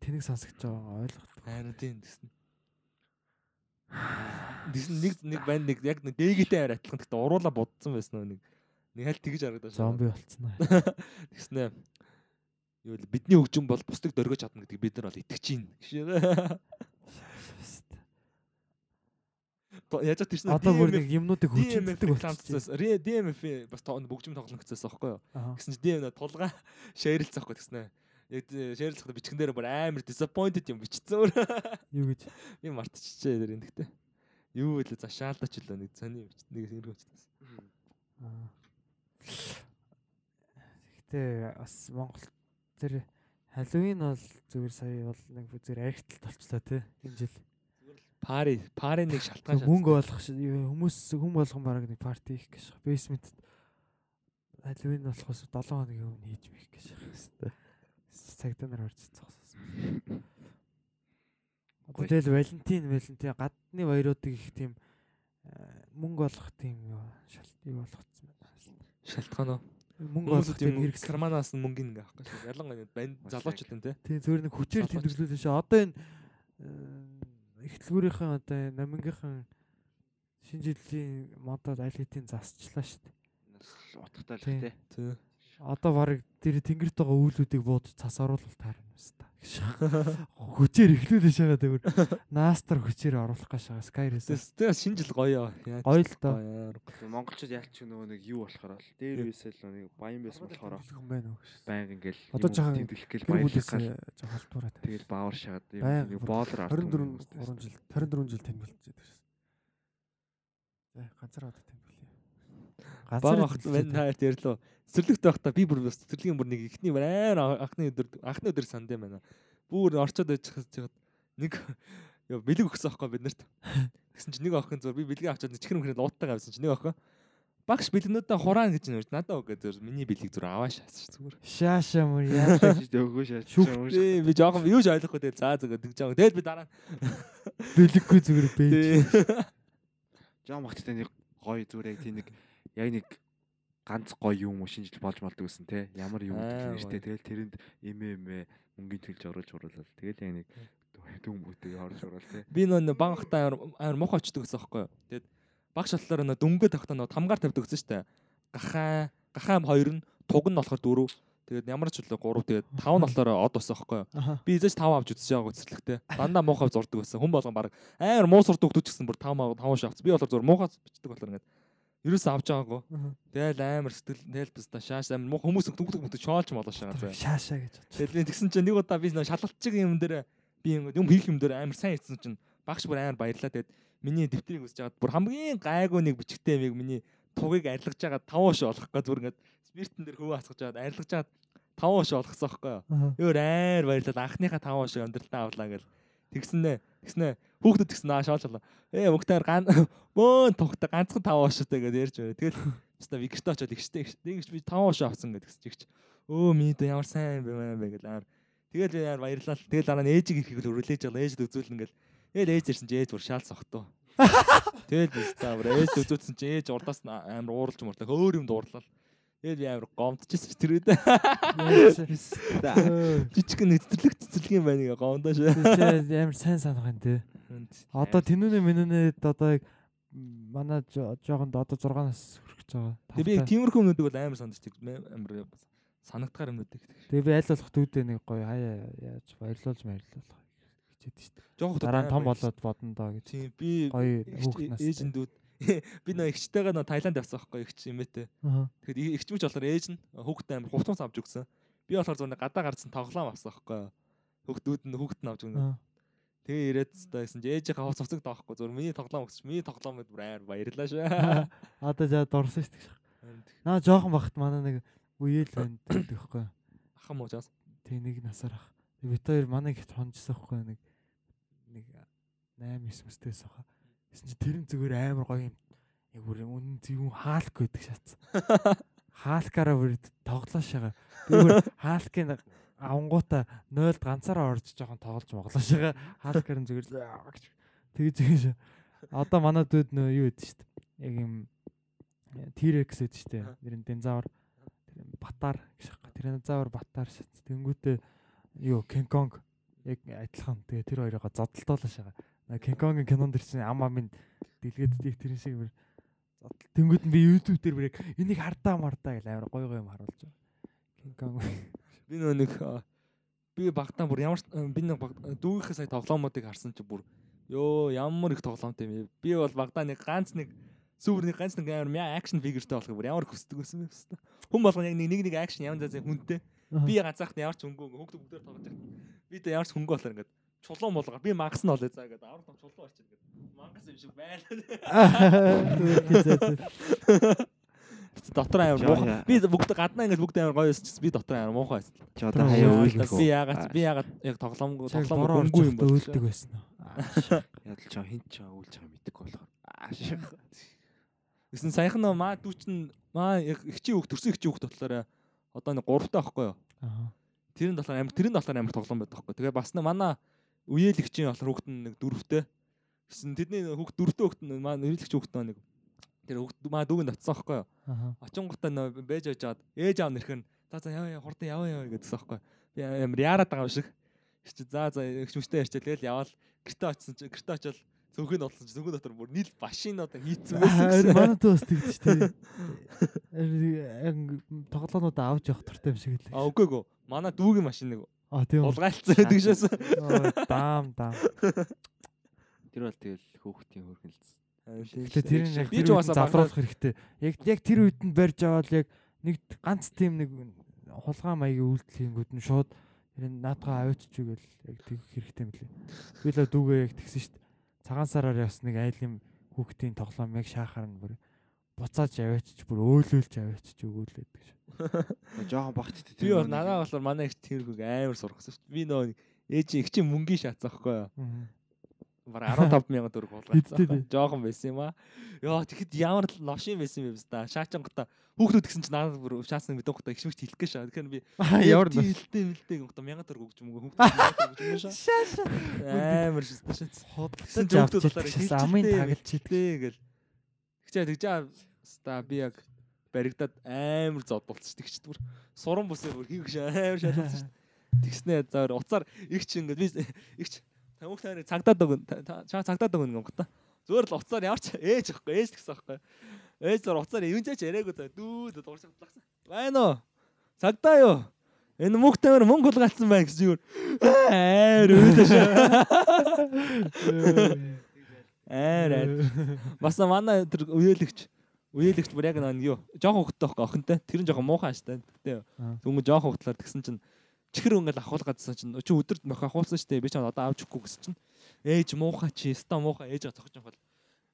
Тэнийг сонсогдож байгаа ойлгох. Харин тийм гэсэн. Дисэн нэг нэг банд нэг яг нэг дээгээтэй аваар атлах гэхдээ уруула будсан байсан нэг нэг хайл тэгж харагдаж байгаа. Зомби болцсон аа. Тэгснэ. Юу л бидний хөгжим бол бусдыг дөргиж чадна гэдэг бид нар бол итгэж байна. Яаж ч тийш Одоо бүр нэг юмнуудыг хүчтэй рекламцсан. DMF тоо бөгжим тоглох гэжсэн байхгүй юу? Гэсэн чи DM тулгаа шеэрлцэх байхгүй тэгснэ. Яг шеэрлцэх бичгэн дээр бүр амар disappointed юм бичсэн өөр. Юу гэж Би мартчихжээ дээр энэ гэхдээ. Юу вэ за шаалдаач лөө нэг чи- нэг ингэ бичсэн. Аа. Гэтэ бас Монгол тэр Халлоуин бол зүгээр сая бол нэг зүгээр аригтлалт болчлоо те энэ жил. Пари, пари нэг шалтгаан Тэг мөнгө олох ш- юу, хүмүүс хүн болгон бараг нэг парти хийх гэж байна. Basement Халлоуин болохоос 7 хоногийн өмнө хийж мэх гэж байна. Цагдаа нар орж цогсоосон. Тэгэл Валентин, Валентин гадны баяруудыг их тийм э, мөнгө олох тийм юу шалт юу болгоцсон. Шалтгаан уу? Мөнгө олох юм хэрэгсэл. карманаас нь мөнгө ингээ авахгүй шүү. Ялангуяа банд залуучууд энэ те. Тийм зөвөр нэг хүчээр тэмдэглүүлсэн шээ. Одоо энэ ихтлгүүрийнхэн одоо энэ номингийнхэн шинэ жилийн модод аль хэдийн засчлаа шүү дээ. Утгатай л тий. Тий. Одоо баг тэр тэнгэрт байгаа үйлүүдийг бууд цас оруулалт таарна юм байна. Хүчээр эхлүүлээ шагаа тэгвэр Настер хүчээр оруулах гэж байгаа Skyrace. Тэгээ шинэ жил гоё. Яа. Гоё л доо. Монголчууд яалч нөгөө нэг юу болохоор л дээр үесэл нэг баян байсан болохоор Хүн байна уу? байнг ингээл Одоо жоохон тэмдэглэх баярлах бүлээс гал жоохон халтуураад. тэгэл баавар шагаад Баян нэг боолор ард 24 3 жил 24 жил тэмдэглэж байдаг. За ганцаар одоо тэмдэглэе. Ахт мэн таарт ярьлаа. Цэцэрлэгт байхдаа би бүр бас цэцэрлэгийн бүр нэг ихний амар анхны өдөр анхны өдөр санд юм байна. Бүр орчод байж хад нэг ёо бэлэг өгсөн аахгүй бид нарт. Тэгсэн чинь нэг охин зур би бэлэг авчаад чихэр мөхрөд лууттайгаа авсан чинь нэг охин багш бэлгнүүдээ хураан гэж нэрч надад өгөө зур миний бэлэг зур аваа шаасан зүгээр. Шааша мөр яа. өгөө шаач. Би жоохон юу ч ойлгохгүй тэгэл заа зөг тэгж байгаа. Тэгэл би дараа Бэлэггүй зүгээр бэж. Жаа магттай нэг гоё зүгээр яг тийм нэг яг нэг ганц гоё юм уу шинжил болж болдог гэсэн те ямар юм нэртэй тэгэл тэрэнд эмээ эмээ мөнгөний төлж оруулж уруулал тэгэл яг нэг дүн бүтээг орж уруул те би нөө баг ахтаа амар мох очдөг гэсэн байхгүй юу. Тэгэд багш болохоор нөө дөнгөд ахтаа нөө тамгаар тавьдаг гэсэн штэ. Гахаа гахаа 2 нь туг нь болохоор 4. Тэгээд ямар ч үлээ 3 тэгээд 5 нь болохоор од болсон байхгүй юу. Би эзэж 5 авч үзэж байгааг цэцэрлэгтэй. Дандаа муухай зурдаг байсан. Хүн болгон баг амар муу сурдаг хүмүүс гэсэн бүр 5 5 шавц. Би болохоор зур муухай бичдэг болохоор ингээд ерөөсөө авч байгаагүй. Тэгэл амар сэтгэл тэгэл бис та шааш амар муу хүмүүс төгтөг мөтөг шоолч молоо шагаа заа. Шааша гэж бодчих. Тэгэл би тэгсэн чинь нэг удаа би шалгалтчиг юм дээр би юм хийх юм дээр амар сайн хийсэн чинь багш бүр амар баярлаа. Тэгэд миний дэвтрийг үзэж хагаад бүр хамгийн гайгүй нэг бичгтэй юмыг миний тугийг арилгаж байгаа таван ш олох гэж бүр ингээд спиртэн дээр хөвөө хасгаж хагаад арилгаж хагаад таван ш олгосон байхгүй юу. Өөр аяар баярлал анхныхаа таван ш амьдралтаа авлаа гэл тэгснэ тэгснэ хүүхдүүд тэгсэн аа шоолчлаа. Ээ мөгтөр ган бөөн тухтай ганцхан таван штай гэдээ ярьж байна. Тэгэл Тэстэ викерт очоод ихштэй нэгч би таван ш авсан гэдэг чигч. Өө минь дэ ямар сайн мэн бэ гэл амар. Тэгэл би яар баярлал. Тэгэл дараа нь ээжийг ирэхийг л өрөөлээж байгаа. Ээж үзүүлнэ гэл. Тэгэл ээж ирсэн чи ээж бүр шаал сохтоо. Тэгэл би стаавар ээж үзүүлсэн чи ээж урдаас амар ууралж мурлаа. Өөр юм дуурлал. Тэгэл би амар гомдчихсэн ч тэр үед. Жижиг нэг цэцэрлэг юм байна гээ гомдоо шүү. Тэ амар сайн санах юм те. Одоо тэнүүнэ минүүнэд одоо яг манай жо- жоохон одоо 6 нас хүрэх гэж байгаа. Тэг би тиймэрхүү юмнуудыг бол амар санддаг. Амар санагдгаар юмнуудыг. Тэгээ би аль болох төвдөө нэг гоё хаяа яаж баярлуулж баярлуулах хичээд штт. Жохон Дараа том болоод бодно доо гэж. Тийм би Гоё хүүхэд нас. ээжиндүүд би нөө эгчтэйгээ нөө Таиланд явсан байхгүй эгч эмээтэй. Аа. Тэгэхэд эгч мөч болохоор ээж нь хүүхдээ амар хувцас авч өгсөн. Би болохоор зөв гадаа гарсан тоглоом авсан байхгүй. Хүүхдүүд нь хүүхэд нь авч өгнө. Тэгээ ирээд та гэсэн чи ээжийнхээ хувц цуцаг таахгүй зөв миний тоглоом өгсөж миний тоглоом бүр амар баярлаа шүү. Одоо жаа дурсан штт. Наа жоохон багт манай нэг үеэл байна гэдэг байхгүй. Ахам уу жаас. Тэг нэг насаар ах. Бит хоёр манай ихт хонжсон байхгүй нэг нэг 8 9 мэстэйс хаа. Тэсэн чи тэр нь зүгээр амар гоё юм. Яг бүр үнэн зөв хаалк гэдэг шатсан. Хаалкаараа бүр тоглоо шагаа. Тэр бүр хаалкын авангуута 0-д ганцаараа орж жоохон тоглож моглоо шагаа. Хаалкаар нь зүгээр тэгж шүү. Одоо манай дүүд нөө юу гэдэг шүү дээ. Яг юм T-Rex гэдэг шүү дээ. Нэр нь динозавр. Батар гэж аахгүй. Динозавр батар шат. Тэнгүүтээ юу King Kong яг адилхан. Тэгээ тэр хоёроо зодтолтоолоо шагаа. Kong-ын кинонд ирсэн ам амын дэлгээд дийг тэр шиг бүр зодтол. Тэнгүүд нь би YouTube дээр бүр яг энийг хардаа мардаа гэл амар гой гой юм харуулж байгаа. Kong Би нөө нэг би багтаа бүр ямар би нэг дүүгийнхээ сая тоглоомуудыг харсан чи бүр ёо ямар их тоглоомтой юм. Би бол багтаа нэг ганц нэг сүүр нэг ганц нэг амар мяа акшн фигюртэй болох бүр ямар хүсдэг байсан юм бэ. Хүн болгоо яг нэг нэг акшн ямар зазын хүнтэй. Би ганцаахт ямар ч хөнгөө хөгд бүгдээр тоглож байгаа. Би тэ ямар ч хөнгөө болохоор ингээд чулуун болгоо. Би мангас нь олоо заа гэдэг. Авар том чулуун очиж ингээд мангас юм шиг байна. Дотор амар муухай. Би бүгд гаднаа ингээд бүгд амар гоё байсан чинь би дотор амар муухай байсан. Чи одоо хаяа үйлнэх Би үү? яагаад би яагаад яг тоглоом тоглоом хөнгүү юм бол өлдөг байсан? Ядал чаа хинт чаа үйлж байгаа мэдэхгүй болохоор. Гэсэн саяхан нөө маа дүүчин маа яг ихчи хүүхд төрсөн ихчи хүүхд болохоор одоо нэг 3 таа байхгүй юу? Аа. Тэр нь болохоор амар тэр нь болохоор амар тоглоом байдаг байхгүй. Тэгээ бас нэг манай үеэл ихчийн болохоор хүүхд нь нэг дөрөвтэй. Гэсэн тэдний хүүхд дөрөвтэй хүүхд нь маа үеэл ихч хүүхд нь нэг тэр хүүхд маа дүүгэнд очсон байхгүй юу? Аа. Очингуудаа байж жаад ээж аав нэрхэн за за яваа хурдан яваа яваа гэдсэн байхгүй. Би амар яарад байгаа юм шиг. Чи за за их хүчтэй ярьчаа тэгэл яваал гэртээ очсон чи гэртээ очил цөөхөн болсон чи цөөхөн дотор бүр нийл машинууд хийцэн байсан Харин гэсэн. манай дүүс тэгдэж штэ. Яг тоглоомнууд авч явах туртай юм шиг л. А үгүй эгүй. Манай дүүгийн машин нэг А тийм. Улгаалцсан байдаг шээс. Даам даам. Тэр бол тэгэл хөөхтийн хөргөлц. Гэтэ тэр нь яг тэр завруулах хэрэгтэй. Яг яг тэр үед нь барьж аваад яг нэг ганц тийм нэг хулгай маягийн үйлдэлгүүд нь шууд тэр наадгаа аваачч үгээл яг тэгэх хэрэгтэй юм лээ. Би л дүүгээ яг тэгсэн дээ. Цагаан сараар явсан нэг айлын хүүхдийн тоглоом яг шаахаар нь бүр буцааж аваачч бүр өөлөөлж аваачч өгөөлээд гэж. Жохон багт Би бол надаа болохоор манай их тэрхүүг амар сургасан шүү дээ. Би нөө ээж их чинь мөнгөний шатсан байхгүй юу? Бараг 15 мянган төгрөг дээ? Жохон байсан юм аа. Яа тэгэхэд ямар л новшин байсан юм бэ та. Шаачангата хүүхдүүд гэсэн чинь надад бүр шаасан мэдэн гутаа ихшмэгт хэлэх гэж шаа. Тэгэхээр би Ямар тийм хэлтэй хэлтэй гутаа мянган төгрөг өгч мөнгө хүүхдүүд шаа. Амар шээ. Хотлсон ч хүүхдүүд талаар гэсэн амын тагалж хэлтэй гэл. Тэгчээ тэгчээ ста би яг баригдаад амар шүү. Тэгч бүр суран бүсээ бүр хийх шээ амар шалуулсан шүү. Тэгснээ заар уцаар их ч ингээд би их ч тамиг таны цагдаад өгөн чаа цагдаад өгөн гута. Зөөр л уцаар ямар ч ээж ахгүй ээж гэсэн аахгүй. Ээж зар уцаар юун ч яриаггүй за дүүд дуурсан талахсан. Байна уу? Цагдаа юу? Энэ мөнх тамир мөнгө хулгайлсан байх гэж юу? Аар өөдөө. Аар аар. Бас манай тэр үеэлэгч үеэлэгч бүр яг нэг юу? Жоохон хөлтэй байхгүй охинтой. Тэр нь жоохон муухан штэ тэ түнг жоохон хөтлөөр тэгсэн чинь чихэр ингээл ахуулгаадсан чинь чи өдөр мөх ахуулсан штэ. Би ч одоо авч өгөхгүй гэсэн чинь ээж муухан чи ста муухан ээж зогсож байгаа бол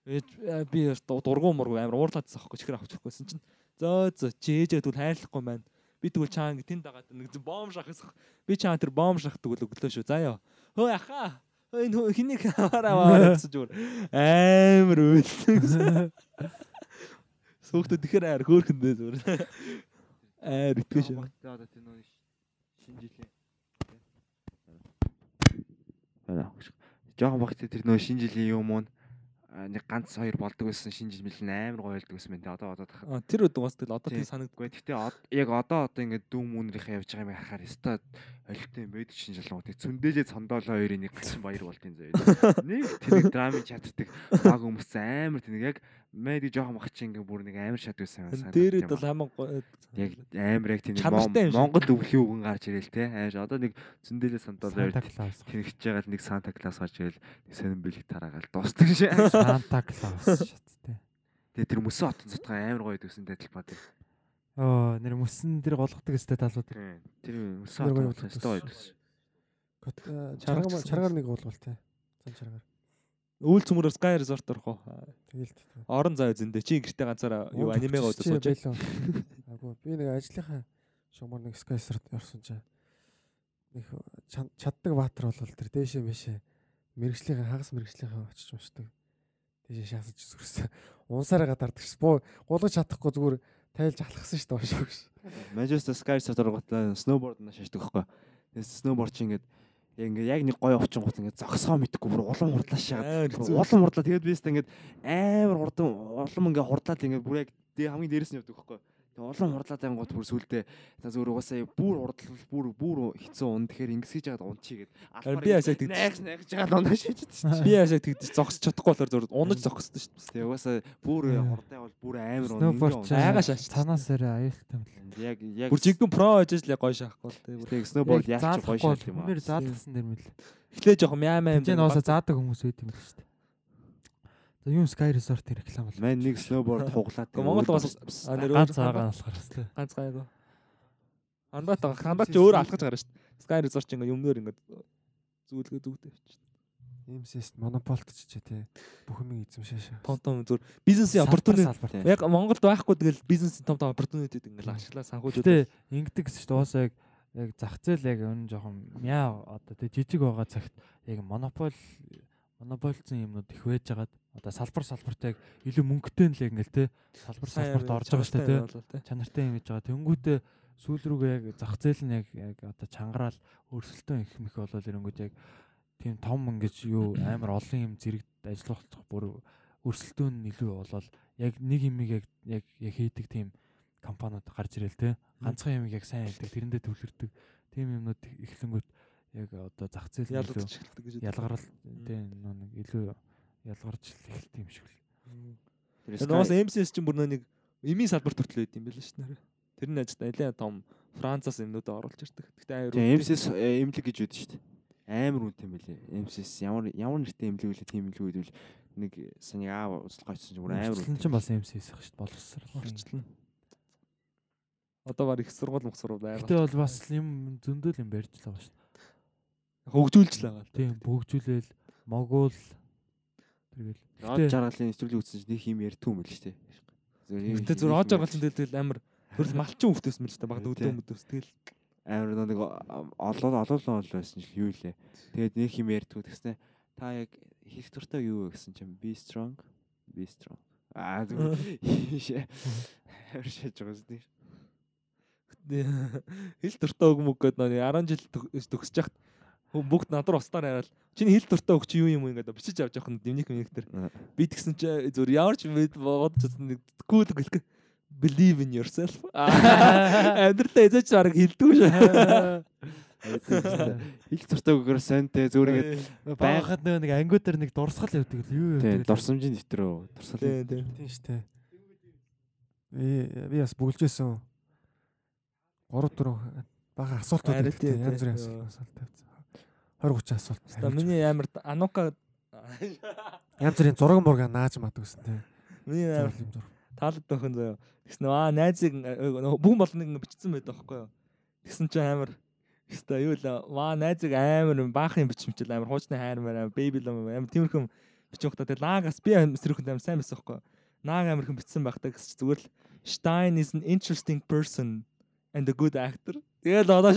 ээж би дургуун мургу амар уурлаадсан аахгүй чихэр авч өгөхгүйсэн чинь зөө зөө чи ээжээ тэгвэл хайрлахгүй маань би тэгвэл чаан тэнд дагаад нэг бом шахах би чаан тэр бом шахах тэгвэл өглөө шүү. Заяа хөө аха. Энэ хэнийг аваараа аваа гэсэн зүгээр амар үйлсэн Сөөхтө тэгэхээр аяр хөөхөндөө зүгээр. Аяр итгэж шүү. одоо тэр нөө шинэ жилийн Бара. Жохон багт тэр нөө шинэ жилийн юм уу нэг ганц хоёр болдог байсан шинэ жил мэл амар гоё болдог байсан байна. Одоо одоо А тэр үед угаас тэгэл одоо Тийм. санагдгүй. Гэхдээ яг одоо одоо ингээд дүүм мөнрийнхээ явж байгаа юм харахаар өстой олигтой юм байдаг шинэ жил гоо. Цүндээлээ цондоолоо хоёрын нэг гацсан баяр болтын заяа. Нэг тэр драмын чаддаг баг өмссөн амар тэр яг мэди жоохон бах чи ингээд бүр нэг амар шат байсан юм Тэр үед бол хамаа гоё. яг амар яг тийм. Монгол өвлийн үгэн гарч ирэл те. Ааш одоо нэг цүндээлээ цондоолоо тэнэгч байгаа л нэг Санта Клаус гарч ирэл нэг сонирн бэлэг тараагаал дуустдаг шээ. Санта Клаус шаттай. Тэгээ тэр мөсөн хотын цутгаа амар гоё дүүсэн дайдалбаа тэр. Оо нэр мөсөн тэр голгодог өстэй талууд. Тийм. Тэр мөсөн Тэр гоё хотын цутгаа гоё дүүсэн. Чаргаар чаргаар нэг уулгал те. Зан чаргаар. Үйл цөмөрөөр Sky Resort орох уу? Тэгэл. Орон зай зөндөө чи гэртээ ганцаараа юу анимега удаа сууж. Агуу би нэг ажлынхаа шугамар нэг скайсерт орсон чинь нэг чад- чаддаг баатар бол тэр дээшээ мэшээ мэрэгжлийн хагас мэрэгжлийн очиж уншдаг. Дээшээ шаасаж зүрсэн. Унсараа гадардаг ш. Гулгаж чадахгүй зүгээр тайлж алхсан ш доошоо ш. Manchester Sky орготлаа сноуборд нь шашдаг байхгүй. Тэгээ сноуборд чи ингээд яг ингээд яг нэг гоё овчин гут ингээд зогсоо мэдхгүй бүр улам хурдлаа хэцүү. улам хурдлаа тэгээд би өөртөө ингээд амар хурдан улам ингээд хурдлаад ингээд бүр яг дэ хамгийн дээрэс нь явдаг байхгүй. Тэгээ улам хурдлаад ангууд бүр сүулдэ та зүгээр угаасаа бүр хурдлал бүр бүр хэцүү ун тэгэхээр ингэсгийж жагаад унчий гэд би ясаа тэгдэж- найгч найгч жагаад унаа шийдэж шүү. Би ясаа тэгдэж зогсож чадахгүй болохоор зур унаж зогссон шүү дээ. Тэгээ угаасаа бүр хурдан бол бүр амар Snowboard ч Айгаа шааш. танаас арай аюултай юм л. яг яг Бүр жигдэн про ажиж л гоё шахахгүй л тэгээ сноуборд яаж ч гоё шал юм аа. Хүмүүс заалгасан дэр мэл. эхлээ жоохон мяамаа Тэнд нуусаа заадаг хүмүүс байт юм л шүү дээ. За юу Sky Resort-ийн реклам бол. Мань нэг сноуборд хуглаад Монгол бас ганц байгаа болохоор хэвчээ. ганц гайгүй. Андаа таа хандаа ч өөрөө алхаж гарна шүү дээ. Sky Resort ч ингээ юмнөр ингээ зүүлгээ зүгдээ авчих. Имсэст монополт ч те. Бүх юм эзэмшаашаа. Том том зүр бизнесийн opportunity яг Монголд байхгүй тэгэл бизнесийн том том opportunity ингээл ашиглаа санхүүжүүд. Гэтэ ингэдэг гэсэн чинь уусаа яг яг зах зээл яг өнө жоохон мяа одоо тэг жижиг байгаа цагт яг монопол монополцсон юмнууд их байж байгаад одоо салбар салбартай яг илүү мөнгөтэй нь л яг ингээл те салбар салбарт орж байгаа шүү дээ те. чанартай юм хийж байгаа. Тэнгүүтээ сүүл рүүгээ яг зах зээл нь яг яг одоо чангараал өрсөлдөөн их мэх болол ирэнгүүт яг тийм том ингэж юу амар олон юм зэрэг ажиллах бүр өрсөлдөөн нь илүү болол. Яг нэг юмыг яг яг яг хийдэг тийм компаниуд гарч ирэл те. Ганцхан юмыг яг сайн хийдэг тэрэндээ төвлөрдөг. Тийм юмнууд эхлэнгүүт яг одоо зах зээл нь ялгаж эхэлдэг гэж. ялгарл тийм нэг илүү ялгарч эхэлт юм шиг л. Тэр нуус MCS чинь бүр нэг эмийн салбарт хүртэл байд юм байл шүү дээ. Тэр нь ажид нэлээд том Францаас юмнуудаа оруулж ирдэг. Гэтэ аюу. Тэгээ MCS эмнэлэг гэж үүдэн шүү дээ. Амар үнэтэй юм билээ. MCS ямар ямар нэртэй эмнэлэг үлээ тийм эмнэлэг үүдвэл нэг саний аа уучлах очсон ч бүр амар Амжилт нь ч бас MCS их шүү дээ. Боловсрал. Орчлон. Одоо баг их сургууль мөх сургууль байгаа. Гэтэ бол бас юм зөндөл юм барьжлаа ба шүү дээ. Хөгжүүлж л байгаа. Тийм бүгжүүлэл могуул тэргээл Од Гэтэ- жаргалын нэвтрүүлэг үзсэн чинь нэг юм ярьдгүй юм л шүү дээ. Гэтэ зүр оож байгаа чинь тэгэл амар төрөл малчин хөвтөөс мэл та баг Тий. өдөө мөдөөс тэгэл амар нэг олоо олоолоо ол байсан ч юу лээ. Тэгээд нэг юм ярьдгүй тэгснэ та яг хийх дуртай юу вэ гэсэн чинь be strong be strong. Аа зүгээр амар шиж байгаа шүү дээ. хэл дуртай үг мөг гээд нөө 10 жил төгсөж яхад бүгд над руу устаар хараад чиний хэл дуртай үг чи юу юм ингээд бичиж авч явах нь дэмник мэнэгтэр Аа. би тэгсэн чи зүр яарч мэд бодож чадсан нэг гүйл гэлэх believe in yourself амьдралаа эзэж бараг хилдэггүй шүү Хэл зуртай үгээр сонтэй зүгээр ингээд нөгөө нэг ангиуд дээр нэг дурсгал явдаг л юу явдаг. дурсамжийн дэвтрөө дурсал. тий тий Тийм шүү дээ. Би би бас бүгэлжсэн. 3 4 бага асуултууд тийм, Янз бүрийн асуулт тавьсан. 20 30 асуулт. Хариулж миний амар анука Янз бүрийн зураг мурга нааж мадаг гэсэн тийм. миний амар таалагддаг хүн заяа. Тэгсэн аа найзыг бүгэн болныг ингэ бичсэн байдаг байхгүй юу. Тэгсэн чинь амар Хэвээ юу л маа найзыг амар баахан бичмчил амар хуучны хайрмаар амар бэби лам амар тиймэрхэн бичих хөтэ тэгэл наагаас би сэрхэн амар сайн байсан байхгүй. Нааг амархан бичсэн байхдаа гэсэн чи зүгээр л Stein is an interesting person and a good actor. Тэгэл одоо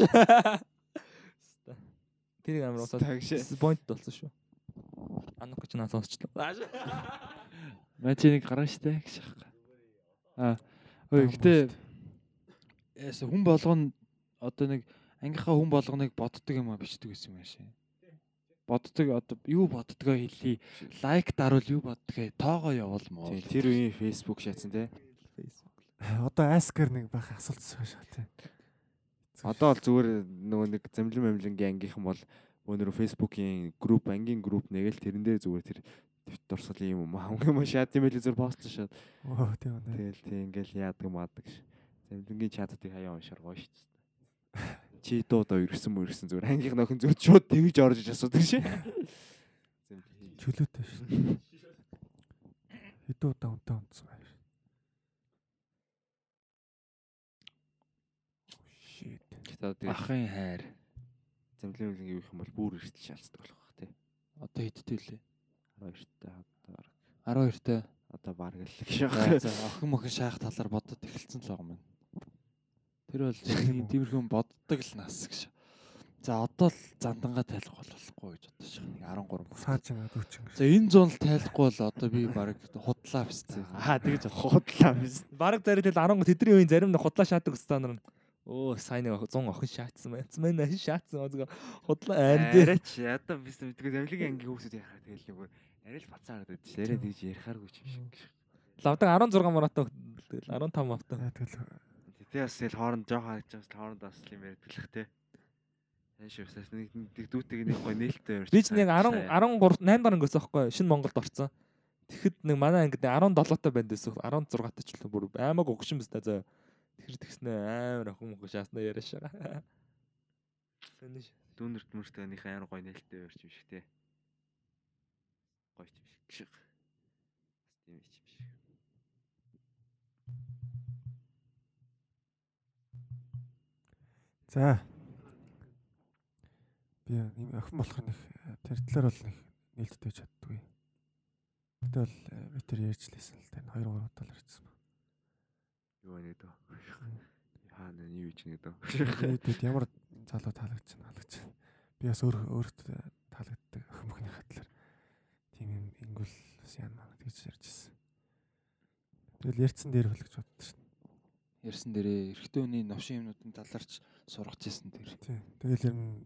Тэр амар усаад point болсон шүү. Анук ч наа сонсчлаа. Маа чи нэг гарна штэ гэж аахгүй. Аа. Ой гэтээ яс хүн болгоно одоо нэг ангийнхаа хүн болгоныг боддог юм а бичдэг гэсэн юм аашаа. Боддог одоо юу боддгоо хэлий. Лайк дарвал юу боддгоо тоогоо явуулмаа. Тий тэр үеийн Facebook шатсан тий. Одоо аскер нэг бага асуулт шүү тийм. Одоо бол зүгээр нөгөө нэг замлин мамлингийн ангийнхан бол өнөр Facebook-ийн групп ангийн групп нэгэл тэрэн дээр зүгээр тэр дурсгал юм юм хамгийн муу шат юм байл зүгээр постлоо шат. Оо тийм үү. Тэгэл тий ингээл яадаг маадаг ш. Замлингийн чатуудыг хаяа уншаар гоё дээ. Чи дуу доо ирсэн мө ирсэн зүгээр ангийнх нөхөн зүгээр шууд тэгж орж иж асуудаг ш. Чөлөөтэй шүү. Хэдэн удаа унтаа унтсан байх. Shit. Гэтэ тэгэл Ахын хайр. замлин мамлингийн юу их юм бол бүр эртэл шалцдаг болох бах тий. Одоо хэдтэй лээ? 12-т одоо 12-тэй. одоо баг л байна. за охин мохин шаах талаар бодод эхэлсэн л байгаа юм. Тэр бол тиймэрхүү боддог л нас гэж. За одоо л зандангаа тайлах болохгүй гэж бодож байгаа. Нэг 13 мөр. Сааж байгаа дүүчин. За энэ зүүн л тайлахгүй бол одоо би баг худлаа бистэй. Аа тэгэж Худлаа биз. Бараг зарим тэл 10 тэдний үеийн зарим нэг худлаа шаадаг өстөө нар Оо сайн нэг 100 охин шаацсан байц мэн ашиг шаацсан озго худлаа айн дээр. Арайч ядаа биш мэдгүй замлигийн ангийн хүмүүсүүд яхаа тэгэл нэг арай л бацаа харагдаад чи арай тэгж ярихааргүй ч юм шиг. лавдаг 16 маратаа тэгэл 15 автаа Тэгэл. Тэ бас тэгэл хооронд жоох харагдаж байгаа хооронд бас юм ярьдаг те. Хэн шивсээс нэг нэг дүүтэйг нэг гой нээлттэй ярьж. би ч нэг 10 13 8 дараа өнгөсөн байхгүй. Шинэ Монголд орсон. Тэгэхэд нэг манай ангид 17 та банд байсан 16 та ч л бүр. Аймаг өгшин биз та зөө тэр тэгснэ амар охин мохин шааснаа яриаш байгаа Сони ш. дүүнэрт мөртөөнийх амар гой нээлттэй ярьж юм шиг те. Гой ч юм шиг. Бас тийм ч юм шиг. За. Би юм охин болох нэг тэр талаар бол нэг нээлттэй чаддгүй. Гэтэ бол э, би тэр ярьж лээсэн л тань 2 3 удаа л ярьсан. Юу дөө. Яа нэ юу ч нэг дөө. Ямар залуу таалагдчихна хаалгачна. Би бас өөр өөрт таалагддаг охин мөхний хатлаар тийм юм ингүүл бас яана гэж ярьжсэн. Тэгэл ярьцсан дээр бол гэж боддоо шин. Ярьсан дээрээ эрэгтэй хүний новшин юмнуудын талаарч сургаж ирсэн тэр. Тий. Тэгэл ер нь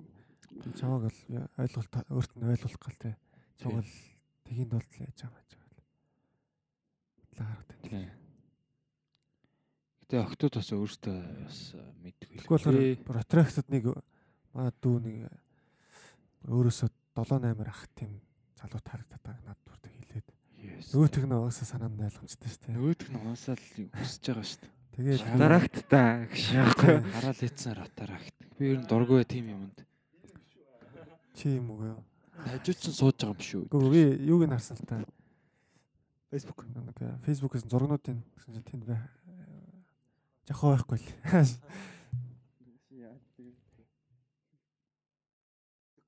чамаг л ойлголт өөрт нь ойлгуулах гал тий. Чамаг л тэгийн тулд л яаж байгаа гэж байна. Лаард. Тийм. Гэтэ октод бас өөртөө бас мэдгүй л. Тэгвэл болохоор протрактад нэг маа дүү нэг өөрөөсөө 7 8 ах тийм залуу тарагдаад байгаа надад бүрдээ хэлээд. Нөгөөх нь угаасаа санаанд ойлгомжтой шүү дээ. нөгөөх нь уусаал хүсэж байгаа шүү дээ. Тэгээд Ротаракт та гэж Тийм. хараад ийдсэн ротаракт. Би ер нь дургүй тийм юмд. чи юм уу? Хажууд ч сууж байгаа юм биш үү? Гэхдээ би юуг нь харсан л та. Facebook. Фэйсбүүкээс зургнуудын гэсэн чинь тэнд байх. Жахаа байхгүй л.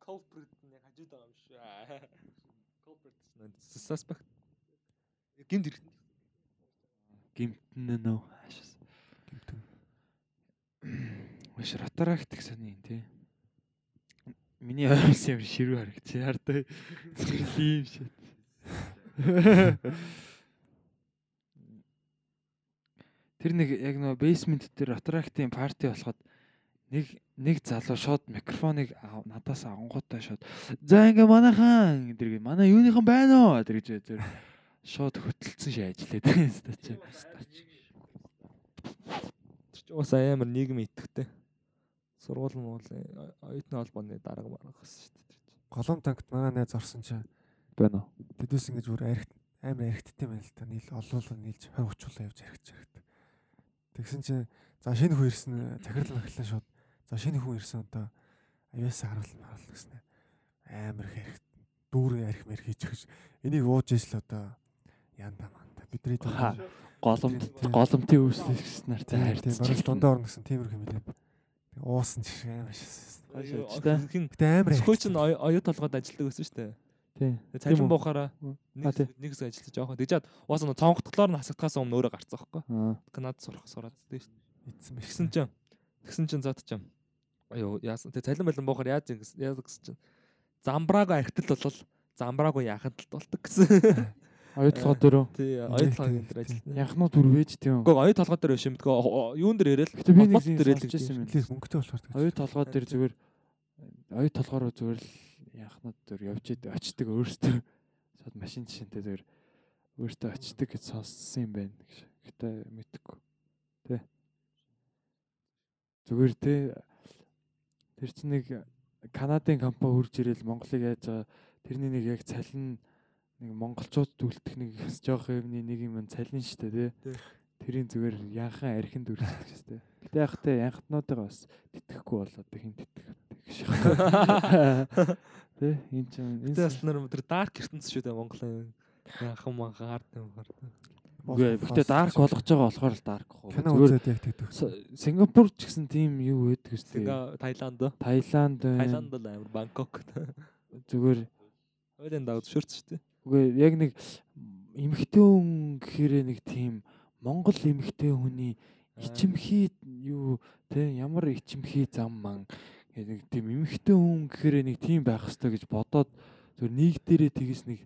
Culprit нь яг хажууд байгаа юм шүү. Culprit нь suspect. Гимд ирэх. Гимтэн нөө хаашаас. Маш ротаракт гэсэн юм тий. Миний ойрс юм ширүү харагч. Хардаа ийм шээ. Тэр нэг яг нөө basement дээр ротарактын парти болоход нэг нэг залуу шууд микрофоныг надаас авангуудаа шууд за ингээ манайхан гэдэг манай юуныхан байна уу тэр гэж зөв шууд хөтөлцөн шээ ажиллаад байна юм чи. Тэр чинь бас амар нийгэм итгэвтэй. Сургууль муул оюутны холбооны дарга марга гэсэн шүү дээ. Голом танкт манай найз орсон чинь байна уу? тэдүүс ингэж бүр аригт амар аригттай байна л та. Нийл олуулаа нийлж 20 30 явж аригч аригт. Тэгсэн чинь за шинэ хүн ирсэн захирал махлаа шууд. За шинэ хүн ирсэн одоо аюулсаа харуул харуул гэснэ. Амар их аригт дүүрэн арих мэр хийж гэж энийг ууж ижил одоо янда манда бидний Голомт голомтын нартай тийм харьцаж барал дундаа орно гэсэн тиймэрхүү юм лээ. Тэг уусан ч амар шээс. Гэтэ амар Ской ч оюу толгойд ажилладаг байсан шүү дээ. Тийм. Тэгээ цалин буухаараа нэг хэсэг ажиллаж жоохон. Тэгжээд уус нь цонгогдглоор нь хасагдахаас өмнө өөрөө гарцсан байхгүй. Канад сурах сураад дээ шүү дээ. эцсэн Тэгсэн чинь тэгсэн чинь зат чинь. Аюу яасан. Тэгээ цалин балан буухаар яаж яаж гэсэн чинь. Замбрааг архитал болвол замбрааг яхад л болдог гэсэн. Оюу толгой дээр үү? Тий, Тийм, оюу тийм, толгойн дээр тийм. ажилласан. Янхнууд бүр вэж тийм. Гэхдээ оюу толгой дээр биш юм. Тэгвэл юун дээр ирэл. Гэтэ би нэг зүйл байсан юм. Мөнгөтэй болохоор тэгж. Оюу толгой дээр зүгээр оюу толгой руу зүгээр л янхнууд дээр явж идэг очдөг өөрсдөө шууд машин жишэнтэй зүгээр өөртөө очдөг гэж сонссон юм байна гэж. Гэтэ мэдхгүй. Тэ. Зүгээр тэ тэр чинь нэг Канадын компани хурж ирэл Монголыг яаж байгаа тэрний нэг яг цалин нэг монголчууд түлтэх нэг жоох юмны нэг юм цалин штэ. Тий. Тэрийн зүгээр янхан архинд үргэлжлэх штэ. Гэтэ яг тэ янхтнуудаа бас тэтгэхгүй болоод хин тэтгэх гэж. Тэ энэ чинь бас нар тэр дарк ертөнц шүү дээ Монголын. Яхан манхан хард юм хард. Үгүй гэхдээ дарк болгож байгаа болохоор л дарк хоо. кино Зүгээр үзээд яг тэгдэг. Сингапур ч гэсэн тийм юу байдаг үстэй. Синга Таиланд. Таиланд байна. Таиланд бол амар Бангкок. Зүгээр Хоёрын даа зөвшөөрч шүү дээ. үгүй яг нэг эмхтэн хүн гэхээр нэг тийм Монгол эмхтэн хүний ичимхий юу те ямар ичимхий зам ман гэдэг нэг тийм эмхтэн хүн гэхээр нэг тийм байх хэрэгтэй гэж бодоод зөв нэг дээрээ тэгээс нэг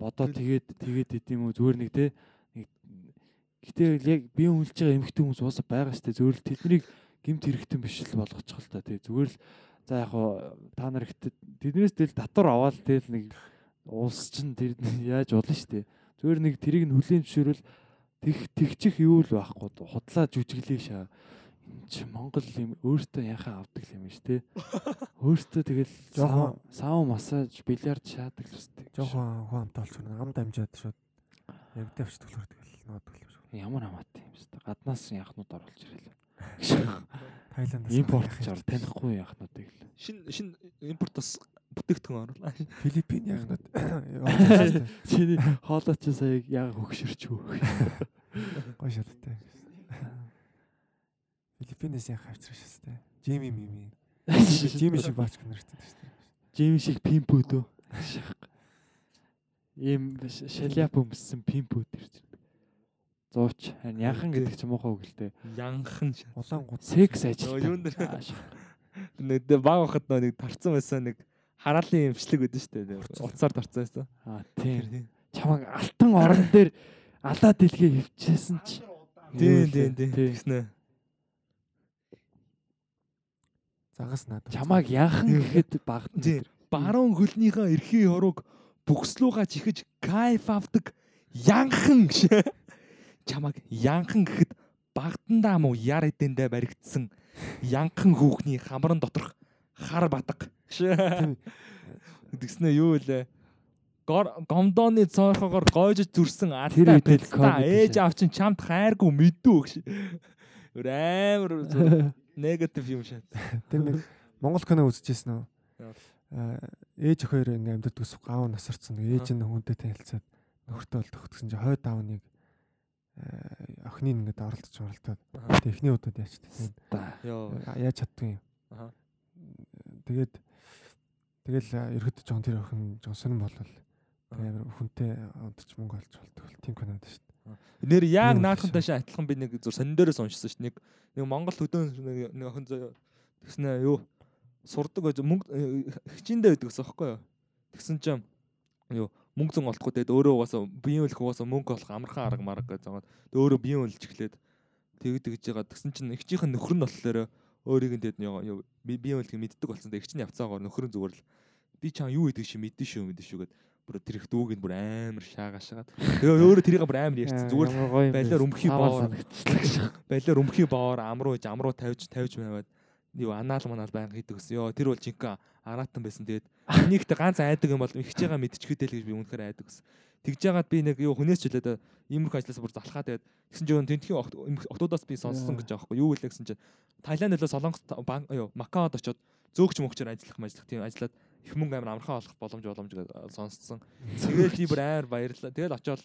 бодоод тэгээд тэгээд идэм үү зүгээр нэг те нэг гэтээ яг би үлж байгаа эмхтэн хүмүүс уусаа байгаа штэ. Зөвөр л тэднийг гимт хэрэгтэн биш л болгочих л та тий зүгээр л за яг хоо та нар ихтэй тэднээс тэл татвар аваад тэл нэг улс чинь тэр яаж болно штэ. Зүгээр нэг тэрийг нь хүлээн зөвшөөрөл тэг тэгчих юу л байхгүй худлаа жүжиглээ шаа чи Монгол юм өөртөө яхаа авдаг юм биш те. Өөртөө тэгэл Жохон- сав массаж бильярд шаадаг л үстэй Жохон хуамтай болчих нь амд амжаад шууд яг давч төлөхөр тэгэл ноод төлөв. ямар хамаатай юм шүү дээ гаднаас яхнууд оруулж ирэл Тайландаас импорт чар танихгүй яхнуудыг л Шин шин импорт бас бүтээгдэхүүн оруулаа. Филиппин яхнууд. Чиний хоолой чи сая яг хөгшөрч үү? Гой шаттай. Филиппинээс яг авчрах шээ. Жими мими. Жими шиг баач гэнэртэй шүү дээ. Жим шиг пимпүүд үү ийм шаляп өмссөн пимпүүд ирж байна зууч харин яхан гэдэг ч муухай үг л дээ Янхан шат. Улаан гут. секс Ааш. нэг баг хахад нэг тарцсан байсан нэг хараалын имчлэг өгдөн штэ. Уцаар тарцсан байсан. аа тийм чамаг алтан орон дээр алаа дэлгээ хөвчээсэн ч Тийм тийм тийм. Тэгснэ. Загас надад. чамаг яхан гэхэд баг Тийм. Баруун хөлнийхөө эрхийн хорог бүкслууга чихэж кайф авдаг янхан гэж. Чамаг янхан гэхэд багдандаа муу яр эдэндээ баригдсан янхан хүүхний хамран доторх хар батг. Тэгснэ юу вэ? гомдооны цоохогоор гойж зүрсэн алтай comedy ээж шээ. аав чинь чамд хайргүй мэдүү гэж. Өөр амар негатив юм шат. Тэр нэг Монгол кино үзчихсэн үү? Ээж оххоёр ингээм амьдад төсөв гав насарцсан. Ээж нь хүнтэй танилцаад нөхөртөө бол төгтсөн чинь хойд аа, охины ингээд оролдож оролдоод эхний удаад. Йоо. Яаж чаддгүй юм. Тэгээд тэгэл ерөөд жоон тэр охин жоон сонирн болвол амар хүнтэй унтч мөнгө олж болдог бол тийм кинод шүү. Нэр яг шүү. шин адилхан би нэг зур сонин дээрээс уншсан дээ. Нэг нэг Монгол хөдөөн нэг охин зөө тэгснэ юу сурдаг гэж мөнгө хичээндээ байдаг гэсэн байхгүй юу. Тэгсэн чинь юу мөнгө зэн олдохгүй тэгээд өөрөө угаасаа биеийн үлэх угаасаа мөнгө олох амархан арга марга гэж заагаад тэгээд өөрөө биеийн үлж эхлээд тэгдэг гэж байгаа. Тэгсэн чинь ихчийнхэн нөхөр нь болохоор өөрийг нь тэгээд юу би- биеийн үлэх мэддэг болсон. Тэгээд ихч нь явцаагаар нөхөр нь зүгээр л би чам юу хийдэг шиг мэдэн шүү мэдэн шүү гэд бүр тэр их дүүг нь бүр амар шаагашаад тэгээ өөрөө тэрийг бүр амар ярьсан зүгээр балиар өмхий боор балиар өмхий боор амруу иж амруу тавьж тавьж байваад юу анаал манаал байнга хийдэг гэсэн. Йоо тэр бол жинхэнэ аратан байсан. Тэгээд энийгт ганц айдаг юм бол ихчээгээ мэдчихвэдэл гэж би үнэхээр айдаг гэсэн. Тэгж яагаад би нэг юу хүнээс ч хэлээд иймэрхүү ажлаас бүр залхаа тэгээд тэгсэн чинь тентхийн октоудаас би сонссон гэж байгаа байхгүй. Юу гэлээ гэсэн чинь Таиланд нөлөө Солонгос банк юу Макаод очоод зөөгч мөгчөр ажиллах ажиллах тийм ажиллаад их мөнгө амар амархан олох боломж боломж гэж сонссон. Тэгээд би бүр амар баярлаа. Тэгээд очоод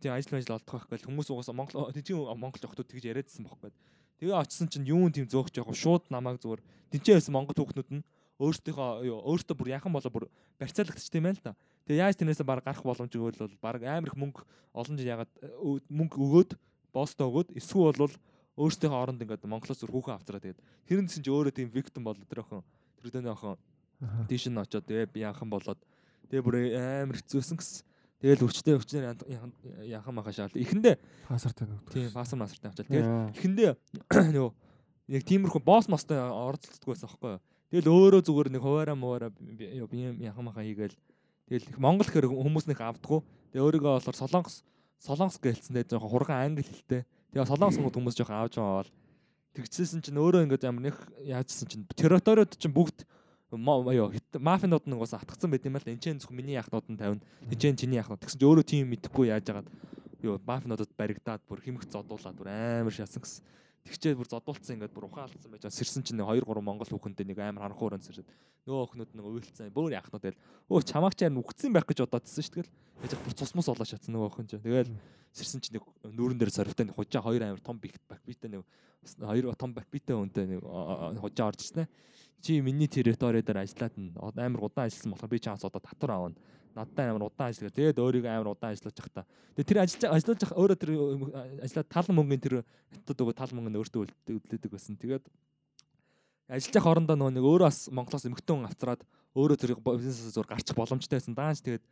тийм ажил ажил олдох байх гээл хүмүүс угаасаа Монгол тийм Монгол жохтууд тэгж яриадсан байхгүй. Тэгээ очсон чинь юун тийм зөөгч яг шууд намайг зүгээр тэнцээ байсан Монгол хүүхнүүд нь юу өөртөө бүр яхан болоо бүр барьцаалагдчих тийм ээ л да. Тэгээ яаж тэрнээсээ баг гарах боломжгүй бол баг амар их мөнгө олон жил ягаад ö- мөнгө өгөөд боостоо өгөөд эсвэл бол өөрсдийнхөө оронд ингээд Монголоос зүр хүүхэн авцраа тэгээд тэрэн чинь ч өөрөө тийм victim болоо тэр охин тэр дөний охин тийш нь очоод тэгээ би яхан болоод тэгээ бүр амар хэцүүсэн гэсэн. Тэгэл өчтөө өчнөр яхан маха шаал. Эхэндээ Пассворд өгдөг. тийм пассер мастертай авчаал. Тэгэл эхэндээ нөгөө яг тиймэрхүү босс мостой оролцдог байсан байхгүй юу. Тэгэл өөрөө зүгээр нэг хуваараа муваараа би яхан маха хийгээл тэгэл их Монгол хэр хүмүүс нэг авдггүй. Тэгээ өөрийгөө болохоор солонгос солонгос гэлцэндээ жоохон хурган англи хэлтэй. Тэгээ солонгос хүмүүс жоохон авч байгаа бол тэгчихсэн чинь өөрөө ингээд ямар нэг яажсэн чинь территориуд чинь бүгд ёо мафинууд нь угаасаа атгцсан байт юм л энэ ч зөвхөн миний яхнууд нь тавина. Энд чинь чиний яхнууд. Тэгсэн чинь өөрөө тийм мэдэхгүй яаж яагаад ёо мафинуудад баригдаад бүр химх зодуулаад бүр амар шасан гэсэн. Тэгчээ бүр зодуулсан ингээд бүр ухаан алдсан байж байгаа. Сэрсэн чинь 2 3 монгол хүүхэнтэй нэг амар харанхуй өрөөнд сэрээд нөгөө охинууд нэг уйлцсан. Бөөр яхнууд тэгэл өө чамаагч яар үгцсэн байх гэж бодоодсэн шүү дээ. Тэгэл бүр цусмус олоо шатсан нөгөө охин чинь. Тэгэл сэрсэн чинь нэг нүүрэн дээр сорвтой нэг хужаа хоёр амар том бик бакбитэй нэг хоёр том бакбитэй үнтэй нэг хужаа орж ирсэн чи миний территори дээр ажиллаад нь амар удаан ажилласан болохоор би чанс одоо татвар аавна. Надтай амар удаан ажиллагаа. Тэгээд өөрийгөө амар удаан ажиллаж явах та. Тэгээд тэр ажиллаж ажиллаж явах өөрөө тэр ажиллаад тал мөнгөний тэр хятад өгөө тал мөнгөнд өөртөө үлдээдэг байсан. Тэгээд ажиллаж явах орондоо нөгөө нэг өөрөө бас Монголоос эмхтэн авцраад өөрөө тэр бизнесээс зур гарчих боломжтой байсан. Даанч тэгээд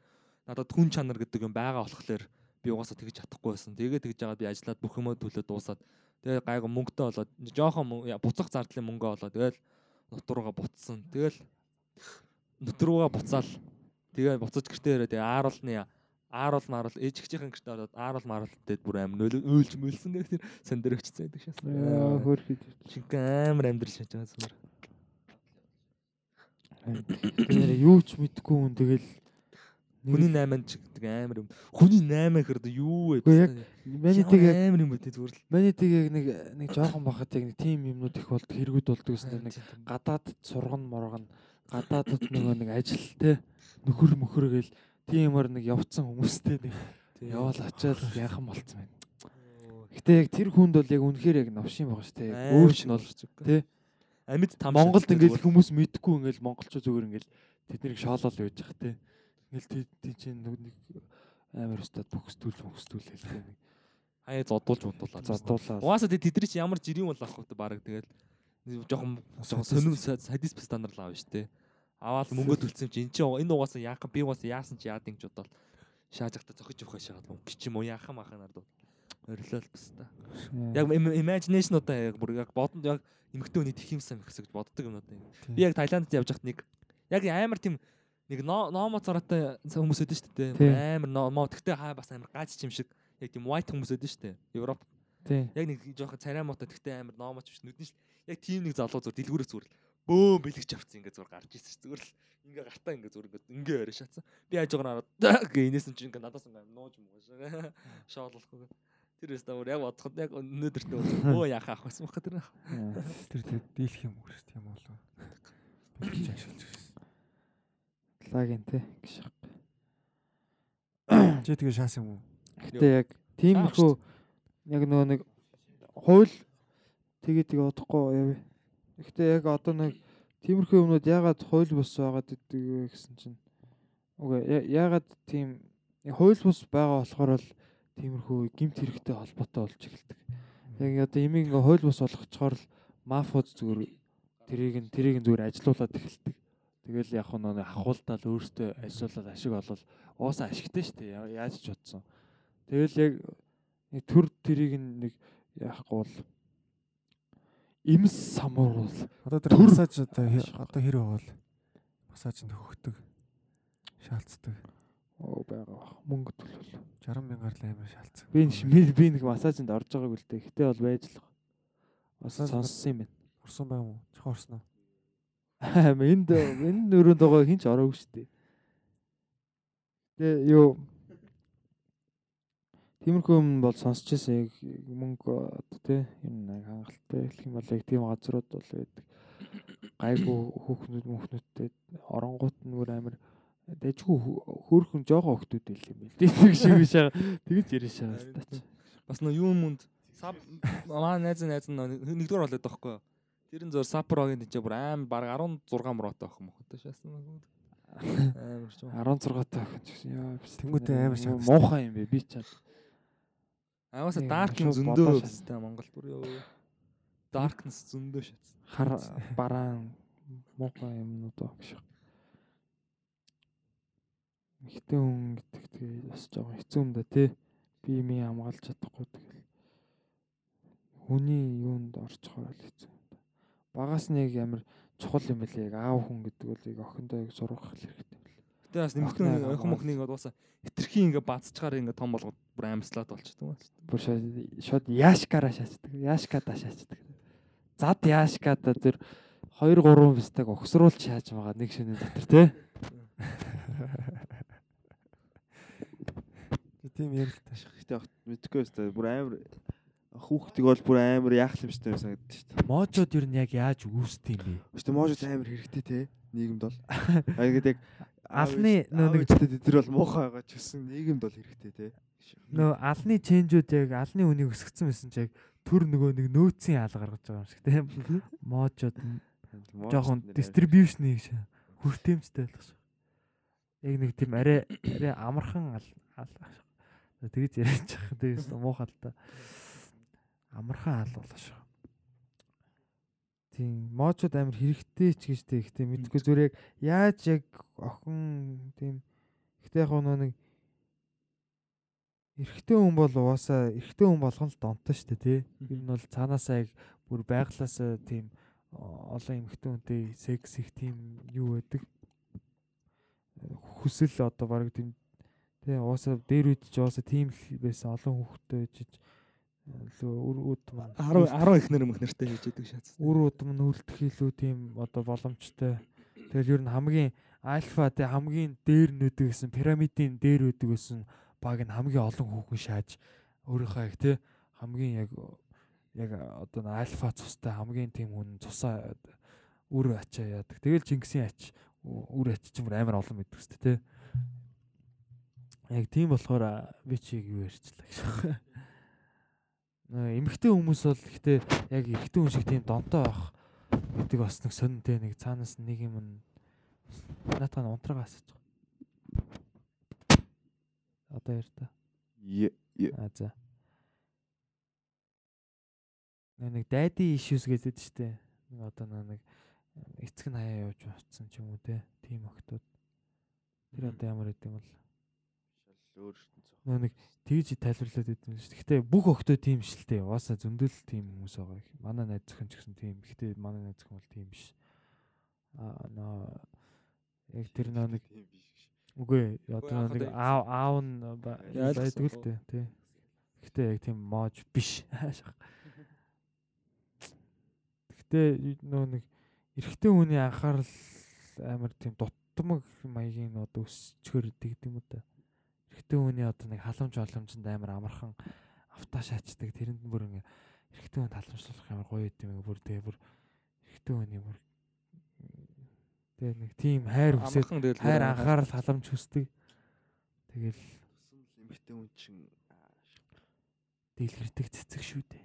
надад хүн чанар гэдэг юм байгаа болохоор би угаасаа тэгж чадахгүй байсан. Тэгээд тэгж жагаад би ажиллаад бүх юмөө төлөө дуусаад тэгээд гайгүй мөнгөтэй болоод жоохон буцах зардлын мөнгө олоод тэгээд нутрууга буцсан. Тэгэл нутрууга буцаал. Тэгээ буцаж гэртээ ирээ тэгээ ааруулны аарул марал ээж ихчийн гэртээ ороод аарул марал дээр бүр амар өөлж мөлсөн гэх тэр сандэр өчсөн байдаг шээс. Яа хөөрхөд. Шинг амар амьдрал шаж байгаа зүгээр. Тэр юу ч мэдгүй хүн тэгэл Хүний 8 ч гэдэг амар юм. Хүний 8 хэрэг юу вэ? Яг Миний тийг амар юм бэ зүгээр л. Миний тийг яг нэг нэг жоохон бахад яг нэг тим юмнууд их болд хэрэгүүд болдог гэсэн нэг гадаадд сурган моргон гадаадд нөгөө нэг ажил те нөхөр мөхөр гэл тиймэр нэг явцсан хүмүүстэй нэг яваал ачаал яхан болцсон байна. Гэтэ яг тэр хүнд бол яг үнэхээр яг навшин байгаа шүү дээ. Өөр ч нь бол те амьд там Монголд ингээд хүмүүс мэдхгүй ингээд монголчууд зүгээр ингээд тэднийг шоолол байж байгаа те. Ингээл тий чинь нэг амар өстөд бөхстүүл бөхстүүл хэлтэй нэг хаяа зодуулж бодуулаад. задуулаад Угаасаа тэдний чи ямар жирийн бол авах вэ баг тэгэл жоохон жоохон сонир садист стандар л аав шүү дээ. Аваад мөнгө төлсөн чи эн чи энэ угаасаа яах би угаасаа яасан чи яад ингэж бодоод шааж ахта зохиж явах шагаад мөнгө чи муу яахан маханаар дуу. Орилол бас та. Яг imagination удаа яг бүр яг бодонд яг эмхтэн үний тэх юмсан гэхсэж боддог юм уу. Би яг Таиландд явж хат нэг яг амар тийм нэг номо цараатай хүмүүс өдөн шүү дээ. Амар номо тэгтээ хаа бас амар гаж чим шиг яг тийм white хүмүүс өдөн шүү дээ. Европ. Яг нэг жоохон царай муутай тэгтээ амар номоч биш нүдэн шүү. Яг тийм нэг залуу зүр дэлгүүрээс зүр бөө бэлгэж авцсан ингээ зур гарч ирсэн зүгээр л ингээ гартаа ингээ зур ингээ ингээ орой шатсан би хажуугаар хараад гээ инээс нь чи ингээ надаас ингээ нууж мууж шоололохгүй тэр өстө өөр яг бодоход яг өнөөдөртөө өө яхаа авах байсан баха тэр Тэр дийлэх юм уу тийм болов. Бэлгэж ашиглаж ирсэн. Лагин те гэж. Чи тэгээ шанс юм уу? Гэтэ яг тиймэрхүү яг нөгөө нэг хууль тэгээ тэгээ бодохгүй яв. Гэтэ яг одоо нэг тиймэрхүү юмнууд ягаад хууль бус байгаад идэг вэ гэсэн чинь үгүй ягаад тийм хууль бус байгаа болохоор л тиймэрхүү гимт хэрэгтэй холбоотой болж эхэлдэг. Яг одоо имийг ингээ хууль бус болгочоор л мафууд зүгээр тэрийг нь тэрийг нь зүгээр ажилуулад эхэлдэг. Тэгэл яг нь нөгөө ахуултаал өөртөө ажилуулад ашиг олвол уусаа ашигтай шүү дээ. Яаж ч бодсон. Тэгэл яг төр тэрийг нэг яахгүй бол имс самуурвал Одоо тэр массаж одоо одоо хэр байгаа бол массажинд хөхдөг. Шаалцдаг. оо байгаа. Мөнгө төлөв. 60 мянгаар л амар шаалцсан. Би нэг би нэг массажинд орж байгааг л дээ. Гэтэ бол байж л. Массаж сонссон юм байна. Урсан байгаа уу? Чухал урсан уу? Энд энэ нөрөөнд байгаа хин ч ороогүй шүү дээ. Тэгээ юу Тиймэрхүү юм бол сонсч байсан яг мөнгө одоо тий юм нэг хангалттай хэлэх юм бол яг тийм газрууд бол байдаг. Гайгүй хүүхнүүд мөнхнүүдтэй оронгууд нь бүр амар дэжгүй хөөрхөн жоохон хөлтүүд байл юм байл. Тэг шиг биш аа. Тэгэж яриаш байгаа хэвээр. бас нөө юм мүнд сап маа найз найз нэгдүгээр болоод байгаа байхгүй юу тэр нь зур сапрогийн тийч бүр аим баг 16 мөрөөтэй байх юм уу шаасан амар ч юм 16 таа ч гэсэн яа биш. Тэнгүүтээ амар шахах. Муухай юм бэ би ч. Авааса даркин шууд зөндөө өстэй Монгол бүр ёо. Darkness зөндөө шатсан. хар бараан муухай юмнууд баг шиг. Ихтэй хүн гэдэг тэгээ бас жоохон хэцүү юм да тий. Би ми хамгаалж чадахгүй тэгэл. Хүний юунд орчихоор л хэцүү юм да. Багаас нэг амар чухал юм байлээ яг аав хүн гэдэг бол яг охиндоо яг сургах хэрэгтэй Гэтэ бас нэмэгдэн Охноо охин мохныг уусаа хитрхи ингээ бацчаар ингээ том болгоод бүр амьслаад болчихдог юм байна. Бүр шууд яашкараа шаачдаг. Яашкадаа шаачдаг. Зад яашкадаа тэр 2 3 бистаг огсруулж шааж байгаа нэг шинэ дотор тий. Тийм ярилтаа шах. Гэтэ мэдгүй өстой бүр амар хүүхдийг бол бүр амар яах юм гэдэг шүү дээ. Можод ер нь яг яаж үүсдэг юм бэ? Гэтэ можод амар хэрэгтэй те нийгэмд бол. А ингээд яг Алны нөө нэг нэг тэр бол муухай байгаа ч гэсэн нийгэмд бол хэрэгтэй те. нөө алны ченжүүд яг алны үнийг өсгцэн байсан ч яг төр нөгөө нэг нөөцийн ал гаргаж байгаа юм шиг. Можод нь жоохон дистрибьюшны шиг хүртээмжтэй болох шиг. Яг нэг тийм арай арай амархан ал. Тэгэж яриад байгаа. Тэгээс муухай л та. Амархан ал болох шиг. Тийм можод амар хэрэгтэй ч гэж тэг ихтэй мэдгүй зүгээр яг яаж яг охин тийм ихтэй яг нөө нэг эрэгтэй хүн бол угаасаа эрэгтэй хүн болгон л донтой шүү дээ тий. Ер нь бол цаанаасаа яг бүр байглаасаа тийм олон эмэгтэй хүнтэй секс их тийм юу байдаг. Хүсэл одоо баг тийм тий угаасаа дээр үйдэж угаасаа тийм л байсан олон хүүхдтэй жиж үр удам 10 10 ихнэр мөхнэртэй хийж идэг шатсан. үр удам нь үлдэх илүү тийм одоо боломжтой. Тэгэл ер нь хамгийн альфа тий хамгийн дээр нүдэг гэсэн пирамидын дээр үүдэг гэсэн баг нь хамгийн олон хүүхэн шааж өөрийнхөө яг тий хамгийн яг яг одоо альфа цустай хамгийн тийм хүн цусаа үр ачаа яадаг. Тэгэл Чингисийн ач үр ач ч юм амар олон мэддэг үстэй тий. Яг тийм болохоор би чиг юу ярьчлаа гэж байна. Эмэгтэй хүмүүс бол гэхдээ яг эрэгтэй хүн шиг тийм донтой байх гэдэг бас нэг сонинтэй нэг цаанаас нэг юм нь наатаа унтраагаа асууж байгаа. Одоо яар та. А за. Нэг daddy issues гэдэг штэ. Нэг одоо нэг эцэг нь хаяа явж утсан ч юм уу те. Тим охтууд. Тэр одоо ямар гэдэг юм бол өөр ертөнц. нөө нэг тэгж тайлбарлаад идэв шүү. Гэхдээ бүх охтоо тийм ш л тээ. Угаасаа зөндөл тийм хүмүүс байгаа. Манай найз зөвхөн ч гэсэн тийм. Гэхдээ манай найз зөвхөн бол тийм биш. Аа нөө яг тэр нөө нэг Тийм биш. үгүй одоо нэг аав аав нь байдаг л тээ. Тий. Гэхдээ яг тийм мож биш. Гэхдээ нөө нэг эрэгтэй хүний анхаарал амар тийм дутмаг маягийн одоо өсчгөр тэгдэм юм да. Эрэгтэй хүний одоо нэг халамж боломжинд амар амархан автаа шаачдаг тэрэнд бүр ингээ эрэгтэй хүн таламжлах амар гоё юм бүр тэгээ бүр эрэгтэй хүний бүр тэгээ нэг тийм хайр тэгэл хайр анхаарал халамж хүсдэг. Тэгэл эмэгтэй хүн чинь дэлгэрдэг цэцэг шүү дээ.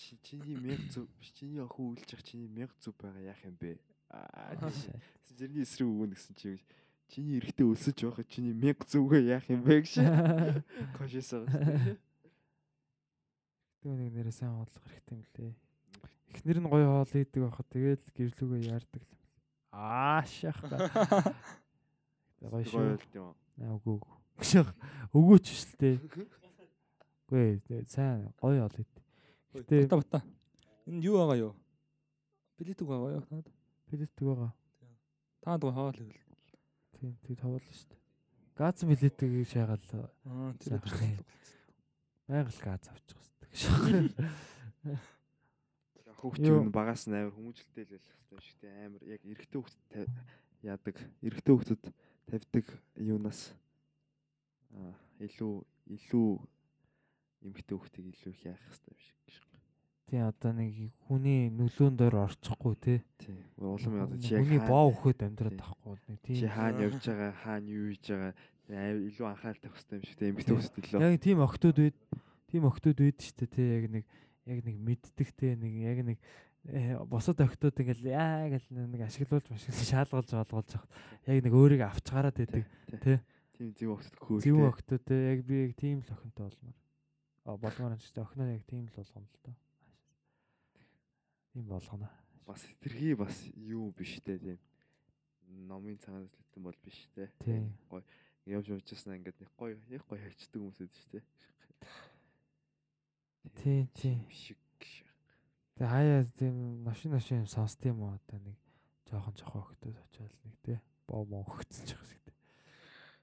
Чи чиний мянга зүв биш чиний охин үлж явах чиний мянга зүв байгаа яах юм бэ? Аа тийм. Зэрний эсрэг өгөн гэсэн чи чиний эрэхтэй өлсөж явах чиний мянга зүвгээ яах юм бэ гэж. Кошис байгаа. Тэг нэг нэрээ сайн бодлого хэрэгтэй юм лээ. Эхнэр нь гоё хоол идэг байхад тэгээд гэрлүүгээ яардаг л. Аашаах. Гоё шүү. Гоё тийм. Аа үгүй үгүй. Шах өгөөч биш л дээ. Үгүй ээ сайн гоё хоол ид. Гэтэ Бата бата. Энэ юу байгаа юу? Билет үг байгаа юу? Таад. билетг байгаа. Таад гоо хоол ивэл. Тийм тэг тавуулна шүү дээ. Газ билетг шаагаал Аа тэр өдөр. байгаль газ авчих. Хүүхдүүд Юу? нь багаас нь амар хүмүүжлэлтэй л байх хэрэгтэй шиг тийм амар яг эрэгтэй хүүхдэд яадаг. Эрэгтэй хүүхдэд тавьдаг юунаас аа илүү илүү эмэгтэй хүүхдийг илүү их яах хэрэгтэй биш Тийм одоо нэг хүний нөлөөнд дөр орчихгүй те. Тийм. Улам одоо чи яг хүний боо өгөхөд амьдраад тахгүй нэг чи тийм. хаана явж байгаа, хаана юу хийж байгаа аа, илүү анхаарал тавих хэрэгтэй юм шиг тийм эмэгтэй хүүхдэд илүү. Яг тийм охтууд үед тийм охтууд үед дээ те яг нэг яг нэг мэддэг те нэг яг нэг э, босод охтууд ингээл яа гэл нэг ашиглуулж машиглаж шаалгалж олгуулж явах. Яг нэг өөрийгөө авч гараад идэг. Тэ. Тийм зөв хүүхдэд хөөл. Зөв охтууд те яг би яг тийм л охинтой болмоор. А болмоор шүү дээ. Охиноо яг тийм л болгоно л доо. Тийм болгоно. бас хэтэрхий бас юу биш те тийм. Номын цагаас литэн бол биш те. Тийм. Гой явж явж яснаа ингээд нэг гоё яг гоё хайчдаг хүмүүс өд шүү дээ. Тийм, тийм. Шиг. Тэгээ хаяа тийм новшин новшин юм сонсд юм уу одоо нэг жоохон жоохон охтууд очиад нэг те боо моо өгцөн ч шиг те.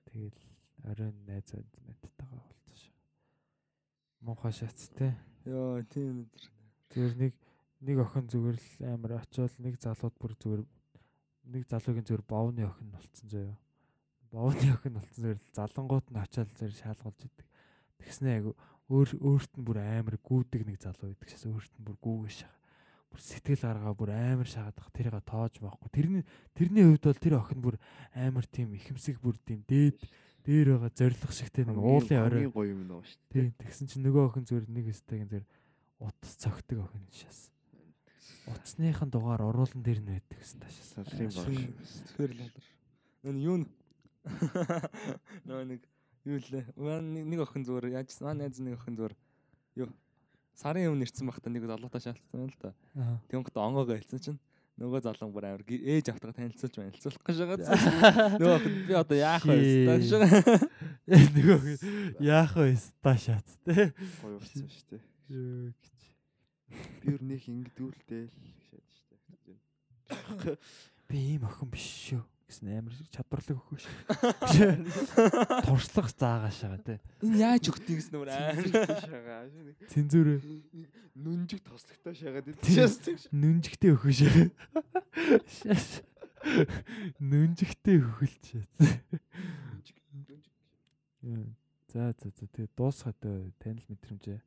Тэгэл оройн найз найзтайгаа болцсон шүү. Муухай шац те. Йоо тийм өдөр. Зүгээр нэг нэг охин зүгээр л амар очиод нэг залууд бүр зүгээр нэг залуугийн зүгээр боовны охин болцсон заяа. Боовны охин болцсон зүгээр л залангууд нь очиод зүгээр шаалгуулж идэг. Тэгснэ айгу өөр өөрт нь бүр амар гүйдэг нэг залуу байдаг шээс өөрт нь бүр гүүгээ шага. Бүр сэтгэл гаргаа бүр амар шахадах тэрийг тоож байхгүй. Тэрний тэрний хувьд бол тэр охин бүр амар тийм ихэмсэг бүр тийм дээд дээр байгаа зориг шигтэй нэг уулын орой гоё юм нөө шүү. Тийм тэгсэн чинь нөгөө охин зүгээр нэг өстэйг зүгээр утас цогтөг охин шээс. Утасныхын дугаар уруулан дээр нь байдаг гэсэн таашаас. Салрын баг. Тэгэхээр л алар. Энэ юу нөө нэг юу лээ. Маань нэг- охин зүгээр яаж маань найз нэг охин зүгээр юу сарын өмнө ирсэн бахта нэг залуутай шаалтсан л да. Аа. Тэнгот онгоогоо хэлсэн чинь нөгөө залан бүр амар ээж автгаа танилцуулж танилцуулах гэж байгаа. Нөгөө охин би одоо яах вэ? гэж байгаа. Нөгөө яах вэ таашаац те. Гоё болсон шүү дээ. Гэж. Би өөр нэг ингэдүүлтэй л шаад шүү дээ. Би ийм охин биш шүү гэсэн амар чадварлаг өхөө шүү. Туршлага заагаашаа те. Энэ яаж өгдөг гэсэн нүр амар. Шагаа. Цензүрэ Нүнжиг тослогтой шагаад идчихсэн. нүнжигтэй. Шаш. Нүнжигтэй өхөлч. Яа. За за за тэгээ дуусгаад э, танил мэдрэмжээ.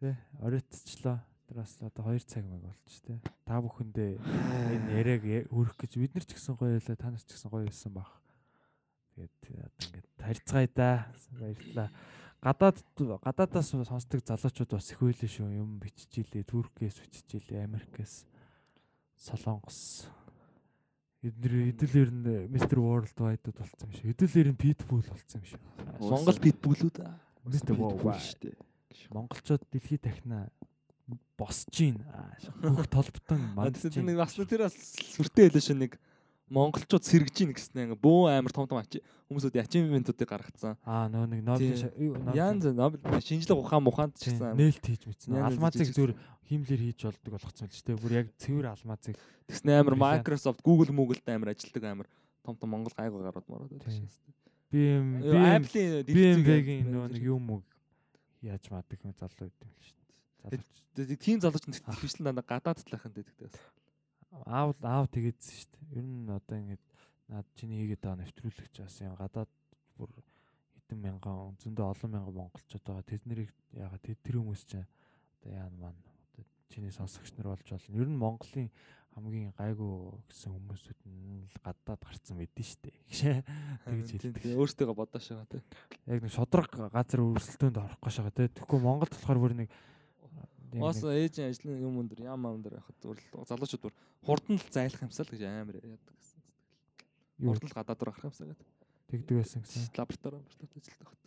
Тэ оройтчлаа. Тэрас одоо 2 цаг мэг болчих тэ. Та бүхэндээ энэ яриаг өрөх гэж бид нар ч гэсэн гоё байлаа, та нар ч гэсэн гоё байсан баг. Тэгээд э, одоо ингээд харьцгаая да. Баярлалаа. Гадаад гадаадаас сонсдог залуучууд бас их байлээ шүү. Юм бичиж илээ, Туркээс бичиж илээ, Америкээс, Солонгос. Эдгээр хэдүүлэр нь Mr World Wide-д болсон юм шүү. Хэдүүлэр нь Pitbull болсон юм шүү. Монгол питбүлүүд. Mr World шүү дээ. Монголчууд дэлхийд дахина босч гин. Бүх толботон Тэр нэг бас тэр бас сүртэй хэлээ шүү нэг монголчууд сэргэж гин гэсэн ингээ бөө амар том том хүмүүсүүд ачивментуудыг гаргацсан. Аа нөө нэг Нобелийн- Янз Нобель шинжлэх ухаан мухаанд ч гэсэн нээлт хийж мэдсэн. Алмазыг зүгээр хиймлэр хийж болдог болгоцсон л ч тийм. Бүр яг цэвэр алмазыг тэгснэ амар. Microsoft, Google, Google-д амар ажилдаг амар том том монгол гайгүй гарууд байдаг Тийм. шээ. BM Apple-ийн BMW-гийн нөө нэг юм уу яаж маадаг залуу байд юм шүү дээ. Залууч тийм залууч нь хвчлэн дандаа гадаад талахын дэдэг бас. аав аав тэгээдсэн шүү дээ. Ер нь одоо ингэж наад чиний хийгээд байгаа нэвтрүүлэгч бас юм гадаад бүр хэдэн мянган зөндөө олон мянган монголчууд байгаа. Тэд нарыг ягаад тэр хүмүүс чинь одоо яа маань одоо чиний сонсогч нар болж болно. Ер нь Монголын хамгийн гайгүй гэсэн хүмүүсүүд нь л гадаад гарцсан мэдэн штэ. Тэгж хэлдэг. Тийм өөртөө бодоош байгаа тийм. Яг нэг шодрог газар өрсөлдөөнд орох гэж байгаа те. Тэгэхгүй Монголд болохоор бүр нэг нэг- ээжийн ажлын юм өндөр ям өндөр байхад зүгээр залуучууд бүр хурдан л зайлах юмсаа л гэж амар яадаг гэсэн. Хурдан л гадаад руу гарах юмсаа гэдэг. тэгдэг байсан гэсэн. Лаборатори лаборатори ажилтдаг хат.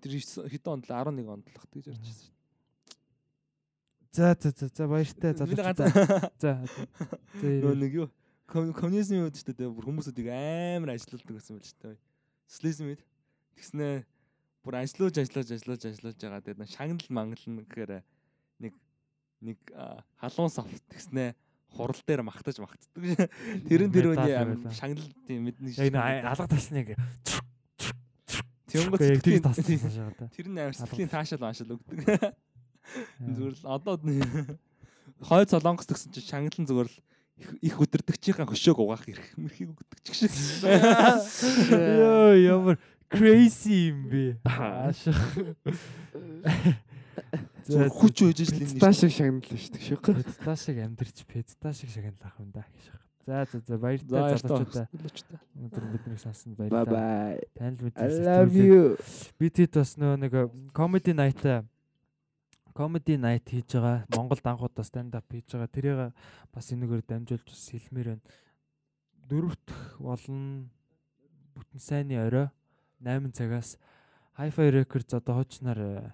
Тэр хэдэн онд л 11 онд л хат гэж ярьж байсан. За за за за баяртай Би залуучууд. ганц За. Нөө нэг юу ком- коммунизмын үед ч гэдэг бүр хүмүүсүүдийг амар ажилуулдаг гэсэн байл ч тээ. Социализм үед тэгснэ бүр ажиллаж ажиллаж ажиллаж ажиллаж байгаа. Тэгээд нэг шагнал мангална гэхээр нэг нэг а, халуун савт тэгснэ хурал дээр магтаж магтдаг. Тэр нь тэр үний шагнал тийм мэднэ Яг нэг алга тасныг Тэнгөт яг тийм сэтгэлийн тассан шагаа та. Тэр нь амар сэтгэлийн таашаал маашаал өгдөг. Зүгээр л одоо хой солонгос тгсэн чинь шанглан зүгээр л их- өдөрдөгчийн хөшөөг угаах ирэх мэрхийг өгдөг ч шиг. Йоо ямар crazy юм бэ. Аашаа. Зүгээр хүч өжж л энэ Пста шиг шагналаа шүү дээ. Шиг. Педста шиг амьдэрч педста шиг шагналах юм да. За за за За баяртай залуучуудаа. Өнөөдөр бидний сонсон Bye баярлалаа. bye. Танил I мэдээ. love you. Би тэд бас нөө нэг comedy night comedy night хийж байгаа. Монголд анх удаа stand up хийж байгаа. Тэрийг бас энэгээр дамжуулж бас хэлмээр байна. Дөрөвт болно бүтэн сайнны орой 8 цагаас Hi-Fi Records одоо хуучнаар э,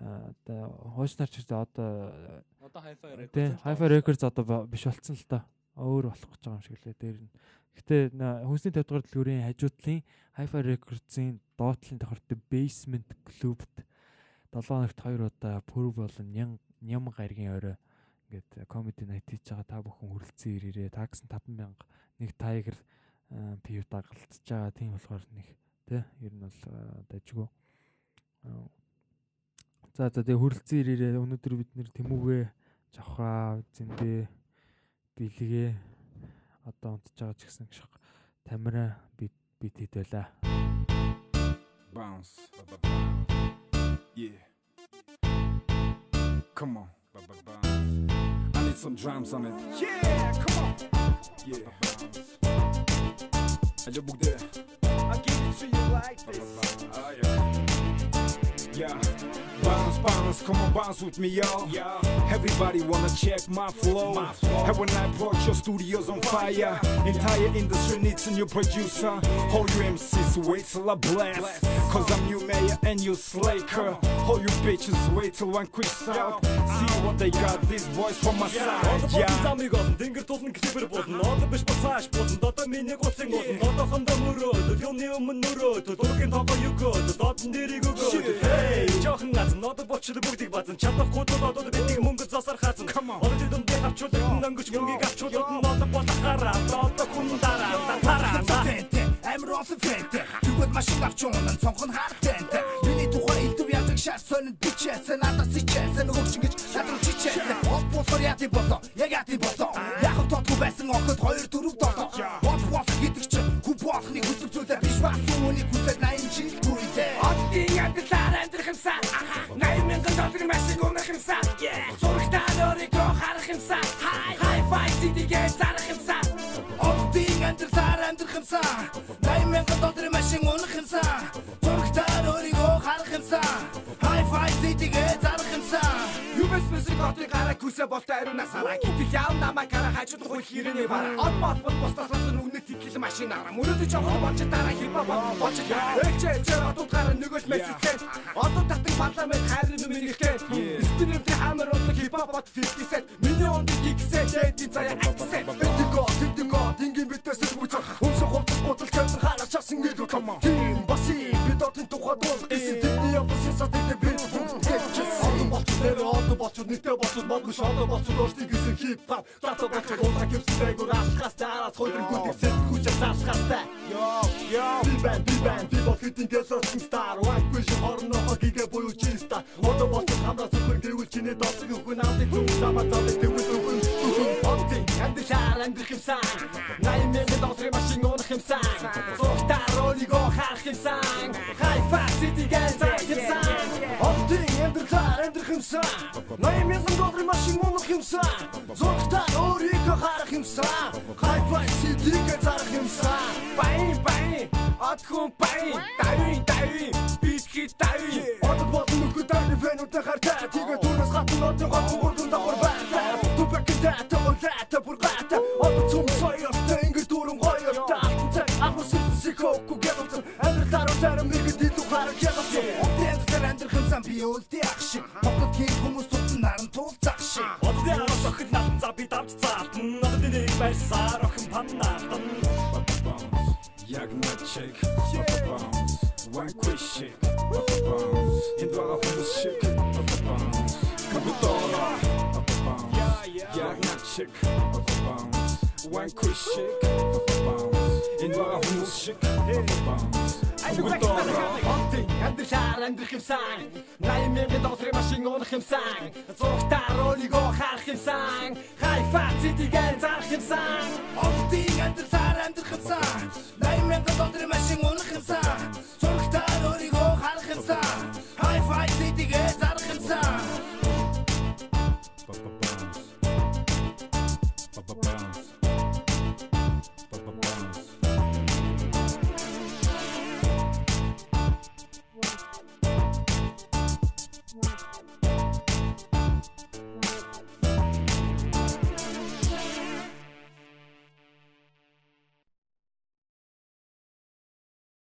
одоо хуучнаар ч гэсэн одоо Одоо хайфай тий Hi-Fi Records одоо биш болцсон л доо. Өөр болох гэж байгаа юм шиг лээ дээр нь. Гэтэ хүнсний 50 дугаар дэлгүүрийн хажуудлын Hi-Fi Records-ийн доотлын давхарт Basement Club-д 7 хоногт 2 удаа Pur болон ням ням гаргийн орой ингээд comedy night хийж байгаа та бүхэн хүрэлцэн ирээрээ таксан 5000 нэг тайгер пив дагалдж байгаа тийм болохоор нэг тий ер нь бол дажгүй за за тэгээ хүрэлцэн ирээрээ өнөөдөр бид нэр тэмүүгээ жавхаа зэндээ бэлгээ одоо унтж байгаа ч гэсэн гэх тамира бид бид хэд байла Bounce. ba- ba- bounce. Yeah. Come on. ba- ba- bounce. I need some drums on it. Yeah, come on. Yeah. Allô, Bougdé. I'll give it to you like this. Ah, yeah. Yeah. Bounce, bounce, come on, bounce with me, y'all. Yeah. Everybody wanna check my flow. And when I brought your studios on fire, entire industry needs a new producer. All you MCs wait till I blast. Cause I'm new mayor and you slaker. All you bitches wait till one quick sound. See what they got, these boys from my side. Yeah. замыг олон тэнгэр тулн клипер болно одоо биш массаж болно одоо миний гуцын болно одоохондоо мөрөөд юуны өмнө нөрөөд дургийн тоогоо югөөд додон дэрийг өгөөд хей жоохон газан одоо болчихлоо бүгдийг базан чадахгүй тул одоо бидний мөнгө засар хаазан одоо тэд дунд авчулсан өнгөч мөнгийг авчулсан одоо болохараа одоо хүн дараа. Дараа Амир олон фэнт Тэгвэл машин авч унан. Цонхон хартент Миний тухай илдэв язаг шар сонин бичээсэн. Надаас ичээсэн хөгч ингэж надад чичээсэн. Ол болохоор яати болоо? Яг яати болоо? Яг тотгүй байсан охид? 2 4 долоо Бол бол гэдэг чи хүн болохны хүсэл зүйлээ биш бас үүнийг хүсэл 80 жил гүйтэй. Оддын амьдралаар амьдрах юмсан. 80 мянган долларын машин унах юмсан. Зурагтаа өөрийгөө харах юмсан. Хай фай сидигээ зарах юмсан. Оддын амьдралаар амьдрах юмсан. 80 мянган долларын машин унах юмсан. Зурагтаа өөрийгөө харах юмсан. Хай фай сидигээ зарах юмсан Юбэс мэсэг хотыг гараа күсэ болтой ариу насаараа Гэтэл яав намайг гараа хажууд хөл хийрэний бараа Од бот бот бостас болон үнэ тикл машин араа Мөрөдө жоохон болж дараа хипа болж дараа Ээлчээ ээлчээ одууд гараа нөгөө л мессэжтэй Одууд татдаг парламент хайрын нүмийн ихтэй Спинэмтэй хамар онлог хипа бот 50 set Миний онлог гиксээ дэдийн заяа аксет Бэдиго тэдиго тингийн битээс үүсэх Өмсөх хувцас гутал чамд хараа часан come on Тим баси бид отын тухай дуул гэсэн Тэдний явсан сатыг бид бүгд Одон болч дээр одон болч болцод нэгтэй болцод модгүй шодо болцод өөрсдийн гэсэн хип хоп Тата болцод улаан гэрсэн байгуур алхаас тараас хойдрын гүдэг сэт хүчээр заалхаастай Йо йо би бэн би бэн би бол хитин гэлсэн стар. White биш хорноо гигэ буюу чиста модо болцод хамраа супер гэвэл чинээ досог хүн аавын зүг самаа тавыг тэгвэл үхэн үхэн Оттин хандшаар амьдрах юмсан. Найм мянган долларын машин унах юмсан. Зуртаар өөрийгөө харах юмсан. City гэн зарах юмсан Оттин амьдрахаар амьдрах юмсан Найм мянган долларын машин унах юмсан Зуртаар өөрийгөө харах юмсан city гэн зарах юмсан От хүн байн Давин давин Бит хит давин Одод болон нөхөд давин фэнүүдэ хартай Тэгээ түүнээс хатан одын гоцон бүрдэн давар байтай Тупакэтэй олайта бургата Одод цум соёртой ингэр дүүрэн гоёртой. Алтан цаг агус сикоку гэнэлтэн Амьдралаар зарим нэгэд идүү ягалсан Тэндэр юмсан би үлдээ ах шиг Монгол хин хүмүүс тулсан наран туул зах шиг. Одны араас охид натан за би давж заатан Одны нэг байсаар охин паннаатан Яг начек One quick shit Энэ дага хүмүүс шиг. Капитора Яг начек One quick shit Энэ дага хүмүүс шиг Шүгдөө Хонтын амьдрал амьдрах юмсан 80000 долларын машин унах юмсан Зургатаар өлийгөө харах юмсан Хайфа цитигээр зарах юмсан Хонтын амьдрал амьдрах юмсан 80000 долларын машин унах юмсан Зургатаар өлийгөө харах юмсан